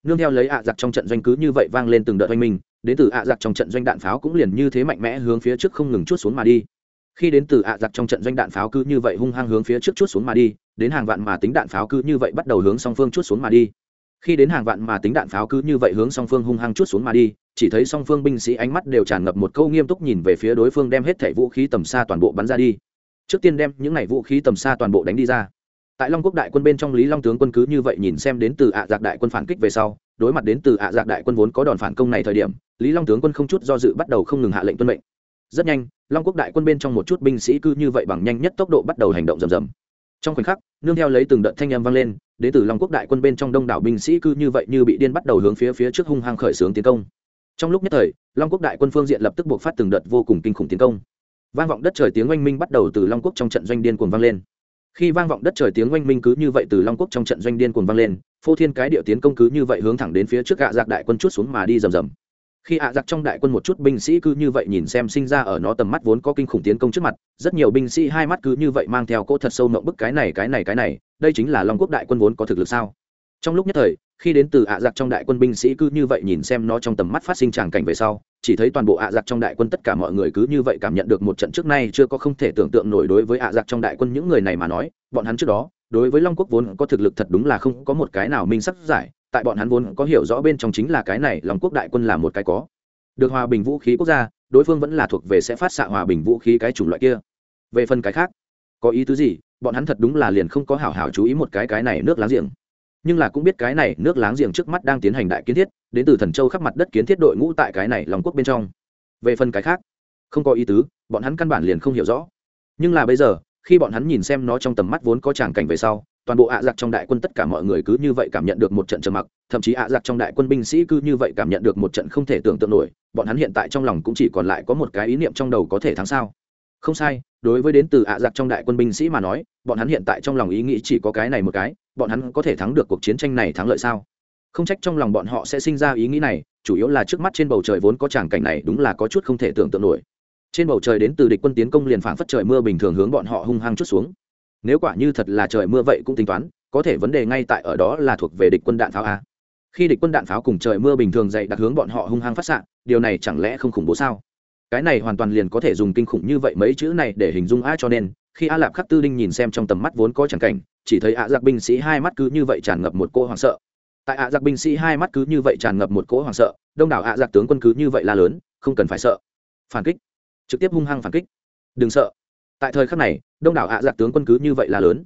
Nương theo lấy ạ giặc trong trận doanh cứ như vậy vang lên từng đợt oanh minh, đến từ ạ giặc trong trận doanh đạn pháo cũng liền như thế mạnh mẽ hướng phía trước không ngừng chút xuống mà đi khi đến từ ạ giặc trong trận doanh đạn pháo cứ như vậy hung hăng hướng phía trước chút xuống mà đi, đến hàng vạn mà tính đạn pháo cứ như vậy bắt đầu hướng song phương chút xuống mà đi. Khi đến hàng vạn mà tính đạn pháo cứ như vậy hướng song phương hung hăng chút xuống mà đi, chỉ thấy song phương binh sĩ ánh mắt đều tràn ngập một câu nghiêm túc nhìn về phía đối phương đem hết thảy vũ khí tầm xa toàn bộ bắn ra đi. Trước tiên đem những này vũ khí tầm xa toàn bộ đánh đi ra. Tại long quốc đại quân bên trong lý long tướng quân cứ như vậy nhìn xem đến từ ạ giặc đại quân phản kích về sau, đối mặt đến từ ạ giặc đại quân vốn có đòn phản công này thời điểm, lý long tướng quân không chút do dự bắt đầu không ngừng hạ lệnh tuân mệnh rất nhanh, long quốc đại quân bên trong một chút binh sĩ cứ như vậy bằng nhanh nhất tốc độ bắt đầu hành động rầm rầm. Trong khoảnh khắc, nương theo lấy từng đợt thanh âm vang lên, đến từ long quốc đại quân bên trong đông đảo binh sĩ cứ như vậy như bị điên bắt đầu hướng phía phía trước hung hăng khởi xướng tiến công. Trong lúc nhất thời, long quốc đại quân phương diện lập tức buộc phát từng đợt vô cùng kinh khủng tiến công. Vang vọng đất trời tiếng oanh minh bắt đầu từ long quốc trong trận doanh điên cuồng vang lên. Khi vang vọng đất trời tiếng oanh minh cứ như vậy từ long quốc trong trận doanh điên cuồng vang lên, phô thiên cái điệu tiến công cứ như vậy hướng thẳng đến phía trước gạ giặc đại quân chút xuống mà đi rầm rầm khi ạ giặc trong đại quân một chút binh sĩ cứ như vậy nhìn xem sinh ra ở nó tầm mắt vốn có kinh khủng tiến công trước mặt, rất nhiều binh sĩ hai mắt cứ như vậy mang theo cỗ thật sâu mộng bức cái này cái này cái này, đây chính là long quốc đại quân vốn có thực lực sao? Trong lúc nhất thời, khi đến từ ạ giặc trong đại quân binh sĩ cứ như vậy nhìn xem nó trong tầm mắt phát sinh tràng cảnh về sau, chỉ thấy toàn bộ ạ giặc trong đại quân tất cả mọi người cứ như vậy cảm nhận được một trận trước nay chưa có không thể tưởng tượng nổi đối với ạ giặc trong đại quân những người này mà nói, bọn hắn trước đó, đối với long quốc vốn có thực lực thật đúng là không có một cái nào minh sắc giải tại bọn hắn vốn có hiểu rõ bên trong chính là cái này Lòng quốc đại quân là một cái có được hòa bình vũ khí quốc gia, đối phương vẫn là thuộc về sẽ phát xạ hòa bình vũ khí cái chủng loại kia. Về phần cái khác, có ý tứ gì? Bọn hắn thật đúng là liền không có hảo hảo chú ý một cái cái này nước láng giềng. Nhưng là cũng biết cái này nước láng giềng trước mắt đang tiến hành đại kiến thiết, đến từ thần châu khắp mặt đất kiến thiết đội ngũ tại cái này lòng quốc bên trong. Về phần cái khác, không có ý tứ, bọn hắn căn bản liền không hiểu rõ. Nhưng là bây giờ, khi bọn hắn nhìn xem nó trong tầm mắt vốn có tràng cảnh về sau toàn bộ ạ giặc trong đại quân tất cả mọi người cứ như vậy cảm nhận được một trận trầm mặc, thậm chí ạ giặc trong đại quân binh sĩ cứ như vậy cảm nhận được một trận không thể tưởng tượng nổi, bọn hắn hiện tại trong lòng cũng chỉ còn lại có một cái ý niệm trong đầu có thể thắng sao? Không sai, đối với đến từ ạ giặc trong đại quân binh sĩ mà nói, bọn hắn hiện tại trong lòng ý nghĩ chỉ có cái này một cái, bọn hắn có thể thắng được cuộc chiến tranh này thắng lợi sao? Không trách trong lòng bọn họ sẽ sinh ra ý nghĩ này, chủ yếu là trước mắt trên bầu trời vốn có tràng cảnh này đúng là có chút không thể tưởng tượng nổi. Trên bầu trời đến từ địch quân tiến công liền phảng phất trời mưa bình thường hướng bọn họ hung hăng chút xuống nếu quả như thật là trời mưa vậy cũng tính toán, có thể vấn đề ngay tại ở đó là thuộc về địch quân đạn pháo a. Khi địch quân đạn pháo cùng trời mưa bình thường dậy đặt hướng bọn họ hung hăng phát xạ, điều này chẳng lẽ không khủng bố sao? Cái này hoàn toàn liền có thể dùng kinh khủng như vậy mấy chữ này để hình dung a cho nên, khi a lạp khắc tư đinh nhìn xem trong tầm mắt vốn có chẳng cảnh, chỉ thấy ạ giặc binh sĩ hai mắt cứ như vậy tràn ngập một cỗ hoảng sợ. Tại ạ giặc binh sĩ hai mắt cứ như vậy tràn ngập một cỗ hoảng sợ, đông đảo ạ giặc tướng quân cứ như vậy la lớn, không cần phải sợ. Phản kích. Trực tiếp hung hăng phản kích. Đừng sợ tại thời khắc này, đông đảo ạ giặc tướng quân cứ như vậy là lớn.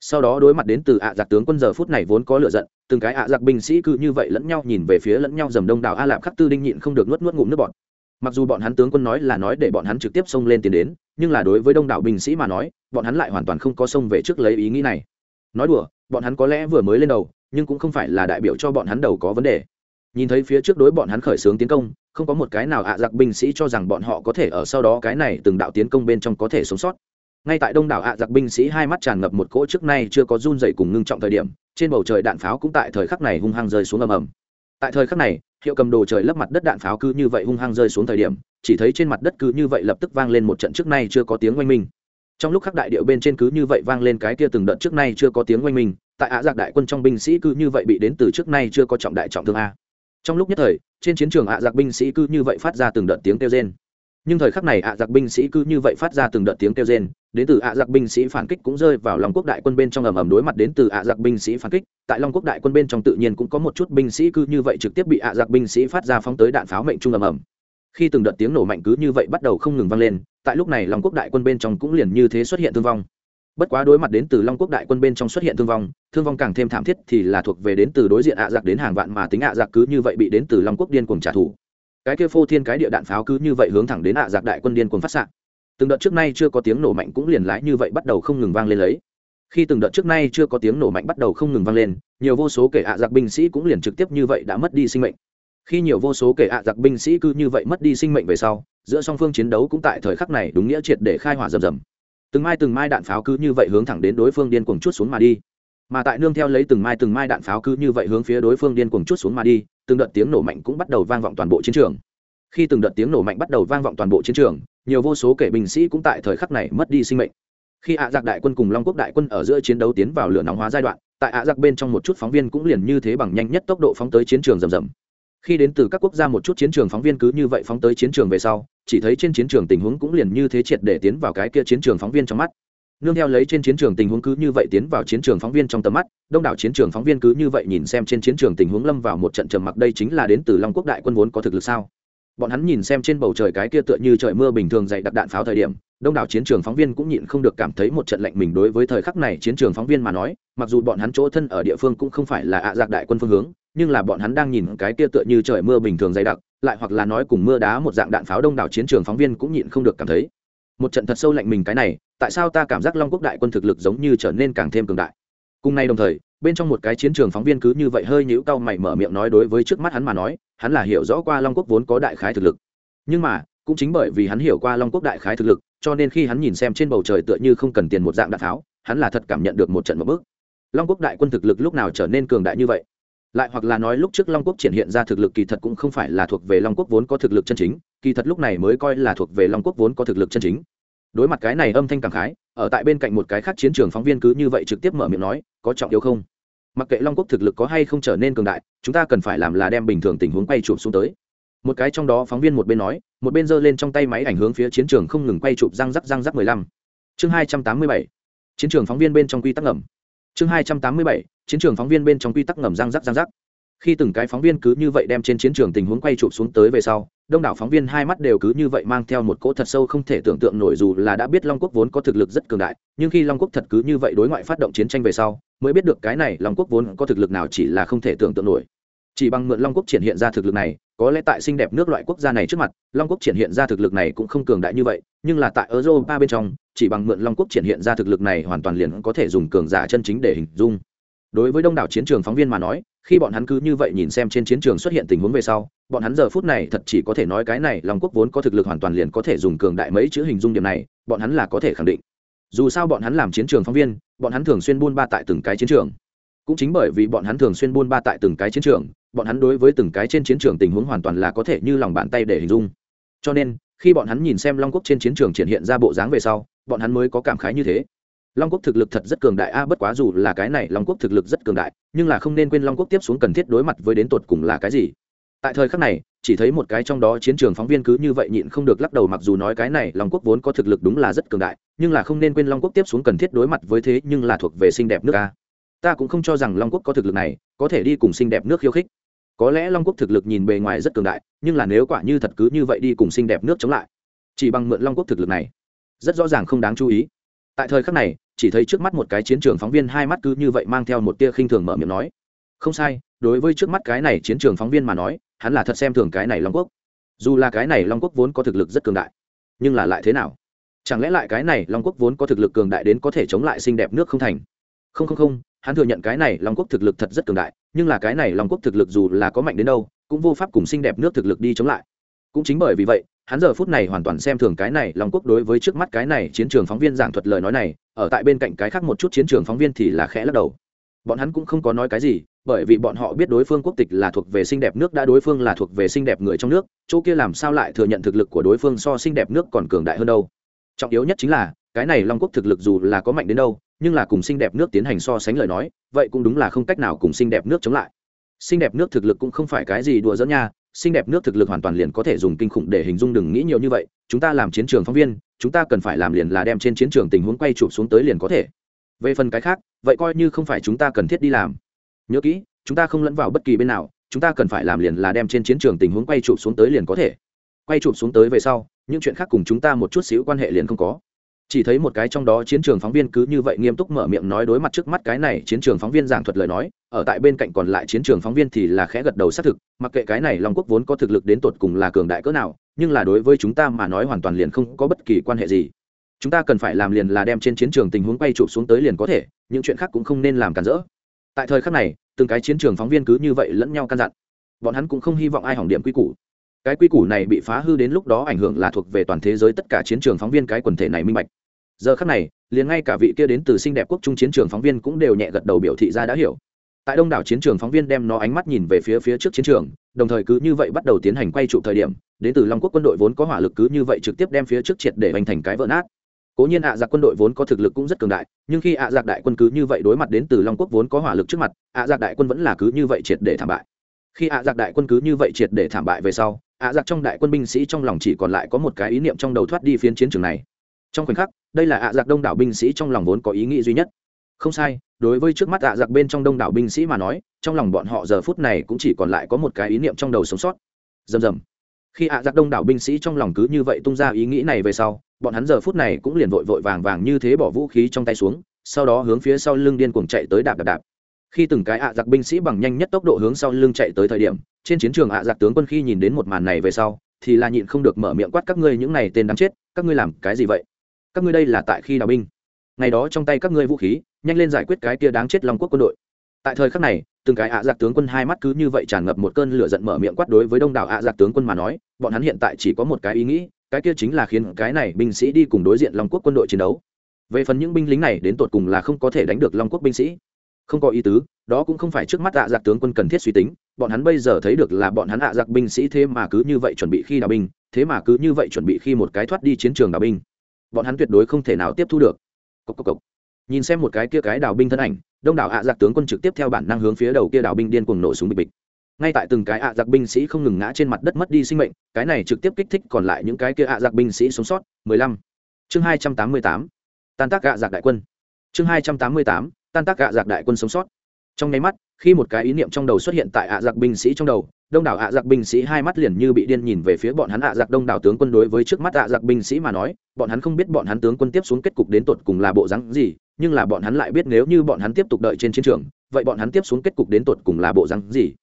Sau đó đối mặt đến từ ạ giặc tướng quân giờ phút này vốn có lựa giận, từng cái ạ giặc binh sĩ cứ như vậy lẫn nhau nhìn về phía lẫn nhau dầm đông đảo a lạp khắc tư đinh nhịn không được nuốt nuốt ngụm nước bọt. Mặc dù bọn hắn tướng quân nói là nói để bọn hắn trực tiếp xông lên tiến đến, nhưng là đối với đông đảo binh sĩ mà nói, bọn hắn lại hoàn toàn không có xông về trước lấy ý nghĩ này. Nói đùa, bọn hắn có lẽ vừa mới lên đầu, nhưng cũng không phải là đại biểu cho bọn hắn đầu có vấn đề nhìn thấy phía trước đối bọn hắn khởi xướng tiến công, không có một cái nào ạ giặc binh sĩ cho rằng bọn họ có thể ở sau đó cái này từng đạo tiến công bên trong có thể sống sót. Ngay tại đông đảo ạ giặc binh sĩ hai mắt tràn ngập một cỗ trước nay chưa có run dày cùng ngưng trọng thời điểm, trên bầu trời đạn pháo cũng tại thời khắc này hung hăng rơi xuống ầm ầm. Tại thời khắc này, hiệu cầm đồ trời lấp mặt đất đạn pháo cứ như vậy hung hăng rơi xuống thời điểm, chỉ thấy trên mặt đất cứ như vậy lập tức vang lên một trận trước nay chưa có tiếng oanh minh. Trong lúc khắc đại điệu bên trên cứ như vậy vang lên cái kia từng đợt trước nay chưa có tiếng oanh minh, tại ạ giặc đại quân trong binh sĩ cứ như vậy bị đến từ trước nay chưa có trọng đại trọng thương a trong lúc nhất thời, trên chiến trường ạ giặc binh sĩ cứ như vậy phát ra từng đợt tiếng kêu rên. Nhưng thời khắc này ạ giặc binh sĩ cứ như vậy phát ra từng đợt tiếng kêu rên, đến từ ạ giặc binh sĩ phản kích cũng rơi vào lòng quốc đại quân bên trong ầm ầm đối mặt đến từ ạ giặc binh sĩ phản kích. Tại long quốc đại quân bên trong tự nhiên cũng có một chút binh sĩ cứ như vậy trực tiếp bị ạ giặc binh sĩ phát ra phóng tới đạn pháo mệnh trung ầm ầm. Khi từng đợt tiếng nổ mạnh cứ như vậy bắt đầu không ngừng vang lên, tại lúc này long quốc đại quân bên trong cũng liền như thế xuất hiện thương vong bất quá đối mặt đến từ long quốc đại quân bên trong xuất hiện thương vong thương vong càng thêm thảm thiết thì là thuộc về đến từ đối diện ạ giặc đến hàng vạn mà tính ạ giặc cứ như vậy bị đến từ long quốc điên cuồng trả thù. Cái kia phô thiên cái địa đạn pháo cứ như vậy hướng thẳng đến ạ giặc đại quân điên cuồng phát xạ. Từng đợt trước nay chưa có tiếng nổ mạnh cũng liền lái như vậy bắt đầu không ngừng vang lên lấy. Khi từng đợt trước nay chưa có tiếng nổ mạnh bắt đầu không ngừng vang lên, nhiều vô số kể ạ giặc binh sĩ cũng liền trực tiếp như vậy đã mất đi sinh mệnh. Khi nhiều vô số kể ạ giặc binh sĩ cứ như vậy mất đi sinh mệnh về sau, giữa song phương chiến đấu cũng tại thời khắc này đúng nghĩa triệt để khai hỏa rầm rầm từng mai từng mai đạn pháo cứ như vậy hướng thẳng đến đối phương điên cuồng chút xuống mà đi. Mà tại nương theo lấy từng mai từng mai đạn pháo cứ như vậy hướng phía đối phương điên cuồng chút xuống mà đi, từng đợt tiếng nổ mạnh cũng bắt đầu vang vọng toàn bộ chiến trường. Khi từng đợt tiếng nổ mạnh bắt đầu vang vọng toàn bộ chiến trường, nhiều vô số kể binh sĩ cũng tại thời khắc này mất đi sinh mệnh. Khi ạ giặc đại quân cùng long quốc đại quân ở giữa chiến đấu tiến vào lửa nóng hóa giai đoạn, tại ạ giặc bên trong một chút phóng viên cũng liền như thế bằng nhanh nhất tốc độ phóng tới chiến trường rầm rầm. Khi đến từ các quốc gia một chút chiến trường phóng viên cứ như vậy phóng tới chiến trường về sau chỉ thấy trên chiến trường tình huống cũng liền như thế triệt để tiến vào cái kia chiến trường phóng viên trong mắt. Nương theo lấy trên chiến trường tình huống cứ như vậy tiến vào chiến trường phóng viên trong tầm mắt, đông đảo chiến trường phóng viên cứ như vậy nhìn xem trên chiến trường tình huống lâm vào một trận trầm mặc đây chính là đến từ long quốc đại quân vốn có thực lực sao? Bọn hắn nhìn xem trên bầu trời cái kia tựa như trời mưa bình thường dày đặc đạn pháo thời điểm, đông đảo chiến trường phóng viên cũng nhịn không được cảm thấy một trận lạnh mình đối với thời khắc này chiến trường phóng viên mà nói, mặc dù bọn hắn chỗ thân ở địa phương cũng không phải là ạ à giặc đại quân phương hướng, nhưng là bọn hắn đang nhìn cái kia tựa như trời mưa bình thường dày đặc lại hoặc là nói cùng mưa đá một dạng đạn pháo đông đảo chiến trường phóng viên cũng nhịn không được cảm thấy. Một trận thật sâu lạnh mình cái này, tại sao ta cảm giác long quốc đại quân thực lực giống như trở nên càng thêm cường đại? Cùng nay đồng thời, bên trong một cái chiến trường phóng viên cứ như vậy hơi nhíu cau mày mở miệng nói đối với trước mắt hắn mà nói, hắn là hiểu rõ qua long quốc vốn có đại khái thực lực. Nhưng mà, cũng chính bởi vì hắn hiểu qua long quốc đại khái thực lực, cho nên khi hắn nhìn xem trên bầu trời tựa như không cần tiền một dạng đạn pháo, hắn là thật cảm nhận được một trận một bước. Long quốc đại quân thực lực lúc nào trở nên cường đại như vậy? Lại hoặc là nói lúc trước long quốc triển hiện ra thực lực kỳ thật cũng không phải là thuộc về long quốc vốn có thực lực chân chính, kỳ thật lúc này mới coi là thuộc về long quốc vốn có thực lực chân chính. Đối mặt cái này âm thanh cảm khái, ở tại bên cạnh một cái khác chiến trường phóng viên cứ như vậy trực tiếp mở miệng nói, có trọng yếu không? Mặc kệ long quốc thực lực có hay không trở nên cường đại, chúng ta cần phải làm là đem bình thường tình huống quay chụp xuống tới. Một cái trong đó phóng viên một bên nói, một bên giơ lên trong tay máy ảnh hướng phía chiến trường không ngừng quay chụp răng rắc răng rắc mười lăm. Chương hai trăm tám mươi bảy. Chiến trường phóng viên bên trong quy tắc ngầm chương hai trăm tám mươi bảy, chiến trường phóng viên bên trong quy tắc ngầm răng rắc răng rắc. Khi từng cái phóng viên cứ như vậy đem trên chiến trường tình huống quay chụp xuống tới về sau, đông đảo phóng viên hai mắt đều cứ như vậy mang theo một cỗ thật sâu không thể tưởng tượng nổi dù là đã biết long quốc vốn có thực lực rất cường đại, nhưng khi long quốc thật cứ như vậy đối ngoại phát động chiến tranh về sau, mới biết được cái này long quốc vốn có thực lực nào chỉ là không thể tưởng tượng nổi. Chỉ bằng mượn long quốc triển hiện ra thực lực này, có lẽ tại xinh đẹp nước loại quốc gia này trước mặt, long quốc triển hiện ra thực lực này cũng không cường đại như vậy, nhưng là tại europa bên trong chỉ bằng mượn long quốc triển hiện ra thực lực này hoàn toàn liền có thể dùng cường giả chân chính để hình dung. Đối với đông đảo chiến trường phóng viên mà nói, khi bọn hắn cứ như vậy nhìn xem trên chiến trường xuất hiện tình huống về sau, bọn hắn giờ phút này thật chỉ có thể nói cái này long quốc vốn có thực lực hoàn toàn liền có thể dùng cường đại mấy chữ hình dung điểm này, bọn hắn là có thể khẳng định. Dù sao bọn hắn làm chiến trường phóng viên, bọn hắn thường xuyên buôn ba tại từng cái chiến trường. Cũng chính bởi vì bọn hắn thường xuyên buôn ba tại từng cái chiến trường, bọn hắn đối với từng cái trên chiến trường tình huống hoàn toàn là có thể như lòng bàn tay để hình dung. Cho nên khi bọn hắn nhìn xem long quốc trên chiến trường triển hiện ra bộ dáng về sau, bọn hắn mới có cảm khái như thế. Long quốc thực lực thật rất cường đại a, bất quá dù là cái này long quốc thực lực rất cường đại, nhưng là không nên quên long quốc tiếp xuống cần thiết đối mặt với đến tột cùng là cái gì. Tại thời khắc này, chỉ thấy một cái trong đó chiến trường phóng viên cứ như vậy nhịn không được lắc đầu mặc dù nói cái này long quốc vốn có thực lực đúng là rất cường đại, nhưng là không nên quên long quốc tiếp xuống cần thiết đối mặt với thế nhưng là thuộc về xinh đẹp nước a. Ta cũng không cho rằng long quốc có thực lực này, có thể đi cùng xinh đẹp nước khiêu khích có lẽ long quốc thực lực nhìn bề ngoài rất cường đại, nhưng là nếu quả như thật cứ như vậy đi cùng xinh đẹp nước chống lại, chỉ bằng mượn long quốc thực lực này, rất rõ ràng không đáng chú ý. Tại thời khắc này, chỉ thấy trước mắt một cái chiến trường phóng viên hai mắt cứ như vậy mang theo một tia khinh thường mở miệng nói, không sai, đối với trước mắt cái này chiến trường phóng viên mà nói, hắn là thật xem thường cái này long quốc. Dù là cái này long quốc vốn có thực lực rất cường đại, nhưng là lại thế nào? Chẳng lẽ lại cái này long quốc vốn có thực lực cường đại đến có thể chống lại xinh đẹp nước không thành? Không không không hắn thừa nhận cái này long quốc thực lực thật rất cường đại, nhưng là cái này long quốc thực lực dù là có mạnh đến đâu, cũng vô pháp cùng xinh đẹp nước thực lực đi chống lại. Cũng chính bởi vì vậy, hắn giờ phút này hoàn toàn xem thường cái này long quốc đối với trước mắt cái này chiến trường phóng viên giảng thuật lời nói này, ở tại bên cạnh cái khác một chút chiến trường phóng viên thì là khẽ lắc đầu. Bọn hắn cũng không có nói cái gì, bởi vì bọn họ biết đối phương quốc tịch là thuộc về xinh đẹp nước, đã đối phương là thuộc về xinh đẹp người trong nước, chỗ kia làm sao lại thừa nhận thực lực của đối phương so xinh đẹp nước còn cường đại hơn đâu. Trọng yếu nhất chính là, cái này long quốc thực lực dù là có mạnh đến đâu nhưng là cùng xinh đẹp nước tiến hành so sánh lời nói, vậy cũng đúng là không cách nào cùng xinh đẹp nước chống lại. Xinh đẹp nước thực lực cũng không phải cái gì đùa dẫn nha xinh đẹp nước thực lực hoàn toàn liền có thể dùng kinh khủng để hình dung đừng nghĩ nhiều như vậy, chúng ta làm chiến trường phóng viên, chúng ta cần phải làm liền là đem trên chiến trường tình huống quay chụp xuống tới liền có thể. Về phần cái khác, vậy coi như không phải chúng ta cần thiết đi làm. Nhớ kỹ, chúng ta không lẫn vào bất kỳ bên nào, chúng ta cần phải làm liền là đem trên chiến trường tình huống quay chụp xuống tới liền có thể. Quay chụp xuống tới về sau, những chuyện khác cùng chúng ta một chút xíu quan hệ liền không có chỉ thấy một cái trong đó chiến trường phóng viên cứ như vậy nghiêm túc mở miệng nói đối mặt trước mắt cái này chiến trường phóng viên giảng thuật lời nói, ở tại bên cạnh còn lại chiến trường phóng viên thì là khẽ gật đầu xác thực, mặc kệ cái này long quốc vốn có thực lực đến tột cùng là cường đại cỡ nào, nhưng là đối với chúng ta mà nói hoàn toàn liền không có bất kỳ quan hệ gì. Chúng ta cần phải làm liền là đem trên chiến trường tình huống quay chụp xuống tới liền có thể, những chuyện khác cũng không nên làm cản rỡ. Tại thời khắc này, từng cái chiến trường phóng viên cứ như vậy lẫn nhau căn dặn. Bọn hắn cũng không hy vọng ai hỏng điểm quy củ. Cái quy củ này bị phá hư đến lúc đó ảnh hưởng là thuộc về toàn thế giới tất cả chiến trường phóng viên cái quần thể này minh bạch giờ khắc này, liền ngay cả vị kia đến từ xinh đẹp quốc trung chiến trường phóng viên cũng đều nhẹ gật đầu biểu thị ra đã hiểu. Tại đông đảo chiến trường phóng viên đem nó ánh mắt nhìn về phía phía trước chiến trường, đồng thời cứ như vậy bắt đầu tiến hành quay trụ thời điểm, đến từ long quốc quân đội vốn có hỏa lực cứ như vậy trực tiếp đem phía trước triệt để hoành thành cái vỡ nát. Cố nhiên ạ à giặc quân đội vốn có thực lực cũng rất cường đại, nhưng khi ạ à giặc đại quân cứ như vậy đối mặt đến từ long quốc vốn có hỏa lực trước mặt, ạ à giặc đại quân vẫn là cứ như vậy triệt để thảm bại. Khi ạ giặc đại quân cứ như vậy triệt để thảm bại về sau, ạ giặc trong đại quân binh sĩ trong lòng chỉ còn lại có một cái ý niệm trong đầu thoát đi phiến chiến trường này trong khoảnh khắc, đây là ạ giặc đông đảo binh sĩ trong lòng vốn có ý nghĩ duy nhất. Không sai, đối với trước mắt ạ giặc bên trong đông đảo binh sĩ mà nói, trong lòng bọn họ giờ phút này cũng chỉ còn lại có một cái ý niệm trong đầu sống sót. Dầm dầm khi ạ giặc đông đảo binh sĩ trong lòng cứ như vậy tung ra ý nghĩ này về sau, bọn hắn giờ phút này cũng liền vội vội vàng vàng như thế bỏ vũ khí trong tay xuống, sau đó hướng phía sau lưng điên cuồng chạy tới đạp đạp đạp. Khi từng cái ạ giặc binh sĩ bằng nhanh nhất tốc độ hướng sau lưng chạy tới thời điểm, trên chiến trường ạ giặc tướng quân khi nhìn đến một màn này về sau, thì là nhịn không được mở miệng quát các ngươi những này tên đáng chết, các ngươi làm cái gì vậy? Các ngươi đây là tại khi đào binh. Ngày đó trong tay các ngươi vũ khí, nhanh lên giải quyết cái kia đáng chết long quốc quân đội. Tại thời khắc này, từng cái ạ giặc tướng quân hai mắt cứ như vậy tràn ngập một cơn lửa giận mở miệng quát đối với đông đảo ạ giặc tướng quân mà nói, bọn hắn hiện tại chỉ có một cái ý nghĩ, cái kia chính là khiến cái này binh sĩ đi cùng đối diện long quốc quân đội chiến đấu. Về phần những binh lính này đến tột cùng là không có thể đánh được long quốc binh sĩ. Không có ý tứ, đó cũng không phải trước mắt ạ giặc tướng quân cần thiết suy tính, bọn hắn bây giờ thấy được là bọn hắn ạ giặc binh sĩ thế mà cứ như vậy chuẩn bị khi đào binh, thế mà cứ như vậy chuẩn bị khi một cái thoát đi chiến trường đào binh bọn hắn tuyệt đối không thể nào tiếp thu được cốc cốc cốc. nhìn xem một cái kia cái đào binh thân ảnh, đông đảo ạ giặc tướng quân trực tiếp theo bản năng hướng phía đầu kia đào binh điên cuồng nổ súng bịch bịch ngay tại từng cái ạ giặc binh sĩ không ngừng ngã trên mặt đất mất đi sinh mệnh, cái này trực tiếp kích thích còn lại những cái kia ạ giặc binh sĩ sống sót 15. chương 288. tan tác ạ giặc đại quân chương 288. tan tác ạ giặc đại quân sống sót trong nháy mắt khi một cái ý niệm trong đầu xuất hiện tại ạ giặc binh sĩ trong đầu đông đảo ạ giặc binh sĩ hai mắt liền như bị điên nhìn về phía bọn hắn ạ giặc đông đảo tướng quân đối với trước mắt ạ giặc binh sĩ mà nói bọn hắn không biết bọn hắn tướng quân tiếp xuống kết cục đến tột cùng là bộ rắn gì nhưng là bọn hắn lại biết nếu như bọn hắn tiếp tục đợi trên chiến trường vậy bọn hắn tiếp xuống kết cục đến tột cùng là bộ rắn gì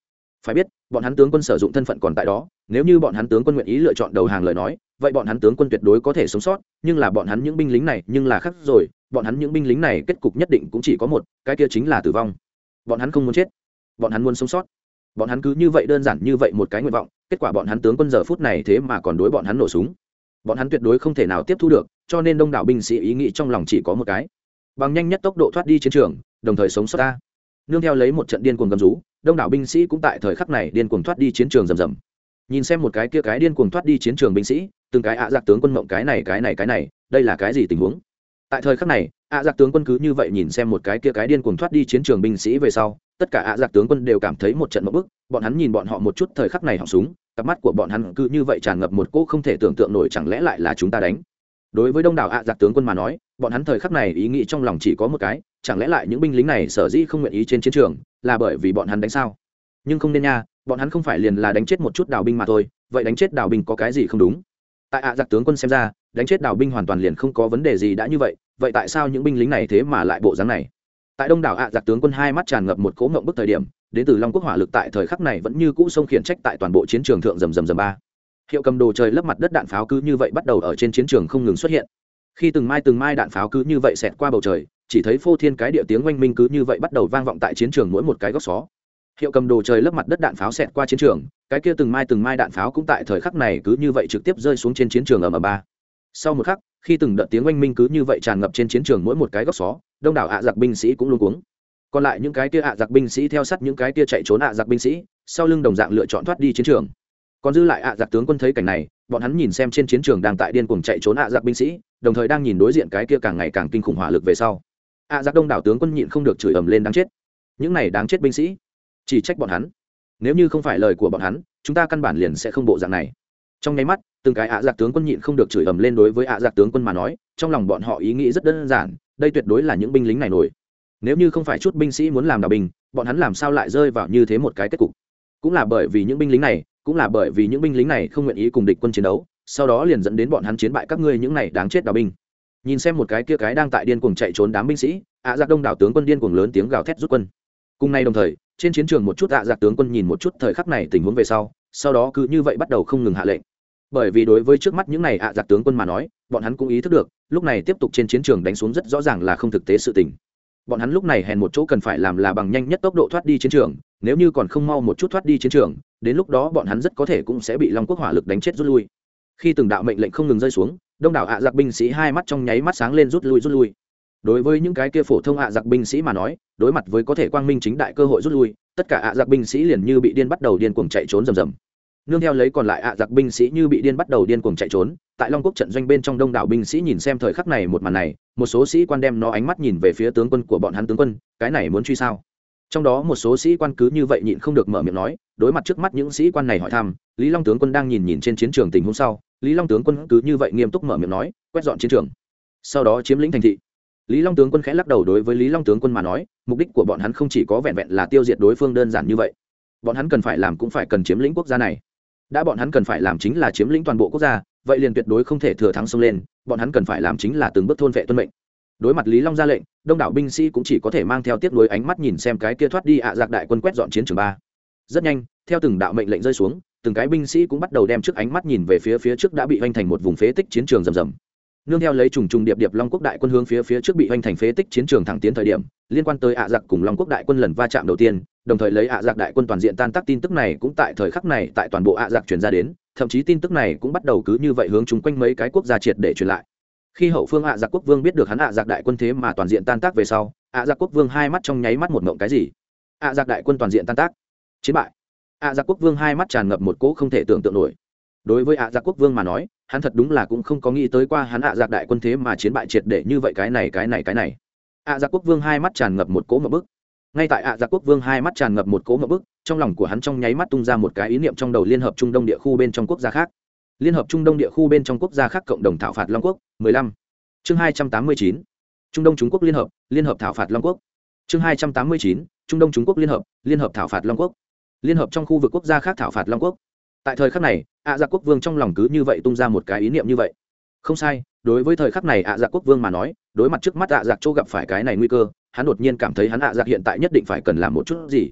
phải biết bọn hắn tướng quân sử dụng thân phận còn tại đó nếu như bọn hắn tướng quân nguyện ý lựa chọn đầu hàng lời nói vậy bọn hắn tướng quân tuyệt đối có thể sống sót nhưng là bọn hắn những binh lính này nhưng là khác rồi bọn hắn những binh lính này kết cục nhất định cũng chỉ có một cái kia chính là tử vong bọn hắn không muốn chết. Bọn hắn muốn sống sót. Bọn hắn cứ như vậy đơn giản như vậy một cái nguyện vọng, kết quả bọn hắn tướng quân giờ phút này thế mà còn đối bọn hắn nổ súng. Bọn hắn tuyệt đối không thể nào tiếp thu được, cho nên đông đảo binh sĩ ý nghĩ trong lòng chỉ có một cái. Bằng nhanh nhất tốc độ thoát đi chiến trường, đồng thời sống sót ta. Nương theo lấy một trận điên cuồng gầm rú, đông đảo binh sĩ cũng tại thời khắc này điên cuồng thoát đi chiến trường rầm rầm. Nhìn xem một cái kia cái điên cuồng thoát đi chiến trường binh sĩ, từng cái ạ à giặc tướng quân mộng cái này cái này cái này, đây là cái gì tình huống? Tại thời khắc này ạ à giặc tướng quân cứ như vậy nhìn xem một cái kia cái điên cuồng thoát đi chiến trường binh sĩ về sau, tất cả ạ à giặc tướng quân đều cảm thấy một trận mẫu bức, bọn hắn nhìn bọn họ một chút thời khắc này họng súng, cặp mắt của bọn hắn cứ như vậy tràn ngập một cỗ không thể tưởng tượng nổi chẳng lẽ lại là chúng ta đánh. Đối với đông đảo ạ giặc tướng quân mà nói, bọn hắn thời khắc này ý nghĩ trong lòng chỉ có một cái, chẳng lẽ lại những binh lính này sở dĩ không nguyện ý trên chiến trường, là bởi vì bọn hắn đánh sao? Nhưng không nên nha, bọn hắn không phải liền là đánh chết một chút đào binh mà thôi, vậy đánh chết đào binh có cái gì không đúng? Tại ạ giặc tướng quân xem ra, đánh chết đào binh hoàn toàn liền không có vấn đề gì đã như vậy vậy tại sao những binh lính này thế mà lại bộ dáng này? Tại đông đảo ạ giặc tướng quân hai mắt tràn ngập một cỗ ngộng bức thời điểm, đến từ long quốc hỏa lực tại thời khắc này vẫn như cũ sông khiển trách tại toàn bộ chiến trường thượng rầm rầm rầm ba. Hiệu cầm đồ trời lấp mặt đất đạn pháo cứ như vậy bắt đầu ở trên chiến trường không ngừng xuất hiện. Khi từng mai từng mai đạn pháo cứ như vậy xẹt qua bầu trời, chỉ thấy phô thiên cái địa tiếng oanh minh cứ như vậy bắt đầu vang vọng tại chiến trường mỗi một cái góc xó. Hiệu cầm đồ trời lấp mặt đất đạn pháo xẹt qua chiến trường, cái kia từng mai từng mai đạn pháo cũng tại thời khắc này cứ như vậy trực tiếp rơi xuống trên chiến trường ở m ba sau một khắc, khi từng đợt tiếng oanh minh cứ như vậy tràn ngập trên chiến trường mỗi một cái góc xó, đông đảo ạ giặc binh sĩ cũng luôn cuống. Còn lại những cái kia ạ giặc binh sĩ theo sát những cái kia chạy trốn ạ giặc binh sĩ, sau lưng đồng dạng lựa chọn thoát đi chiến trường. Còn dư lại ạ giặc tướng quân thấy cảnh này, bọn hắn nhìn xem trên chiến trường đang tại điên cuồng chạy trốn ạ giặc binh sĩ, đồng thời đang nhìn đối diện cái kia càng ngày càng kinh khủng hỏa lực về sau. Ạ giặc đông đảo tướng quân nhịn không được chửi ầm lên đáng chết. Những này đáng chết binh sĩ, chỉ trách bọn hắn. Nếu như không phải lời của bọn hắn, chúng ta căn bản liền sẽ không bộ dạng này. Trong nháy mắt từng cái ạ giặc tướng quân nhịn không được chửi ầm lên đối với ạ giặc tướng quân mà nói, trong lòng bọn họ ý nghĩ rất đơn giản, đây tuyệt đối là những binh lính này nổi. Nếu như không phải chút binh sĩ muốn làm đào binh bọn hắn làm sao lại rơi vào như thế một cái kết cục? Cũng là bởi vì những binh lính này, cũng là bởi vì những binh lính này không nguyện ý cùng địch quân chiến đấu, sau đó liền dẫn đến bọn hắn chiến bại các ngươi những này đáng chết đào binh nhìn xem một cái kia cái đang tại điên cuồng chạy trốn đám binh sĩ, ạ giặc đông đảo tướng quân điên cuồng lớn tiếng gào thét rút quân. Cùng nay đồng thời, trên chiến trường một chút ạ giặc tướng quân nhìn một chút thời khắc này tình huống về sau sau đó cứ như vậy bắt đầu không ngừng hạ lệnh bởi vì đối với trước mắt những này ạ giặc tướng quân mà nói, bọn hắn cũng ý thức được, lúc này tiếp tục trên chiến trường đánh xuống rất rõ ràng là không thực tế sự tình. Bọn hắn lúc này hèn một chỗ cần phải làm là bằng nhanh nhất tốc độ thoát đi chiến trường, nếu như còn không mau một chút thoát đi chiến trường, đến lúc đó bọn hắn rất có thể cũng sẽ bị long quốc hỏa lực đánh chết rút lui. Khi từng đạo mệnh lệnh không ngừng rơi xuống, đông đảo ạ giặc binh sĩ hai mắt trong nháy mắt sáng lên rút lui rút lui. Đối với những cái kia phổ thông ạ giặc binh sĩ mà nói, đối mặt với có thể quang minh chính đại cơ hội rút lui, tất cả ạ giặc binh sĩ liền như bị điên bắt đầu điên cuồng chạy trốn rầm rầm nương theo lấy còn lại ạ, giặc binh sĩ như bị điên bắt đầu điên cuồng chạy trốn. Tại long quốc trận doanh bên trong đông đảo binh sĩ nhìn xem thời khắc này một màn này, một số sĩ quan đem nó ánh mắt nhìn về phía tướng quân của bọn hắn tướng quân, cái này muốn truy sao? Trong đó một số sĩ quan cứ như vậy nhịn không được mở miệng nói, đối mặt trước mắt những sĩ quan này hỏi thăm, lý long tướng quân đang nhìn nhìn trên chiến trường tình hôm sau, lý long tướng quân cứ như vậy nghiêm túc mở miệng nói, quét dọn chiến trường. Sau đó chiếm lĩnh thành thị. Lý long tướng quân khẽ lắc đầu đối với lý long tướng quân mà nói, mục đích của bọn hắn không chỉ có vẹn vẹn là tiêu diệt đối phương đơn giản như vậy. Bọn hắn cần phải làm cũng phải cần chiếm lĩnh quốc gia này đã bọn hắn cần phải làm chính là chiếm lĩnh toàn bộ quốc gia, vậy liền tuyệt đối không thể thừa thắng xông lên, bọn hắn cần phải làm chính là từng bước thôn vệ tuân mệnh. Đối mặt lý long ra lệnh, đông đảo binh sĩ cũng chỉ có thể mang theo tiếp nối ánh mắt nhìn xem cái kia thoát đi ạ à giặc đại quân quét dọn chiến trường ba. Rất nhanh, theo từng đạo mệnh lệnh rơi xuống, từng cái binh sĩ cũng bắt đầu đem trước ánh mắt nhìn về phía phía trước đã bị hoành thành một vùng phế tích chiến trường rầm rầm nương theo lấy trùng trùng điệp điệp long quốc đại quân hướng phía phía trước bị hoành thành phế tích chiến trường thẳng tiến thời điểm, liên quan tới ạ giặc cùng long quốc đại quân lần va chạm đầu tiên, đồng thời lấy ạ giặc đại quân toàn diện tan tác tin tức này cũng tại thời khắc này tại toàn bộ ạ giặc truyền ra đến, thậm chí tin tức này cũng bắt đầu cứ như vậy hướng chung quanh mấy cái quốc gia triệt để truyền lại. Khi hậu phương ạ giặc quốc vương biết được hắn ạ giặc đại quân thế mà toàn diện tan tác về sau, ạ giặc quốc vương hai mắt trong nháy mắt một mộng cái gì? Ạ giặc đại quân toàn diện tan tác. Chiến bại. Ạ giặc quốc vương hai mắt tràn ngập một cỗ không thể tưởng tượng nổi. Đối với ạ giặc quốc vương mà nói hắn thật đúng là cũng không có nghĩ tới qua hắn ạ giặc đại quân thế mà chiến bại triệt để như vậy cái này cái này cái này ạ giặc quốc vương hai mắt tràn ngập một cỗ mập bức ngay tại ạ giặc quốc vương hai mắt tràn ngập một cỗ mập bức, trong lòng của hắn trong nháy mắt tung ra một cái ý niệm trong đầu liên hợp trung đông địa khu bên trong quốc gia khác liên hợp trung đông địa khu bên trong quốc gia khác cộng đồng thảo phạt long quốc 15. chương 289. trung đông trung quốc liên hợp liên hợp thảo phạt long quốc chương 289. trung đông trung quốc liên hợp liên hợp thảo phạt long quốc liên hợp trong khu vực quốc gia khác thảo phạt long quốc tại thời khắc này ạ Dạ quốc vương trong lòng cứ như vậy tung ra một cái ý niệm như vậy. Không sai, đối với thời khắc này ạ Dạ quốc vương mà nói, đối mặt trước mắt ạ dạ chỗ gặp phải cái này nguy cơ, hắn đột nhiên cảm thấy hắn ạ dạ hiện tại nhất định phải cần làm một chút gì.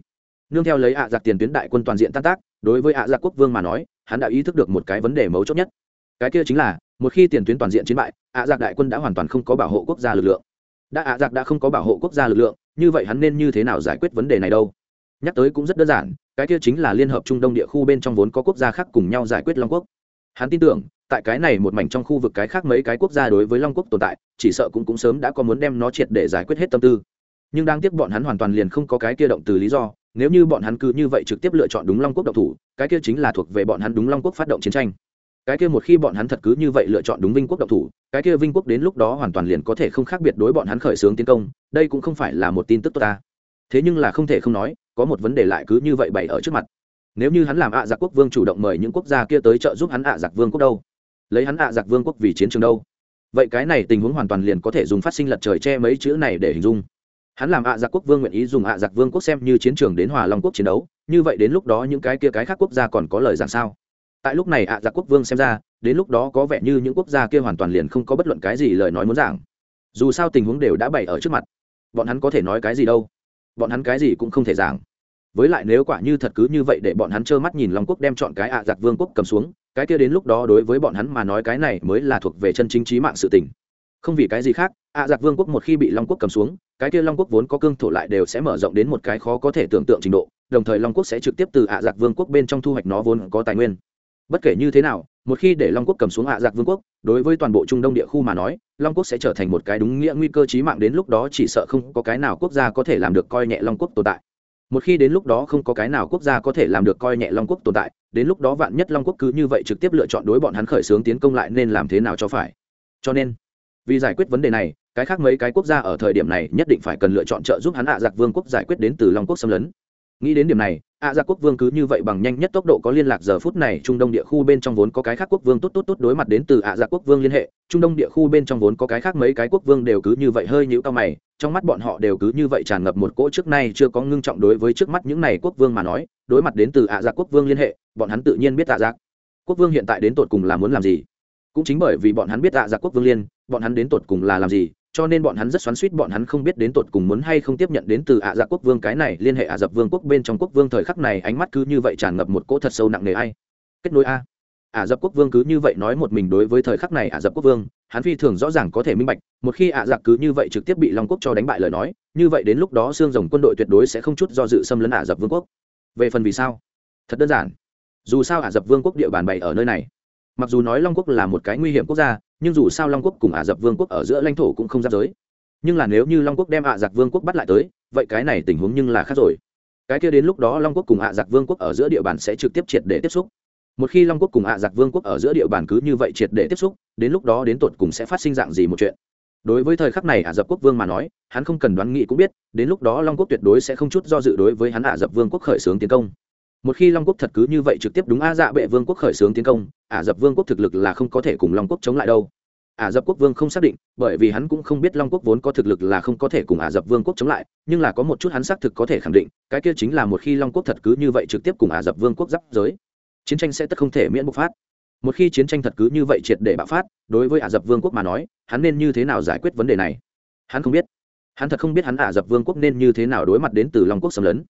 Nương theo lấy ạ dạ tiền tuyến đại quân toàn diện tan tác, đối với ạ Dạ quốc vương mà nói, hắn đã ý thức được một cái vấn đề mấu chốt nhất. Cái kia chính là, một khi tiền tuyến toàn diện chiến bại, ạ dạ đại quân đã hoàn toàn không có bảo hộ quốc gia lực lượng. Đã ạ dạ đã không có bảo hộ quốc gia lực lượng, như vậy hắn nên như thế nào giải quyết vấn đề này đâu? Nhắc tới cũng rất đơn giản, cái kia chính là liên hợp trung đông địa khu bên trong vốn có quốc gia khác cùng nhau giải quyết long quốc. Hắn tin tưởng, tại cái này một mảnh trong khu vực cái khác mấy cái quốc gia đối với long quốc tồn tại, chỉ sợ cũng cũng sớm đã có muốn đem nó triệt để giải quyết hết tâm tư. Nhưng đang tiếc bọn hắn hoàn toàn liền không có cái kia động từ lý do, nếu như bọn hắn cứ như vậy trực tiếp lựa chọn đúng long quốc độc thủ, cái kia chính là thuộc về bọn hắn đúng long quốc phát động chiến tranh. Cái kia một khi bọn hắn thật cứ như vậy lựa chọn đúng vinh quốc độc thủ, cái kia vinh quốc đến lúc đó hoàn toàn liền có thể không khác biệt đối bọn hắn khởi xướng tiến công, đây cũng không phải là một tin tức tốt ta. Thế nhưng là không thể không nói có một vấn đề lại cứ như vậy bày ở trước mặt. Nếu như hắn làm ạ giặc quốc vương chủ động mời những quốc gia kia tới trợ giúp hắn ạ giặc vương quốc đâu? Lấy hắn ạ giặc vương quốc vì chiến trường đâu? Vậy cái này tình huống hoàn toàn liền có thể dùng phát sinh lật trời che mấy chữ này để hình dung. Hắn làm ạ giặc quốc vương nguyện ý dùng ạ giặc vương quốc xem như chiến trường đến hòa long quốc chiến đấu, như vậy đến lúc đó những cái kia cái khác quốc gia còn có lời giảng sao? Tại lúc này ạ giặc quốc vương xem ra, đến lúc đó có vẻ như những quốc gia kia hoàn toàn liền không có bất luận cái gì lời nói muốn giảng. Dù sao tình huống đều đã bày ở trước mặt. Bọn hắn có thể nói cái gì đâu? Bọn hắn cái gì cũng không thể giảng. Với lại nếu quả như thật cứ như vậy để bọn hắn trơ mắt nhìn long quốc đem chọn cái ạ giặc vương quốc cầm xuống, cái kia đến lúc đó đối với bọn hắn mà nói cái này mới là thuộc về chân chính trí mạng sự tình. Không vì cái gì khác, ạ giặc vương quốc một khi bị long quốc cầm xuống, cái kia long quốc vốn có cương thổ lại đều sẽ mở rộng đến một cái khó có thể tưởng tượng trình độ, đồng thời long quốc sẽ trực tiếp từ ạ giặc vương quốc bên trong thu hoạch nó vốn có tài nguyên. Bất kể như thế nào một khi để long quốc cầm xuống ạ giặc vương quốc, đối với toàn bộ trung đông địa khu mà nói, long quốc sẽ trở thành một cái đúng nghĩa nguy cơ chí mạng đến lúc đó chỉ sợ không có cái nào quốc gia có thể làm được coi nhẹ long quốc tồn tại. Một khi đến lúc đó không có cái nào quốc gia có thể làm được coi nhẹ long quốc tồn tại, đến lúc đó vạn nhất long quốc cứ như vậy trực tiếp lựa chọn đối bọn hắn khởi xướng tiến công lại nên làm thế nào cho phải? Cho nên, vì giải quyết vấn đề này, cái khác mấy cái quốc gia ở thời điểm này nhất định phải cần lựa chọn trợ giúp hắn ạ giặc vương quốc giải quyết đến từ long quốc xâm lấn nghĩ đến điểm này, ạ gia quốc vương cứ như vậy bằng nhanh nhất tốc độ có liên lạc giờ phút này, trung đông địa khu bên trong vốn có cái khác quốc vương tốt tốt tốt đối mặt đến từ ạ gia quốc vương liên hệ. Trung đông địa khu bên trong vốn có cái khác mấy cái quốc vương đều cứ như vậy hơi nhũ cao mày, trong mắt bọn họ đều cứ như vậy tràn ngập một cỗ trước nay chưa có ngưng trọng đối với trước mắt những này quốc vương mà nói, đối mặt đến từ ạ gia quốc vương liên hệ, bọn hắn tự nhiên biết ạ gia quốc vương hiện tại đến tột cùng là muốn làm gì. Cũng chính bởi vì bọn hắn biết ạ gia quốc vương liên, bọn hắn đến tột cùng là làm gì cho nên bọn hắn rất xoắn suýt, bọn hắn không biết đến tột cùng muốn hay không tiếp nhận đến từ ả dập quốc vương cái này, liên hệ ả dập vương quốc bên trong quốc vương thời khắc này, ánh mắt cứ như vậy tràn ngập một cỗ thật sâu nặng nề ai. Kết nối a. Ả dập quốc vương cứ như vậy nói một mình đối với thời khắc này ả dập quốc vương, hắn phi thường rõ ràng có thể minh bạch, một khi ả dập cứ như vậy trực tiếp bị long quốc cho đánh bại lời nói, như vậy đến lúc đó xương rồng quân đội tuyệt đối sẽ không chút do dự xâm lấn ả dập vương quốc. Về phần vì sao? Thật đơn giản. Dù sao ả dập vương quốc địa bàn bày ở nơi này mặc dù nói long quốc là một cái nguy hiểm quốc gia, nhưng dù sao long quốc cùng ả rập vương quốc ở giữa lãnh thổ cũng không giáp giới. Nhưng là nếu như long quốc đem ả giặc vương quốc bắt lại tới, vậy cái này tình huống nhưng là khác rồi. Cái kia đến lúc đó long quốc cùng ả giặc vương quốc ở giữa địa bàn sẽ trực tiếp triệt để tiếp xúc. Một khi long quốc cùng ả giặc vương quốc ở giữa địa bàn cứ như vậy triệt để tiếp xúc, đến lúc đó đến tột cùng sẽ phát sinh dạng gì một chuyện? Đối với thời khắc này ả rập quốc vương mà nói, hắn không cần đoán nghị cũng biết, đến lúc đó long quốc tuyệt đối sẽ không chút do dự đối với hắn ả rập vương quốc khởi xướng tiến công một khi long quốc thật cứ như vậy trực tiếp đúng a dạ bệ vương quốc khởi xướng tiến công, ả rập vương quốc thực lực là không có thể cùng long quốc chống lại đâu. Ả rập quốc vương không xác định, bởi vì hắn cũng không biết long quốc vốn có thực lực là không có thể cùng ả rập vương quốc chống lại, nhưng là có một chút hắn xác thực có thể khẳng định, cái kia chính là một khi long quốc thật cứ như vậy trực tiếp cùng ả rập vương quốc giáp giới, chiến tranh sẽ tất không thể miễn bộc phát. Một khi chiến tranh thật cứ như vậy triệt để bạo phát, đối với ả rập vương quốc mà nói, hắn nên như thế nào giải quyết vấn đề này? Hắn không biết. Hắn thật không biết hắn ả rập vương quốc nên như thế nào đối mặt đến từ long quốc xâm lấn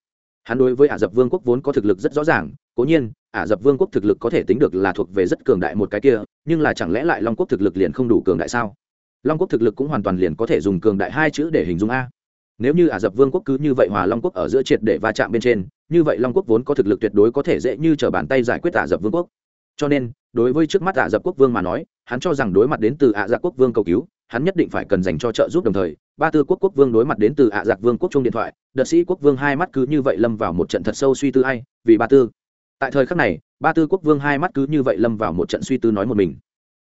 hắn đối với ả rập vương quốc vốn có thực lực rất rõ ràng, cố nhiên, ả rập vương quốc thực lực có thể tính được là thuộc về rất cường đại một cái kia, nhưng là chẳng lẽ lại long quốc thực lực liền không đủ cường đại sao? Long quốc thực lực cũng hoàn toàn liền có thể dùng cường đại hai chữ để hình dung a. Nếu như ả rập vương quốc cứ như vậy hòa long quốc ở giữa triệt để va chạm bên trên, như vậy long quốc vốn có thực lực tuyệt đối có thể dễ như t bàn tay giải quyết ả rập vương quốc. Cho nên, đối với trước mắt ả rập quốc vương mà nói, hắn cho rằng đối mặt đến từ ả rập quốc vương cầu cứu hắn nhất định phải cần dành cho trợ giúp đồng thời, ba tư quốc quốc vương đối mặt đến từ ạ giặc vương quốc trung điện thoại, đợt sĩ quốc vương hai mắt cứ như vậy lâm vào một trận thật sâu suy tư hay vì ba tư. Tại thời khắc này, ba tư quốc vương hai mắt cứ như vậy lâm vào một trận suy tư nói một mình.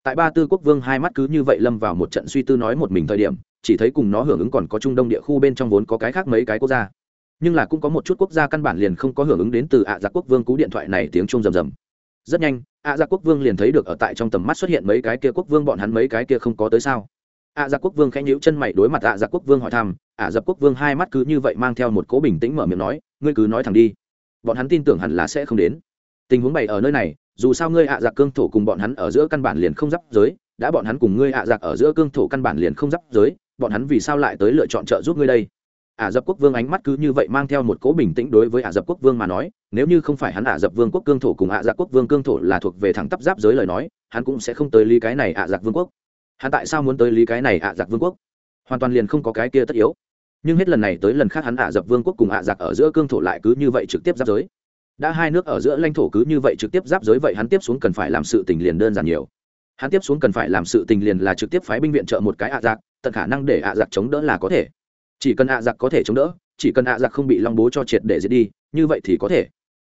Tại ba tư quốc vương hai mắt cứ như vậy lâm vào một trận suy tư nói một mình thời điểm, chỉ thấy cùng nó hưởng ứng còn có trung đông địa khu bên trong vốn có cái khác mấy cái quốc gia. Nhưng là cũng có một chút quốc gia căn bản liền không có hưởng ứng đến từ ạ giặc quốc vương cú điện thoại này tiếng trung rầm rầm. Rất nhanh, ạ giặc quốc vương liền thấy được ở tại trong tầm mắt xuất hiện mấy cái kia quốc vương bọn hắn mấy cái kia không có tới sao ạ giặc quốc vương khẽ nhíu chân mày đối mặt ạ giặc quốc vương hỏi thăm. ạ giặc quốc vương hai mắt cứ như vậy mang theo một cố bình tĩnh mở miệng nói, ngươi cứ nói thẳng đi. Bọn hắn tin tưởng hẳn là sẽ không đến. Tình huống bày ở nơi này, dù sao ngươi ạ giặc cương thổ cùng bọn hắn ở giữa căn bản liền không giáp giới, đã bọn hắn cùng ngươi ạ giặc ở giữa cương thổ căn bản liền không giáp giới, bọn hắn vì sao lại tới lựa chọn trợ giúp ngươi đây? Ả dập quốc vương ánh mắt cứ như vậy mang theo một cố bình tĩnh đối với ả dập quốc vương mà nói, nếu như không phải hắn ả dập vương quốc cương thổ cùng ả dập quốc vương cương thổ là thuộc về thẳng tắp giáp giới lời nói, hắn cũng sẽ không tới ly cái này ả dập vương quốc hắn tại sao muốn tới lý cái này ạ giặc vương quốc? Hoàn toàn liền không có cái kia tất yếu. Nhưng hết lần này tới lần khác hắn ạ giặc vương quốc cùng ạ giặc ở giữa cương thổ lại cứ như vậy trực tiếp giáp giới. Đã hai nước ở giữa lãnh thổ cứ như vậy trực tiếp giáp giới vậy hắn tiếp xuống cần phải làm sự tình liền đơn giản nhiều. Hắn tiếp xuống cần phải làm sự tình liền là trực tiếp phái binh viện trợ một cái ạ giặc, tận khả năng để ạ giặc chống đỡ là có thể. Chỉ cần ạ giặc có thể chống đỡ, chỉ cần ạ giặc không bị long bố cho triệt để giết đi, như vậy thì có thể.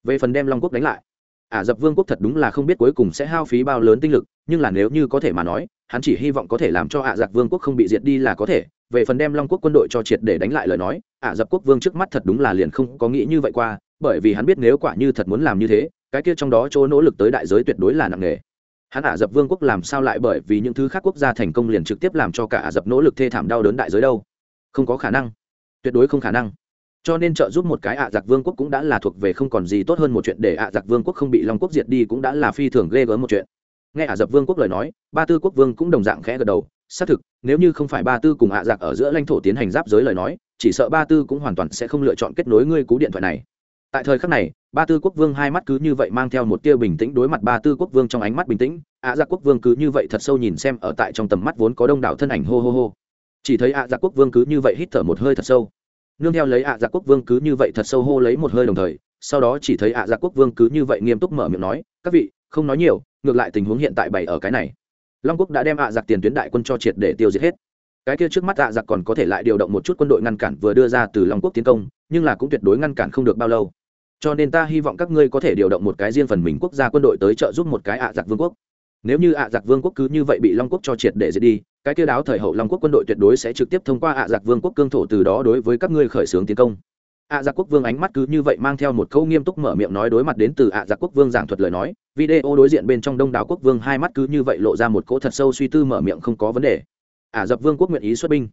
Về phần đem long quốc đánh lại ả dập vương quốc thật đúng là không biết cuối cùng sẽ hao phí bao lớn tinh lực, nhưng là nếu như có thể mà nói, hắn chỉ hy vọng có thể làm cho ả dập vương quốc không bị diệt đi là có thể. Về phần đem long quốc quân đội cho triệt để đánh lại lời nói, ả dập quốc vương trước mắt thật đúng là liền không có nghĩ như vậy qua, bởi vì hắn biết nếu quả như thật muốn làm như thế, cái kia trong đó chỗ nỗ lực tới đại giới tuyệt đối là nặng nề. Hắn ả dập vương quốc làm sao lại bởi vì những thứ khác quốc gia thành công liền trực tiếp làm cho cả ả dập nỗ lực thê thảm đau đớn đại giới đâu? Không có khả năng. Tuyệt đối không khả năng cho nên trợ giúp một cái ạ giặc vương quốc cũng đã là thuộc về không còn gì tốt hơn một chuyện để ạ giặc vương quốc không bị long quốc diệt đi cũng đã là phi thường ghê gớm một chuyện. Nghe ả rập vương quốc lời nói, ba tư quốc vương cũng đồng dạng khẽ gật đầu. Xác thực, nếu như không phải ba tư cùng ạ giặc ở giữa lãnh thổ tiến hành giáp giới lời nói, chỉ sợ ba tư cũng hoàn toàn sẽ không lựa chọn kết nối ngươi cú điện thoại này. Tại thời khắc này, ba tư quốc vương hai mắt cứ như vậy mang theo một tia bình tĩnh đối mặt ba tư quốc vương trong ánh mắt bình tĩnh. Ạ giặc quốc vương cứ như vậy thật sâu nhìn xem ở tại trong tầm mắt vốn có đông đảo thân ảnh hô hô hô. Chỉ thấy ạ giặc quốc vương cứ như vậy hít thở một hơi thật sâu nương theo lấy ạ à giặc quốc vương cứ như vậy thật sâu hô lấy một hơi đồng thời, sau đó chỉ thấy ạ à giặc quốc vương cứ như vậy nghiêm túc mở miệng nói, các vị, không nói nhiều, ngược lại tình huống hiện tại bày ở cái này. Long quốc đã đem ạ giặc tiền tuyến đại quân cho triệt để tiêu diệt hết. Cái kia trước mắt ạ giặc còn có thể lại điều động một chút quân đội ngăn cản vừa đưa ra từ long quốc tiến công, nhưng là cũng tuyệt đối ngăn cản không được bao lâu. Cho nên ta hy vọng các ngươi có thể điều động một cái riêng phần mình quốc gia quân đội tới trợ giúp một cái ạ giặc vương quốc. Nếu như ạ giặc vương quốc cứ như vậy bị long quốc cho triệt để diệt đi cái kia đáo thời hậu long quốc quân đội tuyệt đối sẽ trực tiếp thông qua ạ giặc vương quốc cương thổ từ đó đối với các ngươi khởi xướng tiến công. ạ giặc quốc vương ánh mắt cứ như vậy mang theo một câu nghiêm túc mở miệng nói đối mặt đến từ ạ giặc quốc vương giảng thuật lời nói, video đối diện bên trong đông đảo quốc vương hai mắt cứ như vậy lộ ra một cỗ thật sâu suy tư mở miệng không có vấn đề. ả dập vương quốc nguyện ý xuất binh.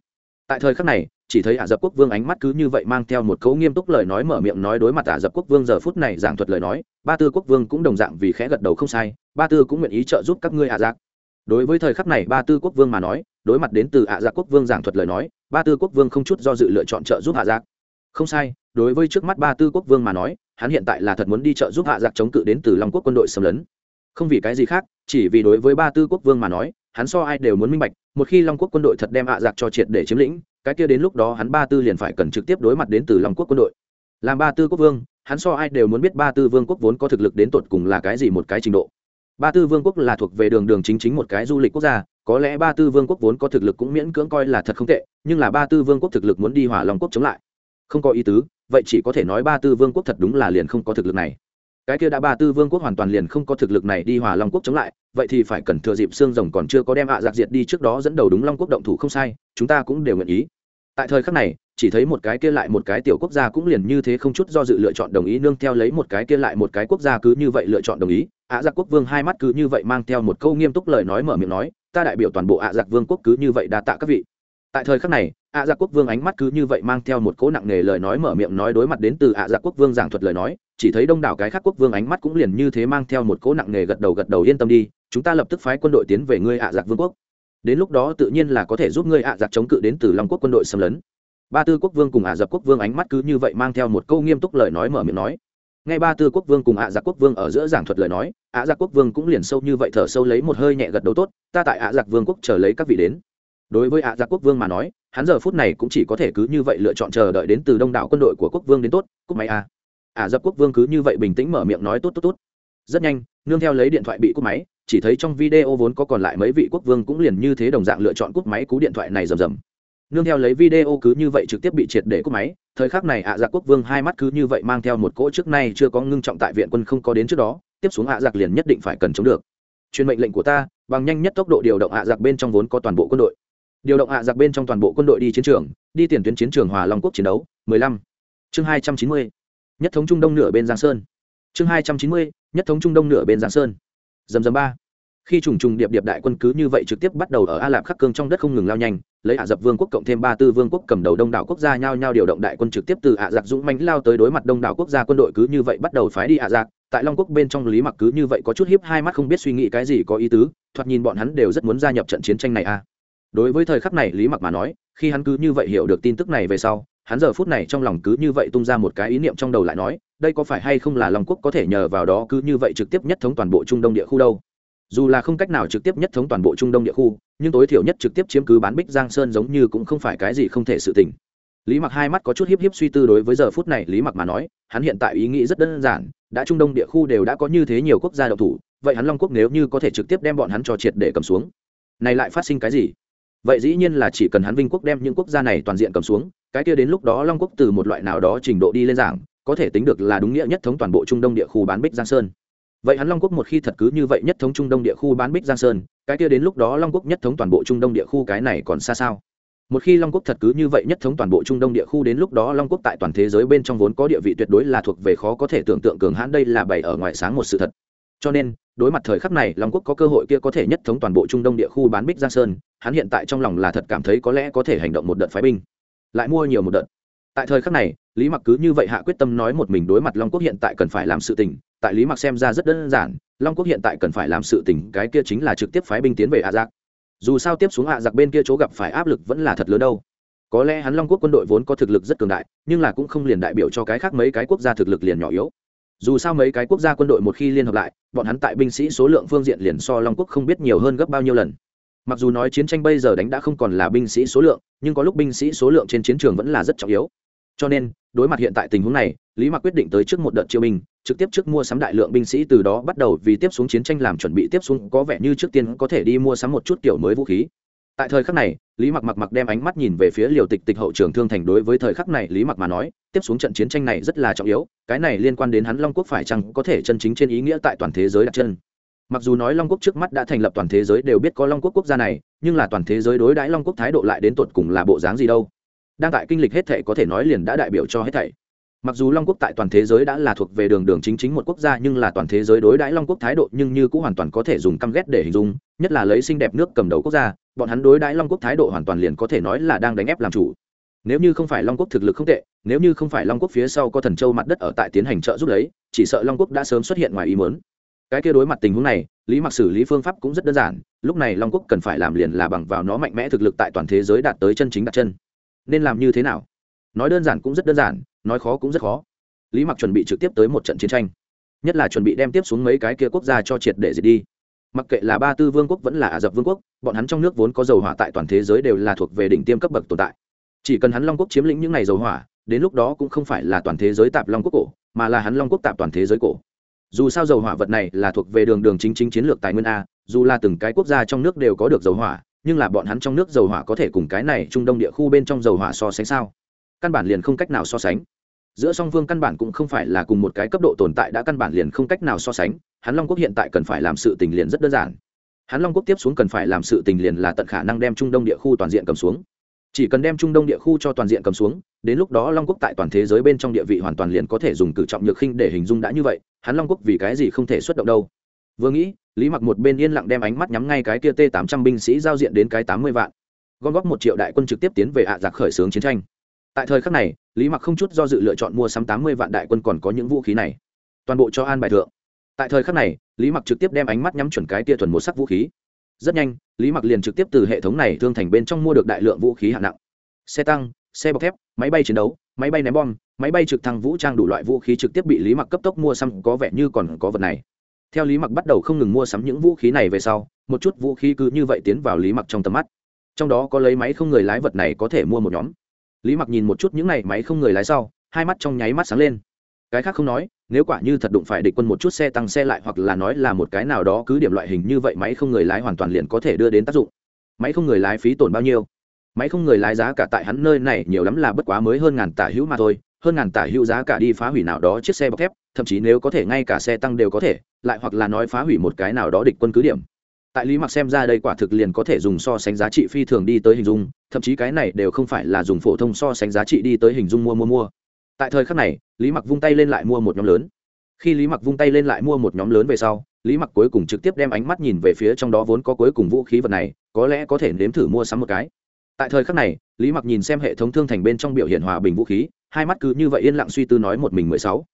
Tại thời khắc này, chỉ thấy ả dập quốc vương ánh mắt cứ như vậy mang theo một cấu nghiêm túc lời nói mở miệng nói đối mặt ả dập quốc vương giờ phút này giảng thuật lời nói, ba tư quốc vương cũng đồng dạng vì khẽ gật đầu không sai, ba tư cũng nguyện ý trợ giúp các ngươi ả giặc đối với thời khắc này ba tư quốc vương mà nói, đối mặt đến từ ả giặc dạ quốc vương giảng thuật lời nói, ba tư quốc vương không chút do dự lựa chọn trợ giúp ả giặc dạ. không sai, đối với trước mắt ba tư quốc vương mà nói, hắn hiện tại là thật muốn đi trợ giúp hạ giặc chống cự đến từ long quốc quân đội xâm lấn. Không vì cái gì khác, chỉ vì đối với ba tư quốc vương mà nói, hắn so ai đều muốn minh bạch, một khi long quốc quân đội thật đem hạ giặc cho triệt để chiếm lĩnh, cái kia đến lúc đó hắn ba tư liền phải cần trực tiếp đối mặt đến từ long quốc quân đội. Làm ba tư quốc vương, hắn so ai đều muốn biết ba tư vương quốc vốn có thực lực đến tột cùng là cái gì một cái trình độ ba tư vương quốc là thuộc về đường đường chính chính một cái du lịch quốc gia, có lẽ ba tư vương quốc vốn có thực lực cũng miễn cưỡng coi là thật không tệ, nhưng là ba tư vương quốc thực lực muốn đi hỏa long quốc chống lại. Không có ý tứ, vậy chỉ có thể nói ba tư vương quốc thật đúng là liền không có thực lực này. Cái kia đã ba tư vương quốc hoàn toàn liền không có thực lực này đi hòa long quốc chống lại, vậy thì phải cần thừa dịp xương rồng còn chưa có đem ạ à giặc diệt đi trước đó dẫn đầu đúng long quốc động thủ không sai, chúng ta cũng đều nguyện ý. Tại thời khắc này chỉ thấy một cái kia lại một cái tiểu quốc gia cũng liền như thế không chút do dự lựa chọn đồng ý nương theo lấy một cái kia lại một cái quốc gia cứ như vậy lựa chọn đồng ý. Ạ à giặc quốc vương hai mắt cứ như vậy mang theo một câu nghiêm túc lời nói mở miệng nói, ta đại biểu toàn bộ ạ à giặc vương quốc cứ như vậy đa tạ các vị. Tại thời khắc này, ạ giặc quốc vương ánh mắt cứ như vậy mang theo một cỗ nặng nề lời nói mở miệng nói đối mặt đến từ ạ giặc quốc vương giảng thuật lời nói, chỉ thấy đông đảo cái khác quốc vương ánh mắt cũng liền như thế mang theo một cỗ nặng nề gật đầu gật đầu yên tâm đi, chúng ta lập tức phái quân đội tiến về ngươi ạ giặc vương quốc. Đến lúc đó tự nhiên là có thể giúp ngươi ạ giặc chống cự đến từ long quốc quân đội xâm lấn ba tư quốc vương cùng ạ rập quốc vương ánh mắt cứ như vậy mang theo một câu nghiêm túc lời nói mở miệng nói. Ngay ba tư quốc vương cùng ạ dạ quốc vương ở giữa giảng thuật lời nói ạ dạ quốc vương cũng liền sâu như vậy thở sâu lấy một hơi nhẹ gật đầu tốt, ta tại ạ dạ vương quốc chờ lấy các vị đến. Đối với ạ giặc quốc vương mà nói, hắn giờ phút này cũng chỉ có thể cứ như vậy lựa chọn chờ đợi đến từ đông đảo quân đội của quốc vương đến tốt cúc máy a. Ả dập quốc vương cứ như vậy bình tĩnh mở miệng nói, tốt tốt tốt. Rất nhanh, nương theo lấy điện thoại bị cúp máy, chỉ thấy trong video vốn có còn lại mấy vị quốc vương cũng liền như thế đồng dạng lựa chọn cúp máy cú điện thoại này rầm rầm nương theo lấy video cứ như vậy trực tiếp bị triệt để cúp máy, thời khắc này ạ giặc quốc vương hai mắt cứ như vậy mang theo một cỗ trước nay chưa có ngưng trọng tại viện quân không có đến trước đó, tiếp xuống ạ giặc liền nhất định phải cần chống được truyền mệnh lệnh của ta, bằng nhanh nhất tốc độ điều động ạ giặc bên trong vốn có toàn bộ quân đội điều động hạ giặc bên trong toàn bộ quân đội đi chiến trường, đi tiền tuyến chiến trường hòa long quốc chiến đấu 15. chương 290. nhất thống trung đông nửa bên giang sơn chương 290. nhất thống trung đông nửa bên giang sơn dầm dầm ba khi trùng trùng điệp điệp đại quân cứ như vậy trực tiếp bắt đầu ở a lạp khắc cương trong đất không ngừng lao nhanh, lấy ả dập vương quốc cộng thêm ba tư vương quốc cầm đầu đông đảo quốc gia nhao nhao điều động đại quân trực tiếp từ ả giặc dũng mánh lao tới đối mặt đông đảo quốc gia quân đội cứ như vậy bắt đầu phái đi ả giặc tại long quốc bên trong lý mặc cứ như vậy có chút hiếp hai mắt không biết suy nghĩ cái gì có ý tứ, thoạt nhìn bọn hắn đều rất muốn gia nhập trận chiến tranh này a. Đối với thời khắc này lý mặc mà nói, khi hắn cứ như vậy hiểu được tin tức này về sau, hắn giờ phút này trong lòng cứ như vậy tung ra một cái ý niệm trong đầu lại nói, đây có phải hay không là long quốc có thể nhờ vào đó cứ như vậy trực tiếp nhất thống toàn bộ trung đông địa khu đâu? Dù là không cách nào trực tiếp nhất thống toàn bộ trung đông địa khu, nhưng tối thiểu nhất trực tiếp chiếm cứ bán bích giang sơn giống như cũng không phải cái gì không thể sự tình. Lý mặc hai mắt có chút hiếp hiếp suy tư đối với giờ phút này lý mặc mà nói, hắn hiện tại ý nghĩ rất đơn giản, đã trung đông địa khu đều đã có như thế nhiều quốc gia độc thủ, vậy hắn long quốc nếu như có thể trực tiếp đem bọn hắn cho triệt để cầm xuống, này lại phát sinh cái gì? Vậy dĩ nhiên là chỉ cần hắn vinh quốc đem những quốc gia này toàn diện cầm xuống, cái kia đến lúc đó long quốc từ một loại nào đó trình độ đi lên giảng, có thể tính được là đúng nghĩa nhất thống toàn bộ trung đông địa khu bán bích giang sơn vậy hắn long quốc một khi thật cứ như vậy nhất thống trung đông địa khu bán bích giang sơn, cái kia đến lúc đó long quốc nhất thống toàn bộ trung đông địa khu cái này còn xa sao? Một khi long quốc thật cứ như vậy nhất thống toàn bộ trung đông địa khu đến lúc đó long quốc tại toàn thế giới bên trong vốn có địa vị tuyệt đối là thuộc về khó có thể tưởng tượng cường hãn, đây là bày ở ngoài sáng một sự thật. Cho nên, đối mặt thời khắc này long quốc có cơ hội kia có thể nhất thống toàn bộ trung đông địa khu bán bích giang sơn, hắn hiện tại trong lòng là thật cảm thấy có lẽ có thể hành động một đợt phái binh. Lại mua nhiều một đợt. Tại thời khắc này, lý mặc cứ như vậy hạ quyết tâm nói một mình đối mặt long quốc hiện tại cần phải làm sự tình tại lý mặc xem ra rất đơn giản, long quốc hiện tại cần phải làm sự tình, cái kia chính là trực tiếp phái binh tiến về hạ giặc dù sao tiếp xuống hạ giặc bên kia chỗ gặp phải áp lực vẫn là thật lớn đâu. Có lẽ hắn long quốc quân đội vốn có thực lực rất cường đại, nhưng là cũng không liền đại biểu cho cái khác mấy cái quốc gia thực lực liền nhỏ yếu. Dù sao mấy cái quốc gia quân đội một khi liên hợp lại, bọn hắn tại binh sĩ số lượng phương diện liền so long quốc không biết nhiều hơn gấp bao nhiêu lần. Mặc dù nói chiến tranh bây giờ đánh đã không còn là binh sĩ số lượng, nhưng có lúc binh sĩ số lượng trên chiến trường vẫn là rất trọng yếu cho nên, đối mặt hiện tại tình huống này, lý mạc quyết định tới trước một đợt chiêu binh, trực tiếp trước mua sắm đại lượng binh sĩ, từ đó bắt đầu vì tiếp xuống chiến tranh làm chuẩn bị, tiếp xuống có vẻ như trước tiên có thể đi mua sắm một chút kiểu mới vũ khí. Tại thời khắc này, lý mặc mặc mặc đem ánh mắt nhìn về phía liều tịch tịch hậu trường thương thành đối với thời khắc này lý mặc mà nói, tiếp xuống trận chiến tranh này rất là trọng yếu, cái này liên quan đến hắn long quốc phải chăng có thể chân chính trên ý nghĩa tại toàn thế giới đặt chân. Mặc dù nói long quốc trước mắt đã thành lập toàn thế giới đều biết có long quốc quốc gia này, nhưng là toàn thế giới đối đãi long quốc thái độ lại đến tột cùng là bộ dáng gì đâu đang tại kinh lịch hết thảy có thể nói liền đã đại biểu cho hết thảy. Mặc dù long quốc tại toàn thế giới đã là thuộc về đường đường chính chính một quốc gia nhưng là toàn thế giới đối đãi long quốc thái độ nhưng như cũng hoàn toàn có thể dùng căm ghét để hình dung, nhất là lấy xinh đẹp nước cầm đầu quốc gia, bọn hắn đối đãi long quốc thái độ hoàn toàn liền có thể nói là đang đánh ép làm chủ. Nếu như không phải long quốc thực lực không tệ, nếu như không phải long quốc phía sau có thần châu mặt đất ở tại tiến hành trợ giúp đấy chỉ sợ long quốc đã sớm xuất hiện ngoài ý muốn. Cái kia đối mặt tình huống này, lý mặc xử lý phương pháp cũng rất đơn giản, lúc này long quốc cần phải làm liền là bằng vào nó mạnh mẽ thực lực tại toàn thế giới đạt tới chân chính đặt chân nên làm như thế nào? Nói đơn giản cũng rất đơn giản, nói khó cũng rất khó. Lý mặc chuẩn bị trực tiếp tới một trận chiến tranh. Nhất là chuẩn bị đem tiếp xuống mấy cái kia quốc gia cho triệt để diệt đi. Mặc kệ là ba tư vương quốc vẫn là ả rập vương quốc, bọn hắn trong nước vốn có dầu hỏa tại toàn thế giới đều là thuộc về đỉnh tiêm cấp bậc tồn tại. Chỉ cần hắn long quốc chiếm lĩnh những ngày dầu hỏa, đến lúc đó cũng không phải là toàn thế giới tạp long quốc cổ, mà là hắn long quốc tạp toàn thế giới cổ. Dù sao dầu hỏa vật này là thuộc về đường đường chính chính chiến lược tài nguyên a, dù là từng cái quốc gia trong nước đều có được dầu hỏa nhưng là bọn hắn trong nước dầu hỏa có thể cùng cái này trung đông địa khu bên trong dầu hỏa so sánh sao? Căn bản liền không cách nào so sánh. Giữa song phương căn bản cũng không phải là cùng một cái cấp độ tồn tại đã căn bản liền không cách nào so sánh. Hắn long quốc hiện tại cần phải làm sự tình liền rất đơn giản. Hắn long quốc tiếp xuống cần phải làm sự tình liền là tận khả năng đem trung đông địa khu toàn diện cầm xuống. Chỉ cần đem trung đông địa khu cho toàn diện cầm xuống, đến lúc đó long quốc tại toàn thế giới bên trong địa vị hoàn toàn liền có thể dùng cử trọng nhược khinh để hình dung đã như vậy. Hắn long quốc vì cái gì không thể xuất động đâu? Vừa nghĩ lý mặc một bên yên lặng đem ánh mắt nhắm ngay cái kia t tám trăm binh sĩ giao diện đến cái tám mươi vạn. Gom góp một triệu đại quân trực tiếp tiến về ạ à giặc khởi xướng chiến tranh. Tại thời khắc này, lý mặc không chút do dự lựa chọn mua sắm tám mươi vạn đại quân còn có những vũ khí này. Toàn bộ cho an bài thượng. Tại thời khắc này, lý mặc trực tiếp đem ánh mắt nhắm chuẩn cái tia thuần một sắc vũ khí. Rất nhanh, lý mặc liền trực tiếp từ hệ thống này thương thành bên trong mua được đại lượng vũ khí hạng nặng. Xe tăng, xe bọc thép, máy bay chiến đấu, máy bay ném bom, máy bay trực thăng vũ trang đủ loại vũ khí trực tiếp bị lý mặc cấp tốc mua xăm có vẻ như còn có vật này theo lý mặc bắt đầu không ngừng mua sắm những vũ khí này về sau, một chút vũ khí cứ như vậy tiến vào lý mặc trong tầm mắt. Trong đó có lấy máy không người lái vật này có thể mua một nhóm. Lý mặc nhìn một chút những này máy không người lái sau, hai mắt trong nháy mắt sáng lên. Cái khác không nói, nếu quả như thật đụng phải địch quân một chút xe tăng xe lại hoặc là nói là một cái nào đó cứ điểm loại hình như vậy máy không người lái hoàn toàn liền có thể đưa đến tác dụng. Máy không người lái phí tổn bao nhiêu? Máy không người lái giá cả tại hắn nơi này nhiều lắm là bất quá mới hơn ngàn tả hữu mà thôi hơn ngàn tả hữu giá cả đi phá hủy nào đó chiếc xe bọc thép, thậm chí nếu có thể ngay cả xe tăng đều có thể, lại hoặc là nói phá hủy một cái nào đó địch quân cứ điểm. Tại lý mặc xem ra đây quả thực liền có thể dùng so sánh giá trị phi thường đi tới hình dung, thậm chí cái này đều không phải là dùng phổ thông so sánh giá trị đi tới hình dung mua mua mua. Tại thời khắc này, lý mặc vung tay lên lại mua một nhóm lớn. Khi lý mặc vung tay lên lại mua một nhóm lớn về sau, lý mặc cuối cùng trực tiếp đem ánh mắt nhìn về phía trong đó vốn có cuối cùng vũ khí vật này, có lẽ có thể nếm thử mua sắm một cái. Tại thời khắc này, lý mặc nhìn xem hệ thống thương thành bên trong biểu hiện hòa bình vũ khí hai mắt cứ như vậy yên lặng suy tư nói một mình mười sáu.